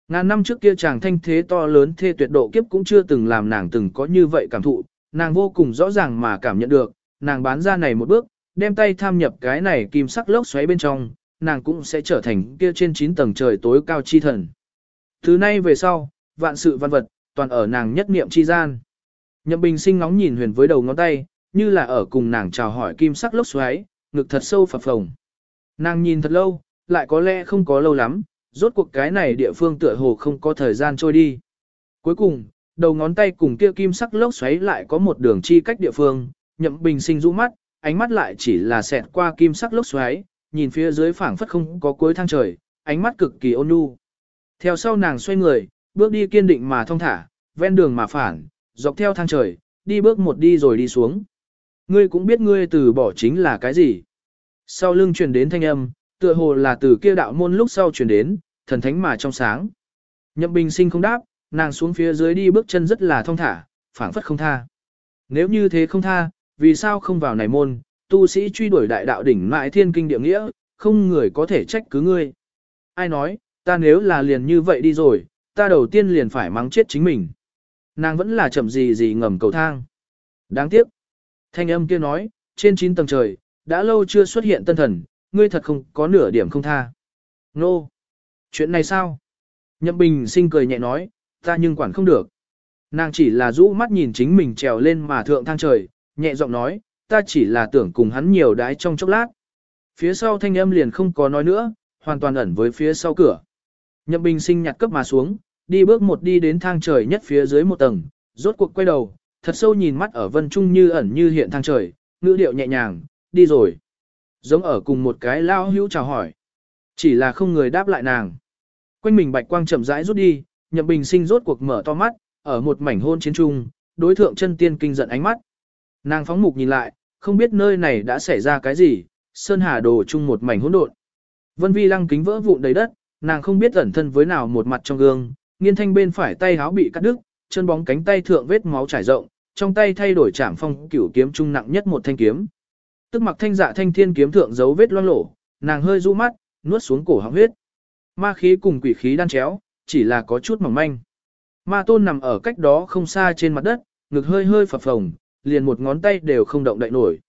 Ngàn năm trước kia chàng thanh thế to lớn thê tuyệt độ kiếp cũng chưa từng làm nàng từng có như vậy cảm thụ, nàng vô cùng rõ ràng mà cảm nhận được, nàng bán ra này một bước, đem tay tham nhập cái này kim sắc lốc xoáy bên trong, nàng cũng sẽ trở thành kia trên 9 tầng trời tối cao chi thần. Thứ nay về sau, vạn sự văn vật, toàn ở nàng nhất niệm chi gian. Nhậm Bình sinh ngóng nhìn huyền với đầu ngón tay, như là ở cùng nàng chào hỏi kim sắc lốc xoáy, ngực thật sâu phập phồng. Nàng nhìn thật lâu, lại có lẽ không có lâu lắm, rốt cuộc cái này địa phương tựa hồ không có thời gian trôi đi. Cuối cùng, đầu ngón tay cùng kia kim sắc lốc xoáy lại có một đường chi cách địa phương, nhậm bình sinh rũ mắt, ánh mắt lại chỉ là xẹt qua kim sắc lốc xoáy, nhìn phía dưới phảng phất không có cuối thang trời, ánh mắt cực kỳ ôn nhu. Theo sau nàng xoay người, bước đi kiên định mà thong thả, ven đường mà phản, dọc theo thang trời, đi bước một đi rồi đi xuống. Ngươi cũng biết ngươi từ bỏ chính là cái gì. Sau lưng truyền đến thanh âm, tựa hồ là từ kia đạo môn lúc sau truyền đến, thần thánh mà trong sáng. Nhậm bình sinh không đáp, nàng xuống phía dưới đi bước chân rất là thong thả, phảng phất không tha. Nếu như thế không tha, vì sao không vào này môn, tu sĩ truy đuổi đại đạo đỉnh mại thiên kinh địa nghĩa, không người có thể trách cứ ngươi. Ai nói, ta nếu là liền như vậy đi rồi, ta đầu tiên liền phải mắng chết chính mình. Nàng vẫn là chậm gì gì ngầm cầu thang. Đáng tiếc. Thanh âm kia nói, trên 9 tầng trời, đã lâu chưa xuất hiện tân thần, ngươi thật không có nửa điểm không tha. Nô! No. Chuyện này sao? Nhậm Bình sinh cười nhẹ nói, ta nhưng quản không được. Nàng chỉ là rũ mắt nhìn chính mình trèo lên mà thượng thang trời, nhẹ giọng nói, ta chỉ là tưởng cùng hắn nhiều đái trong chốc lát. Phía sau thanh âm liền không có nói nữa, hoàn toàn ẩn với phía sau cửa. Nhậm Bình sinh nhặt cấp mà xuống, đi bước một đi đến thang trời nhất phía dưới một tầng, rốt cuộc quay đầu, thật sâu nhìn mắt ở vân trung như ẩn như hiện thang trời, ngữ điệu nhẹ nhàng, đi rồi. Giống ở cùng một cái lao hữu chào hỏi. Chỉ là không người đáp lại nàng. Quanh mình bạch quang chậm rãi rút đi, nhậm bình sinh rốt cuộc mở to mắt, ở một mảnh hôn chiến trung, đối thượng chân tiên kinh giận ánh mắt. Nàng phóng mục nhìn lại, không biết nơi này đã xảy ra cái gì, sơn hà đồ chung một mảnh hỗn độn. Vân vi lăng kính vỡ vụn đầy đất, nàng không biết ẩn thân với nào một mặt trong gương, nghiên thanh bên phải tay háo bị cắt đứt, chân bóng cánh tay thượng vết máu trải rộng, trong tay thay đổi trảm phong cửu kiếm trung nặng nhất một thanh kiếm. Tức mặc thanh dạ thanh thiên kiếm thượng dấu vết loang lổ, nàng hơi du mắt, nuốt xuống cổ họng huyết. Ma khí cùng quỷ khí đan chéo, chỉ là có chút mỏng manh. Ma tôn nằm ở cách đó không xa trên mặt đất, ngực hơi hơi phập phồng, liền một ngón tay đều không động đậy nổi.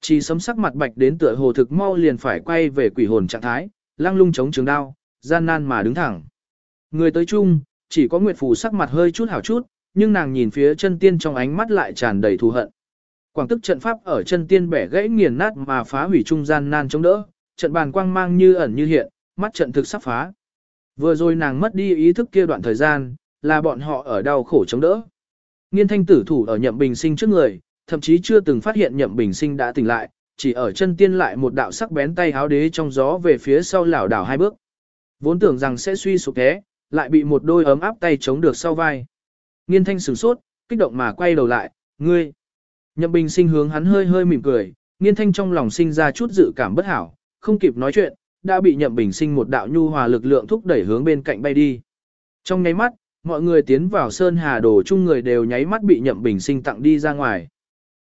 Chỉ sấm sắc mặt bạch đến tựa hồ thực mau liền phải quay về quỷ hồn trạng thái, lăng lung chống trường đao, gian nan mà đứng thẳng. Người tới chung, chỉ có Nguyệt Phù sắc mặt hơi chút hảo chút, nhưng nàng nhìn phía chân tiên trong ánh mắt lại tràn đầy thù hận. Quảng tức trận pháp ở chân tiên bẻ gãy nghiền nát mà phá hủy trung gian nan chống đỡ, trận bàn quang mang như ẩn như hiện, mắt trận thực sắp phá. Vừa rồi nàng mất đi ý thức kia đoạn thời gian, là bọn họ ở đau khổ chống đỡ. Nghiên thanh tử thủ ở nhậm bình sinh trước người, thậm chí chưa từng phát hiện nhậm bình sinh đã tỉnh lại, chỉ ở chân tiên lại một đạo sắc bén tay háo đế trong gió về phía sau lảo đảo hai bước. Vốn tưởng rằng sẽ suy sụp thế, lại bị một đôi ấm áp tay chống được sau vai. Nghiên thanh sửng sốt, kích động mà quay đầu lại, ngươi. Nhậm bình sinh hướng hắn hơi hơi mỉm cười, nghiên thanh trong lòng sinh ra chút dự cảm bất hảo, không kịp nói chuyện, đã bị nhậm bình sinh một đạo nhu hòa lực lượng thúc đẩy hướng bên cạnh bay đi. Trong nháy mắt, mọi người tiến vào sơn hà đồ chung người đều nháy mắt bị nhậm bình sinh tặng đi ra ngoài.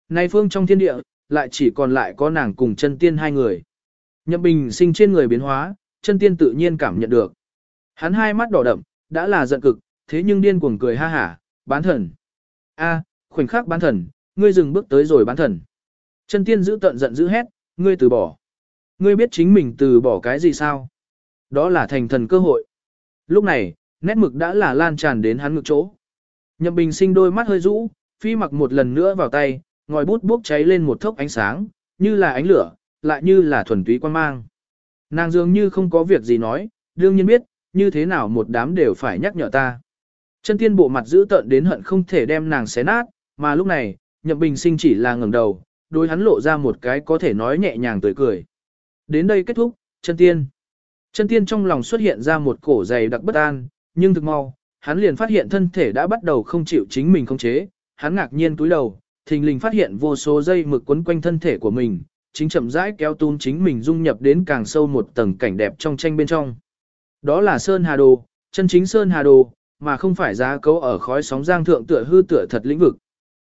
Nay phương trong thiên địa, lại chỉ còn lại có nàng cùng chân tiên hai người. Nhậm bình sinh trên người biến hóa, chân tiên tự nhiên cảm nhận được. Hắn hai mắt đỏ đậm, đã là giận cực, thế nhưng điên cuồng cười ha hả, bán thần. a khoảnh khắc bán thần, ngươi dừng bước tới rồi bán thần. Chân tiên giữ tận giận dữ hét, ngươi từ bỏ. Ngươi biết chính mình từ bỏ cái gì sao? Đó là thành thần cơ hội. Lúc này, nét mực đã là lan tràn đến hắn ngực chỗ. Nhậm bình sinh đôi mắt hơi rũ, phi mặc một lần nữa vào tay, ngòi bút bốc cháy lên một thốc ánh sáng, như là ánh lửa, lại như là thuần túy quan mang. Nàng dường như không có việc gì nói, đương nhiên biết, như thế nào một đám đều phải nhắc nhở ta. Chân tiên bộ mặt giữ tợn đến hận không thể đem nàng xé nát, mà lúc này, nhậm bình sinh chỉ là ngẩng đầu, đôi hắn lộ ra một cái có thể nói nhẹ nhàng tươi cười. Đến đây kết thúc, chân tiên. Chân tiên trong lòng xuất hiện ra một cổ dày đặc bất an, nhưng thực mau, hắn liền phát hiện thân thể đã bắt đầu không chịu chính mình không chế, hắn ngạc nhiên túi đầu, thình lình phát hiện vô số dây mực quấn quanh thân thể của mình, chính chậm rãi kéo tún chính mình dung nhập đến càng sâu một tầng cảnh đẹp trong tranh bên trong. Đó là Sơn Hà Đồ, chân chính Sơn Hà Đồ, mà không phải giá cấu ở khói sóng giang thượng tựa hư tựa thật lĩnh vực.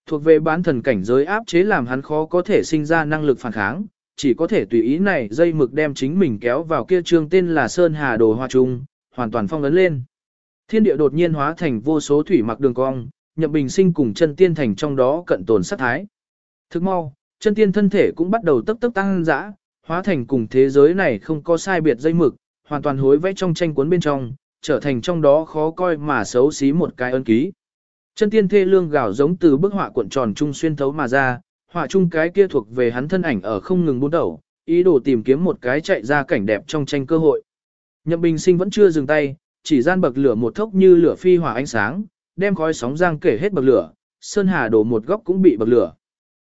Thuộc về bán thần cảnh giới áp chế làm hắn khó có thể sinh ra năng lực phản kháng, chỉ có thể tùy ý này dây mực đem chính mình kéo vào kia trương tên là Sơn Hà Đồ Hoa Trung, hoàn toàn phong ấn lên. Thiên địa đột nhiên hóa thành vô số thủy mặc đường cong, nhậm bình sinh cùng chân tiên thành trong đó cận tồn sát thái. Thức mau, chân tiên thân thể cũng bắt đầu tấp tấp tăng dã, hóa thành cùng thế giới này không có sai biệt dây mực, hoàn toàn hối vẽ trong tranh cuốn bên trong, trở thành trong đó khó coi mà xấu xí một cái ân ký. Chân tiên thê lương gạo giống từ bức họa cuộn tròn trung xuyên thấu mà ra, họa chung cái kia thuộc về hắn thân ảnh ở không ngừng buôn đầu, ý đồ tìm kiếm một cái chạy ra cảnh đẹp trong tranh cơ hội. Nhậm Bình Sinh vẫn chưa dừng tay, chỉ gian bậc lửa một thốc như lửa phi hỏa ánh sáng, đem khói sóng giang kể hết bậc lửa, sơn hà đổ một góc cũng bị bậc lửa.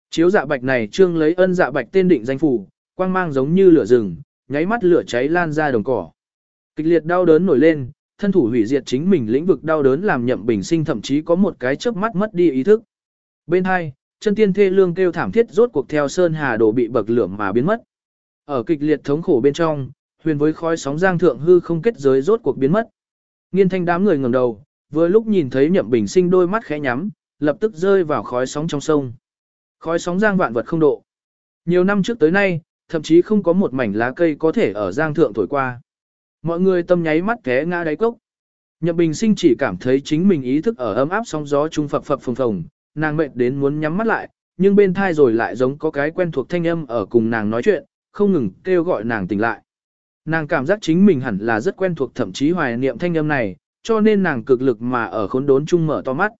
Chiếu dạ bạch này trương lấy ân dạ bạch tên định danh phủ, quang mang giống như lửa rừng, nháy mắt lửa cháy lan ra đồng cỏ. Kịch liệt đau đớn nổi lên, thân thủ hủy diệt chính mình lĩnh vực đau đớn làm nhậm bình sinh thậm chí có một cái chớp mắt mất đi ý thức. Bên hai, chân tiên thê lương kêu thảm thiết rốt cuộc theo sơn hà đổ bị bậc lửa mà biến mất. Ở kịch liệt thống khổ bên trong, huyền với khói sóng giang thượng hư không kết giới rốt cuộc biến mất. Nghiên thanh đám người ngẩng đầu, vừa lúc nhìn thấy nhậm bình sinh đôi mắt khẽ nhắm, lập tức rơi vào khói sóng trong sông. Khói sóng giang vạn vật không độ. Nhiều năm trước tới nay, thậm chí không có một mảnh lá cây có thể ở giang thượng thổi qua. Mọi người tâm nháy mắt té ngã đáy cốc. Nhậm bình sinh chỉ cảm thấy chính mình ý thức ở ấm áp sóng gió trung phập phập phồng phồng, nàng mệt đến muốn nhắm mắt lại, nhưng bên thai rồi lại giống có cái quen thuộc thanh âm ở cùng nàng nói chuyện, không ngừng kêu gọi nàng tỉnh lại. Nàng cảm giác chính mình hẳn là rất quen thuộc thậm chí hoài niệm thanh âm này, cho nên nàng cực lực mà ở khốn đốn chung mở to mắt.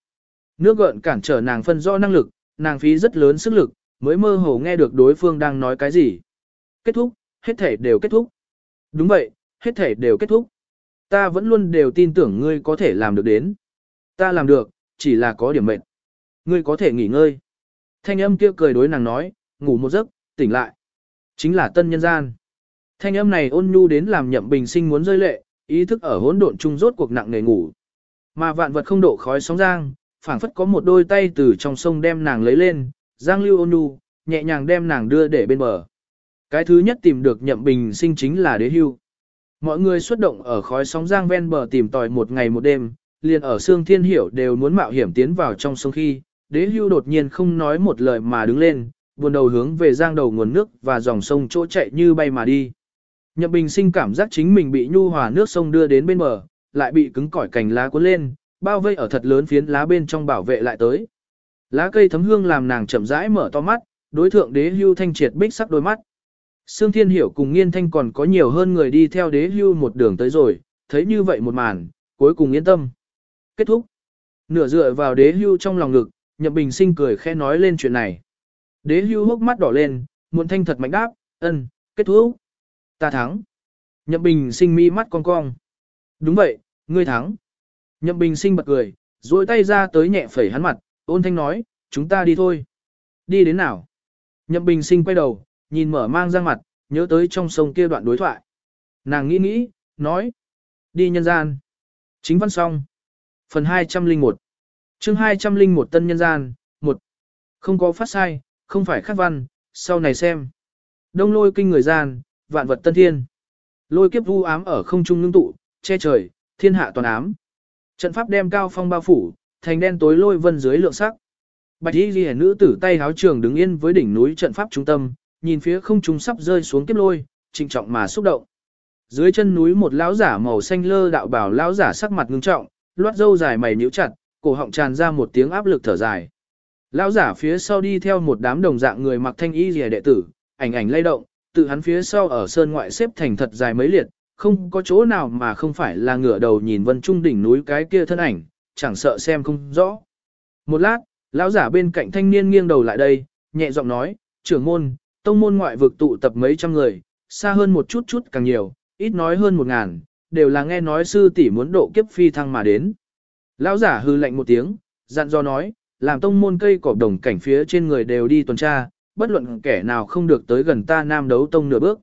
Nước gợn cản trở nàng phân rõ năng lực, nàng phí rất lớn sức lực, mới mơ hồ nghe được đối phương đang nói cái gì. Kết thúc, hết thể đều kết thúc. Đúng vậy, hết thể đều kết thúc. Ta vẫn luôn đều tin tưởng ngươi có thể làm được đến. Ta làm được, chỉ là có điểm mệnh. Ngươi có thể nghỉ ngơi. Thanh âm kia cười đối nàng nói, ngủ một giấc, tỉnh lại. Chính là tân nhân gian. Thanh âm này ôn nhu đến làm nhậm bình sinh muốn rơi lệ, ý thức ở hỗn độn chung rốt cuộc nặng nề ngủ. Mà vạn vật không độ khói sóng giang, phảng phất có một đôi tay từ trong sông đem nàng lấy lên, giang lưu ôn nhu, nhẹ nhàng đem nàng đưa để bên bờ. Cái thứ nhất tìm được nhậm bình sinh chính là đế hưu. Mọi người xuất động ở khói sóng giang ven bờ tìm tòi một ngày một đêm, liền ở xương thiên hiểu đều muốn mạo hiểm tiến vào trong sông khi, đế hưu đột nhiên không nói một lời mà đứng lên, buồn đầu hướng về giang đầu nguồn nước và dòng sông chỗ chạy như bay mà đi. Nhậm Bình sinh cảm giác chính mình bị nhu hòa nước sông đưa đến bên bờ, lại bị cứng cỏi cành lá cuốn lên, bao vây ở thật lớn phiến lá bên trong bảo vệ lại tới. Lá cây thấm hương làm nàng chậm rãi mở to mắt, đối thượng đế hưu thanh triệt bích sắc đôi mắt. Sương Thiên Hiểu cùng Nghiên Thanh còn có nhiều hơn người đi theo đế hưu một đường tới rồi, thấy như vậy một màn, cuối cùng yên tâm. Kết thúc. Nửa dựa vào đế hưu trong lòng ngực, Nhậm Bình sinh cười khẽ nói lên chuyện này. Đế hưu hốc mắt đỏ lên, muộn thanh thật mạnh đáp, ân, kết thúc. Ta thắng. Nhậm Bình sinh mi mắt cong cong. Đúng vậy, ngươi thắng. Nhậm Bình sinh bật cười, duỗi tay ra tới nhẹ phẩy hắn mặt, ôn thanh nói, chúng ta đi thôi. Đi đến nào? Nhậm Bình sinh quay đầu, nhìn mở mang ra mặt, nhớ tới trong sông kia đoạn đối thoại. Nàng nghĩ nghĩ, nói. Đi nhân gian. Chính văn xong. Phần 201 chương 201 tân nhân gian, 1. Không có phát sai, không phải khắc văn, sau này xem. Đông lôi kinh người gian, vạn vật tân thiên. Lôi kiếp vu ám ở không trung ngưng tụ, che trời, thiên hạ toàn ám. Trận pháp đem cao phong bao phủ, thành đen tối lôi vân dưới lượng sắc. Bạch y ghi nữ tử tay háo trường đứng yên với đỉnh núi trận pháp trung tâm, nhìn phía không trung sắp rơi xuống kiếp lôi, trịnh trọng mà xúc động. Dưới chân núi một lão giả màu xanh lơ đạo bảo lão giả sắc mặt ngưng trọng, loát râu dài mày nhíu chặt, cổ họng tràn ra một tiếng áp lực thở dài. Lão giả phía sau đi theo một đám đồng dạng người mặc thanh y rìa đệ tử, ảnh ảnh lay động, tự hắn phía sau ở sơn ngoại xếp thành thật dài mấy liệt, không có chỗ nào mà không phải là ngửa đầu nhìn vân trung đỉnh núi cái kia thân ảnh, chẳng sợ xem không rõ. Một lát, lão giả bên cạnh thanh niên nghiêng đầu lại đây, nhẹ giọng nói, trưởng môn, tông môn ngoại vực tụ tập mấy trăm người, xa hơn một chút chút càng nhiều, ít nói hơn một ngàn, đều là nghe nói sư tỷ muốn độ kiếp phi thăng mà đến. Lão giả hư lạnh một tiếng, dặn dò nói, làm tông môn cây cọp đồng cảnh phía trên người đều đi tuần tra, bất luận kẻ nào không được tới gần ta nam đấu tông nửa bước.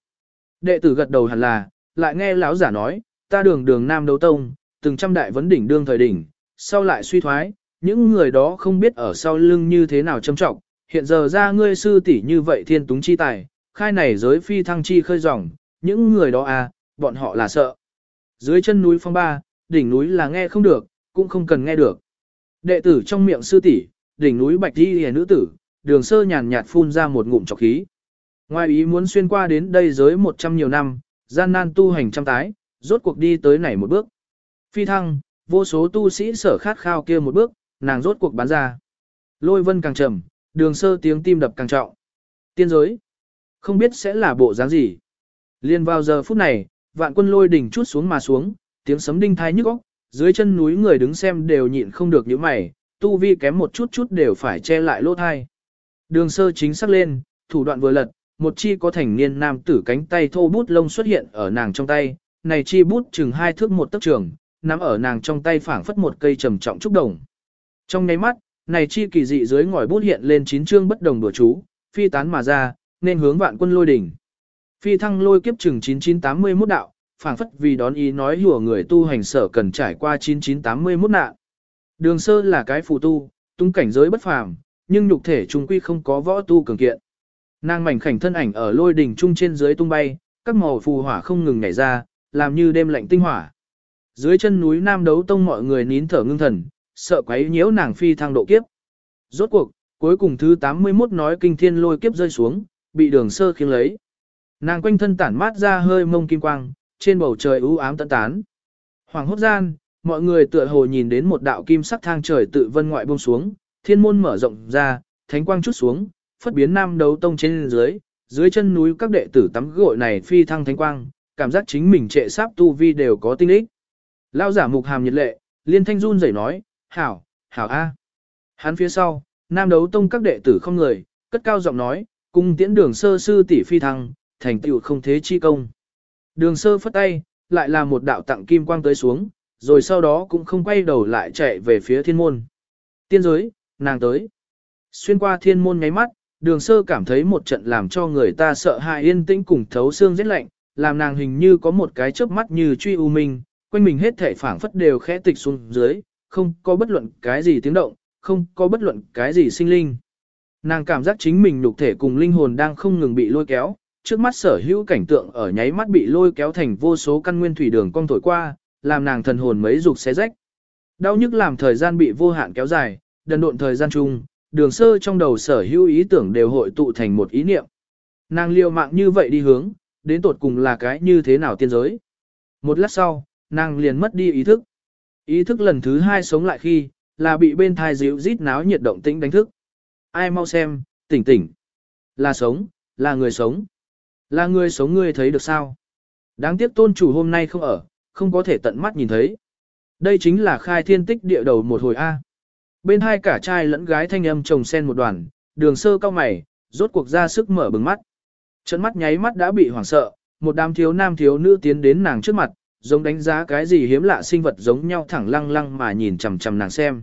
Đệ tử gật đầu hẳn là, lại nghe lão giả nói, ta đường đường nam đấu tông, từng trăm đại vấn đỉnh đương thời đỉnh, sau lại suy thoái, những người đó không biết ở sau lưng như thế nào châm trọng, hiện giờ ra ngươi sư tỷ như vậy thiên túng chi tài, khai này giới phi thăng chi khơi ròng, những người đó à, bọn họ là sợ. Dưới chân núi phong ba, đỉnh núi là nghe không được, cũng không cần nghe được. Đệ tử trong miệng sư tỷ, đỉnh núi bạch đi hề nữ tử, đường sơ nhàn nhạt phun ra một ngụm trọc khí. Ngoài ý muốn xuyên qua đến đây giới một trăm nhiều năm, gian nan tu hành trăm tái, rốt cuộc đi tới này một bước. Phi thăng, vô số tu sĩ sở khát khao kia một bước, nàng rốt cuộc bán ra. Lôi vân càng trầm, đường sơ tiếng tim đập càng trọng. Tiên giới, không biết sẽ là bộ dáng gì. Liên vào giờ phút này, vạn quân lôi đỉnh chút xuống mà xuống, tiếng sấm đinh thai nhức óc, dưới chân núi người đứng xem đều nhịn không được những mày, tu vi kém một chút chút đều phải che lại lỗ thai. Đường sơ chính xác lên, thủ đoạn vừa lật, một chi có thành niên nam tử cánh tay thô bút lông xuất hiện ở nàng trong tay, này chi bút chừng hai thước một tấc trường, nắm ở nàng trong tay phảng phất một cây trầm trọng trúc đồng. Trong nháy mắt, này chi kỳ dị dưới ngòi bút hiện lên chín chương bất đồng đùa chú, phi tán mà ra, nên hướng vạn quân lôi đỉnh. Phi thăng lôi kiếp chừng 9981 đạo, phảng phất vì đón ý nói hùa người tu hành sở cần trải qua 9981 nạn. Đường sơ là cái phù tu, tung cảnh giới bất phàm, nhưng nhục thể trung quy không có võ tu cường kiện. Nàng mảnh khảnh thân ảnh ở lôi đỉnh trung trên dưới tung bay, các màu phù hỏa không ngừng nhảy ra, làm như đêm lạnh tinh hỏa. Dưới chân núi Nam Đấu Tông mọi người nín thở ngưng thần, sợ quấy nhiễu nàng phi thăng độ kiếp. Rốt cuộc, cuối cùng thứ 81 nói kinh thiên lôi kiếp rơi xuống, bị đường sơ khiến lấy. Nàng quanh thân tản mát ra hơi mông kim quang, trên bầu trời u ám tận tán. Hoàng hốt gian, mọi người tựa hồ nhìn đến một đạo kim sắc thang trời tự vân ngoại buông xuống, thiên môn mở rộng ra, thánh quang chút xuống, phất biến nam đấu tông trên dưới, dưới chân núi các đệ tử tắm gội này phi thăng thánh quang, cảm giác chính mình trệ sáp tu vi đều có tinh ích. Lao giả mục hàm nhiệt lệ, liên thanh run rẩy nói, hảo, hảo a. Hắn phía sau, nam đấu tông các đệ tử không người, cất cao giọng nói, cung tiễn đường sơ sư tỷ phi thăng, thành tựu không thế chi công. Đường sơ phất tay, lại là một đạo tặng kim quang tới xuống, rồi sau đó cũng không quay đầu lại chạy về phía thiên môn. Tiên giới, nàng tới. Xuyên qua thiên môn nháy mắt, đường sơ cảm thấy một trận làm cho người ta sợ hãi yên tĩnh cùng thấu xương rất lạnh, làm nàng hình như có một cái chớp mắt như truy u minh, quanh mình hết thể phảng phất đều khẽ tịch xuống dưới, không có bất luận cái gì tiếng động, không có bất luận cái gì sinh linh. Nàng cảm giác chính mình nhục thể cùng linh hồn đang không ngừng bị lôi kéo, trước mắt sở hữu cảnh tượng ở nháy mắt bị lôi kéo thành vô số căn nguyên thủy đường cong thổi qua, làm nàng thần hồn mấy dục xé rách. Đau nhức làm thời gian bị vô hạn kéo dài, đần độn thời gian chung, đường sơ trong đầu sở hữu ý tưởng đều hội tụ thành một ý niệm. Nàng liều mạng như vậy đi hướng, đến tột cùng là cái như thế nào tiên giới. Một lát sau, nàng liền mất đi ý thức. Ý thức lần thứ hai sống lại khi, là bị bên thai dịu rít náo nhiệt động tĩnh đánh thức. Ai mau xem, tỉnh tỉnh. Là sống, là người sống. Là người sống ngươi thấy được sao? Đáng tiếc tôn chủ hôm nay không ở, không có thể tận mắt nhìn thấy. Đây chính là khai thiên tích địa đầu một hồi A. Bên hai cả trai lẫn gái thanh âm chồng sen một đoàn, đường sơ cao mày, rốt cuộc ra sức mở bừng mắt. Trận mắt nháy mắt đã bị hoảng sợ, một đám thiếu nam thiếu nữ tiến đến nàng trước mặt, giống đánh giá cái gì hiếm lạ sinh vật giống nhau thẳng lăng lăng mà nhìn chằm chằm nàng xem.